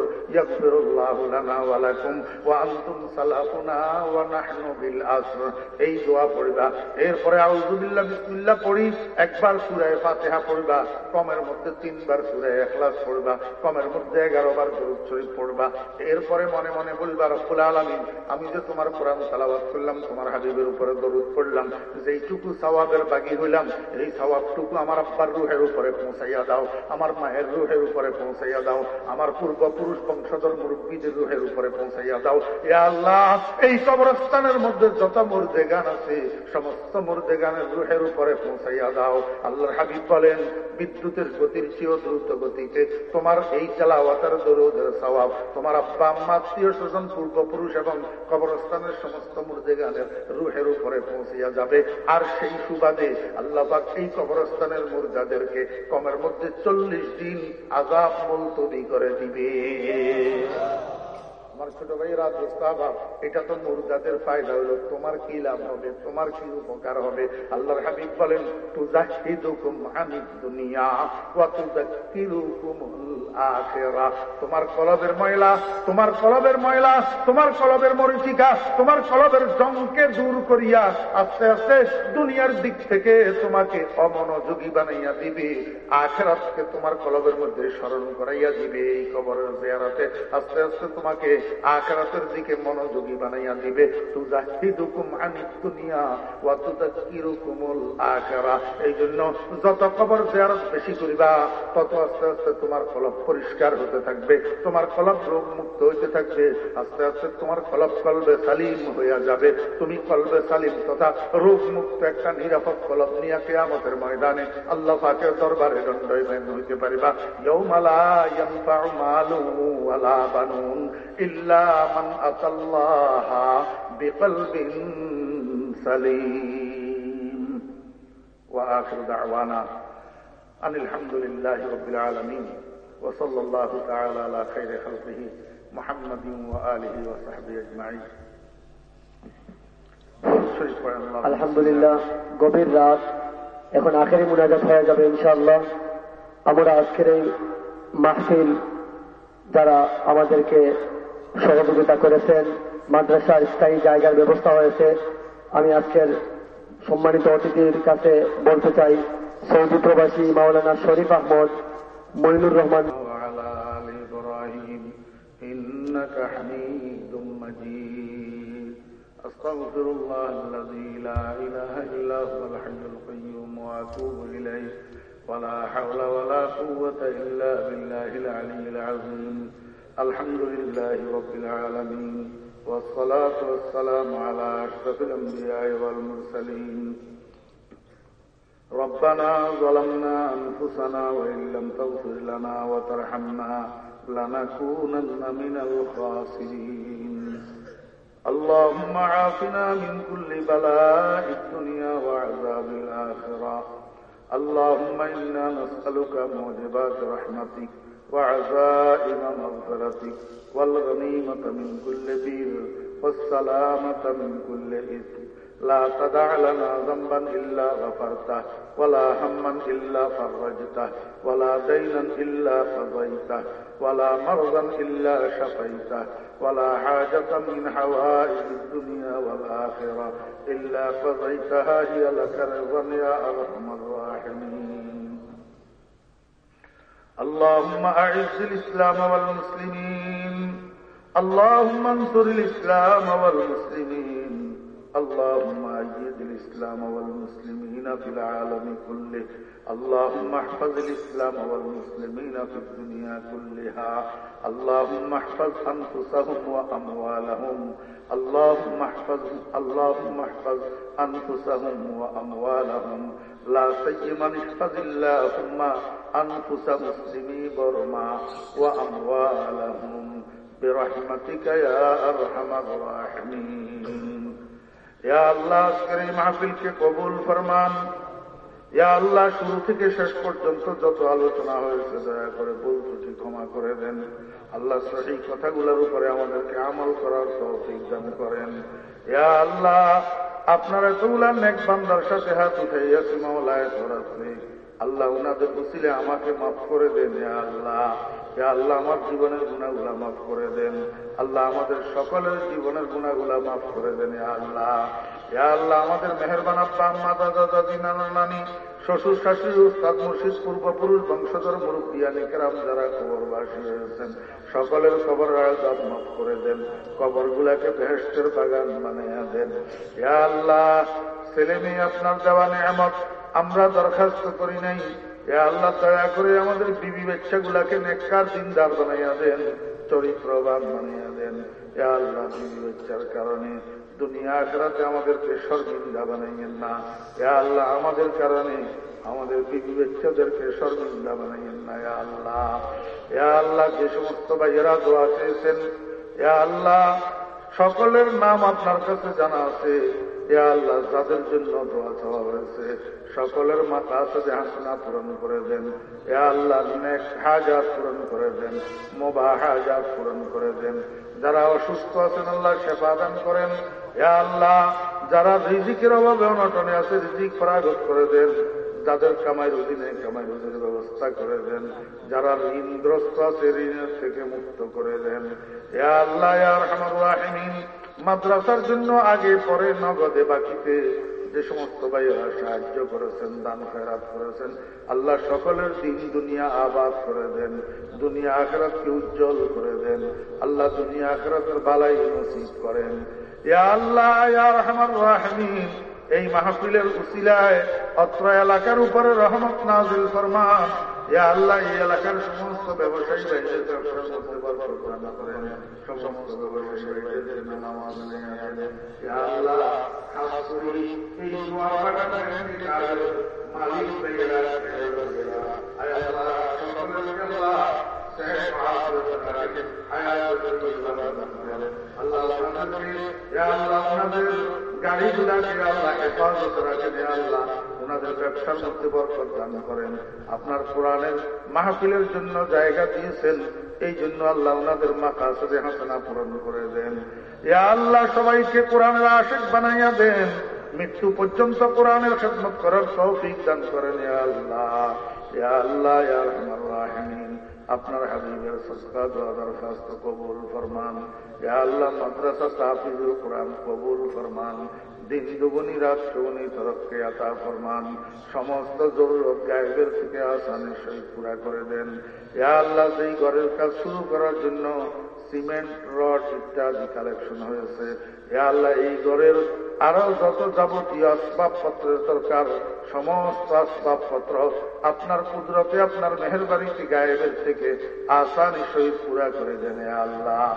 লানা ওয়া লাকুম, ওয়া আনতুম সালাফুনা ওয়া নাহনু বিল আসর। এই দোয়া পড়বা। এরপরে আউযু বিল্লাহ, বিসমিল্লাহ পড়ি, একবার সূরা ফাতিহা পড়বা, কমের মধ্যে তিনবার সূরা ইখলাস পড়বা। পড়বা, কমের মধ্যে এগারো বার দরুদ শরীফ পড়বা। এরপরে মনে মনে বলবা, রব্বুল আলমিন, আমি যে তোমার কোরআন তালাবাদ করলাম, তোমার হাবিবের উপরে দরুদ পড়লাম, যেইটুকু সওয়াবের বাগি হইলাম, এই সওয়াবটুকু আমার আব্বার রুহের উপরে পৌঁছাইয়া দাও, আমার মায়ের রুহের উপরে পৌঁছাইয়া দাও, আমার পূর্বপুরুষ বংশধর মুরব্বীদের রুহের উপরে পৌঁছাইয়া দাও। এ আল্লাহ, এই কবরস্থানের মধ্যে যত মুর্দে গান আছে, সমস্ত মুর্দে গানের রুহের উপরে পৌঁছাইয়া দাও। আল্লাহর হাবিব বলেন, বিদ্যুতের গতির চেয়েও দ্রুত গতিতে তোমার এই তেলাওয়াতার দরুদের স্বভাব তোমার আব্বা, আম্মা, আত্মীয় স্বজন, পূর্বপুরুষ এবং কবরস্থানের সমস্ত মুর্দেগানের রুহের উপরে পৌঁছিয়া যাবে। আর সেই সুবাদে আল্লাহবাক এই কবরস্থানের মুর্দাদেরকে কমের মধ্যে চল্লিশ দিন আজাব মুলতবি করে দিবে। আমার ছোট ভাইয়েরা দোস্তাবা এটা তো মুরদাদের ফায়দা হলো। তোমার কি লাভ হবে? তোমার কি উপকার হবে? আল্লাহর হাবিব বলেন দুনিয়া ওয়া আখিরা। তোমার কলবের ময়লা, তোমার কলবের ময়লা, তোমার কলবের মরিচিকা, তোমার কলবের জংকে দূর করিয়া আস্তে আস্তে দুনিয়ার দিক থেকে তোমাকে অমনোযোগী বানাইয়া দিবে। আখেরাতকে তোমার কলবের মধ্যে স্মরণ করাইয়া দিবে এই কবরের জেয়ারাতে। আস্তে আস্তে তোমাকে আখেরাতের দিকে মনোযোগী বানাইয়া দিবে। তুজাহিদুকুম আনিদ দুনিয়া ওয়া তুযাক্কিরুকুমুল আখিরা। এই জন্য যত কবর জিয়ারত বেশি করিবা, তত আস্তে আস্তে তোমার কলব পরিষ্কার হতে থাকবে, তোমার কলব রোগ মুক্ত হইতে থাকবে, আস্তে আস্তে তোমার কলব কলবে সালিম হইয়া যাবে। তুমি কলবে সালিম তথা রোগ মুক্ত একটা নিরাপদ কলব নিয়ে কেয়ামতের ময়দানে আল্লাহ পাকের দরবারে দণ্ডায়মান হইতে পারিবা। ইয়ৌমালা ইয়ানফাউ মালু ওয়ালা বানুন ইল্লা মান আতাল্লাহা বিকলবিন সালিম وآخر دعوانا أن الحمد لله رب العالمين وصلى الله تعالى على خير خلقه محمد وآله وصحبه أجمعين আলহামদুলিল্লাহ গভীর রাত এখন আখেরি মুনাজাত হয়ে যাবে ইনশাআল্লাহ আমরা আজকের এই মাহফিল যারা আমাদেরকে সহযোগিতা করেছেন মাদ্রাসার স্থায়ী জায়গার ব্যবস্থা হয়েছে আমি আজকের সম্মানিত অতিথির কাছে বলতে চাই সৌদি প্রবাসী মাওলানা শরীফ আহমদ মইনুর রহমান وعلى آل إبراهيم إنك حميد مجيد أستغفر الله الذي لا إله إلا هو الحي القيوم وأتوب إليه ولا حول ولا قوة إلا بالله العلي العظيم الحمد لله رب العالمين والصلاة والسلام على أشرف الأنبياء والمرسلين ربنا ظلمنا أنفسنا وإن لم تغفر لنا وترحمنا لنكونن من الخاسرين اللهم عافنا من كل بلاء الدنيا وعذاب الآخرة. اللهم إنا نسألك موجبات رحمتك وعزائم مغفرتك والغنيمة من كل بير والسلامة من كل إثم. لا تدع لنا ذنبا إلا غفرته ولا هما إلا فرجته ولا دينا إلا قضيته ولا مرضا إلا شفيته ولا حاجة من حوائج الدنيا والآخرة. إلا قضيتها هي لك رضا يا أرحم الراحمين. اللهم أعز الإسلام والمسلمين. اللهم انصر الإسلام والمسلمين. اللهم أيد الإسلام والمسلمين في العالم كله. اللهم احفظ الإسلام والمسلمين في الدنيا كلها. اللهم احفظ أنفسهم وأموالهم. اللهم احفظ اللهم احفظ أنفسهم وأموالهم. لا سيما احفظ اللهم أنفس مسلمي برما وأموالهم. برحمتك يا أرحم الراحمين. আল্লাহ, আজকের এই মাহফিলকে কবুল ফরমান। ইয়া আল্লাহ, শুরু থেকে শেষ পর্যন্ত যত আলোচনা হয়েছে, দয়া করে ভুল ত্রুটি ক্ষমা করে দেন। আল্লাহ সেই কথাগুলোর উপরে আমাদেরকে আমল করার তৌফিক দান করেন। ইয়া আল্লাহ, আপনারা তোলা নেক বান্দার সাথে হাত উঠাইয়াছি মাওলায় তোরা আল্লাহ উনাদের উচিলে আমাকে মাফ করে দেন, ইয়া আল্লাহ। আল্লাহ আমার জীবনের গুণাগুলা মাফ করে দেন। আল্লাহ আমাদের সকলের জীবনের গুণাগুলা মাফ করে দেন আল্লাহ। আল্লাহ, আমাদের মেহরবান আব্বা, আম্মা, দাদা, দাদি, নানা, নানি, শ্বশুর, শাশুড়ি, উস্তাদ, মুর্শিদ, পূর্বপুরুষ, বংশধর মুরব্বিয়ানি কেরাম যারা কবরবাসী হয়েছেন, সকলের কবর আজাব মাফ করে দেন, কবরগুলাকে বেহেস্টের বাগান বানাইয়া দেন। ইয়া আল্লাহ, ছেলে মেয়ে, আপনার দেওয়া নেয়ামত আমরা দরখাস্ত করি নাই। এ আল্লাহ দয়া করে আমাদের বিবি বাচ্চাগুলাকে নেককার দিনদার বানাইয়া দেন, চরিত্রবান বানাইয়া দেন। এ আল্লাহ বিবি বাচ্চার কারণে দুনিয়া আখরাতে আমাদেরকে শর্মিন্দা বানাইয়েন না। এ আল্লাহ আমাদের কারণে আমাদের বিবি বাচ্চাদেরকে শর্মিন্দা বানাইয়েন না, এ আল্লাহ। এ আল্লাহ যে সমস্ত ভাইয়েরা দোয়া চেয়েছেন, এ আল্লাহ সকলের নাম আপনার কাছে জানা আছে। এ আল্লাহ যাদের জন্য দোয়া চাওয়া হয়েছে। সকলের মাথা হাসনা পূরণ করে দেন এ আল্লাহ নেক হাজার পূরণ করে দেন মোবা হাজার পূরণ করে দেন যারা অসুস্থ আছেন, আল্লাহ সেবা দান করেন। এ আল্লাহ যারা রিজিকের অভাবে অনটনে আছে, রিজিক ফরাগত করে দেন যাদের কামাই রুদিনে কামাই রুজির ব্যবস্থা করে দেন যারা ঋণগ্রস্ত আছে, ঋণের থেকে মুক্ত করে দেন এ আল্লাহ রাহিমিন, মাদ্রাসার জন্য আগে পরে নগদে বাকিতে যে সমস্ত ভাইয়েরা সাহায্য করেছেন, দান খেরাত করেছেন, আল্লাহ সকলের দিন দুনিয়া আবাদ করে দেন, দুনিয়া আখরাতকে উজ্জ্বল করে দেন, আল্লাহ দুনিয়া আখরাতের বালাই নসিব করেন। আল্লাহ রহমান, এই মাহফিলের উসিলায় অত্র এলাকার উপরে রহমত নাজিল ফরমান ইয়া আল্লাহ, এই এলাকার সমস্ত ব্যবসায়ী ভাইদের ব্যবসার মধ্যে বরকত দান করেন সমস্ত আপনাদের গাড়িগুলাকে আল্লাহ হেফাজত রাখেন আল্লাহ। ওনাদের ব্যবসার মধ্যে বরকত দান করেন। আপনার কোরআনের মাহফিলের জন্য জায়গা দিয়েছেন, এই জন্য আল্লাহ ওনাদের মাকাসে হাসানা পূরণ করে দেন। ইয়া আল্লাহ, সবাইকে কোরআনের আশেক বানাইয়া দেন। মৃত্যু পর্যন্ত কোরআনের খেদমত করার তৌফিক দান করেন ইয়া আল্লাহ। ইয়া আল্লাহ আপনার হাবিবের সস্তা দোয়া দরখাস্ত কবুল ফরমান। ইয়া আল্লাহ, মাদ্রাসা তাহফিজুল কোরআন কবুল ফরমান। দিন দুগুনি রাত সুগুনি তরফকে আতা ফরমান সমস্ত জরুরত গায়েবের থেকে আসানের সহিত পুরা করে দেন। ইয়া আল্লাহ সেই ঘরের কাজ শুরু করার জন্য সিমেন্ট, রড ইত্যাদি কালেকশন হয়েছে। এ আল্লাহ, এই ঘরের আরও যত যাবতীয় আসবাবপত্রের দরকার, সমস্ত আসবাবপত্র আপনার কুদরতে, আপনার মেহরবানিতে গায়েবের থেকে আসানি সহিত পুরা করে দেন আল্লাহ।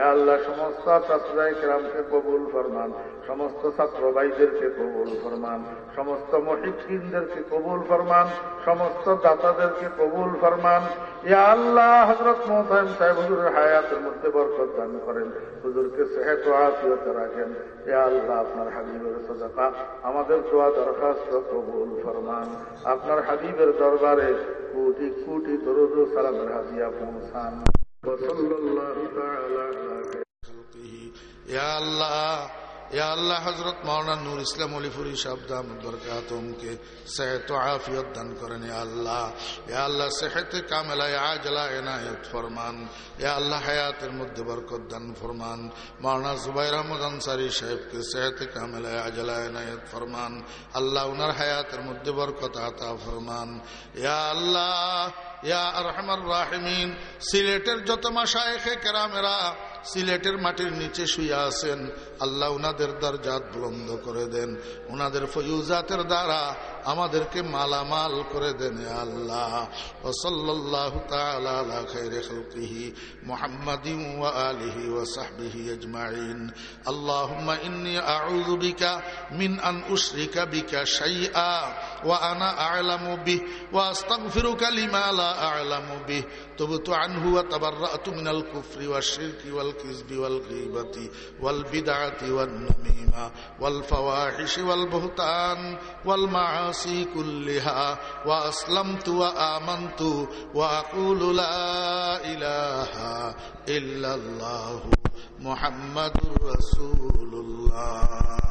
আল্লাহ, সমস্ত ছাত্রাই গ্রামকে কবুল ফরমান, সমস্ত ছাত্র ভাইদেরকে কবুল ফরমান, সমস্ত মহিদিনদেরকে কবুল ফরমান, সমস্ত দাতাদেরকে কবুল ফরমান। ইয়া আল্লাহ হজরত মোহতাম সাহেব হুজুরের হায়াতের মধ্যে বরকত দান করেন, হুজুরকে সেহেত আফিয়তে রাখেন। ইয়া আল্লাহ, আপনার হাবিবের সদাকা আমাদের দোয়া দরখাস্ত কবুল ফরমান। আপনার হাবিবের দরবারে কোটি কোটি দরুদ সালামের হাদিয়া পৌঁছান। আল্লাহ হজরত মাওলানা নূর ইসলাম অলিফুরি সাবদাম আফিয়ত দান করেন আল্লাহ। এ আল্লাহ, সেহতে কামেলা আজলা এনায়ত ফরমান। এ আল্লাহ, হায়াতের মধ্যে বরকত দান ফরমান। মাওলানা জুবাইর আহমদ আনসারি সাহেবকে সেহতে কামেলা আজলা এনায়ত ফরমান। আল্লাহ, উনার হায়াতের মধ্যে বরকত আতা ফরমান। এ আল্লাহ ইয়া আরহামার রাহিমিন সিলেটের যত মাশায়েখে কেরামেরা সিলেটের মাটির নিচে শুয়ে আছেন। আল্লাহ ওনাদের দরজাত বুলন্দ করে দেন। ওনাদের ফয়ুজাতের দ্বারা আমাদেরকে মালামাল করে দেন আল্লাহ। ওসল্লাহ তালা খের খলকিহি মোহাম্মদি আলিহি ও সাহবিহি আজমাইন। আল্লাহ ইন্নি আউযুবিকা মিন আন উশরিকা বিকা শাইআ ওয়া আনা আ'লামু বিহি ওয়া আস্তাগফিরুকা লিমা লা আ'লামু বিহি। তুবতু আনহু ওয়া তাবাররাতু মিনাল কুফরি ওয়াশ শিরকি ওয়াল কিযবি ওয়াল গীবাতি ওয়াল বিদআ والنميمة والفواحش والبهتان والمعاصي كلها وأسلمت وآمنت وأقول لا إله إلا الله محمد رسول الله.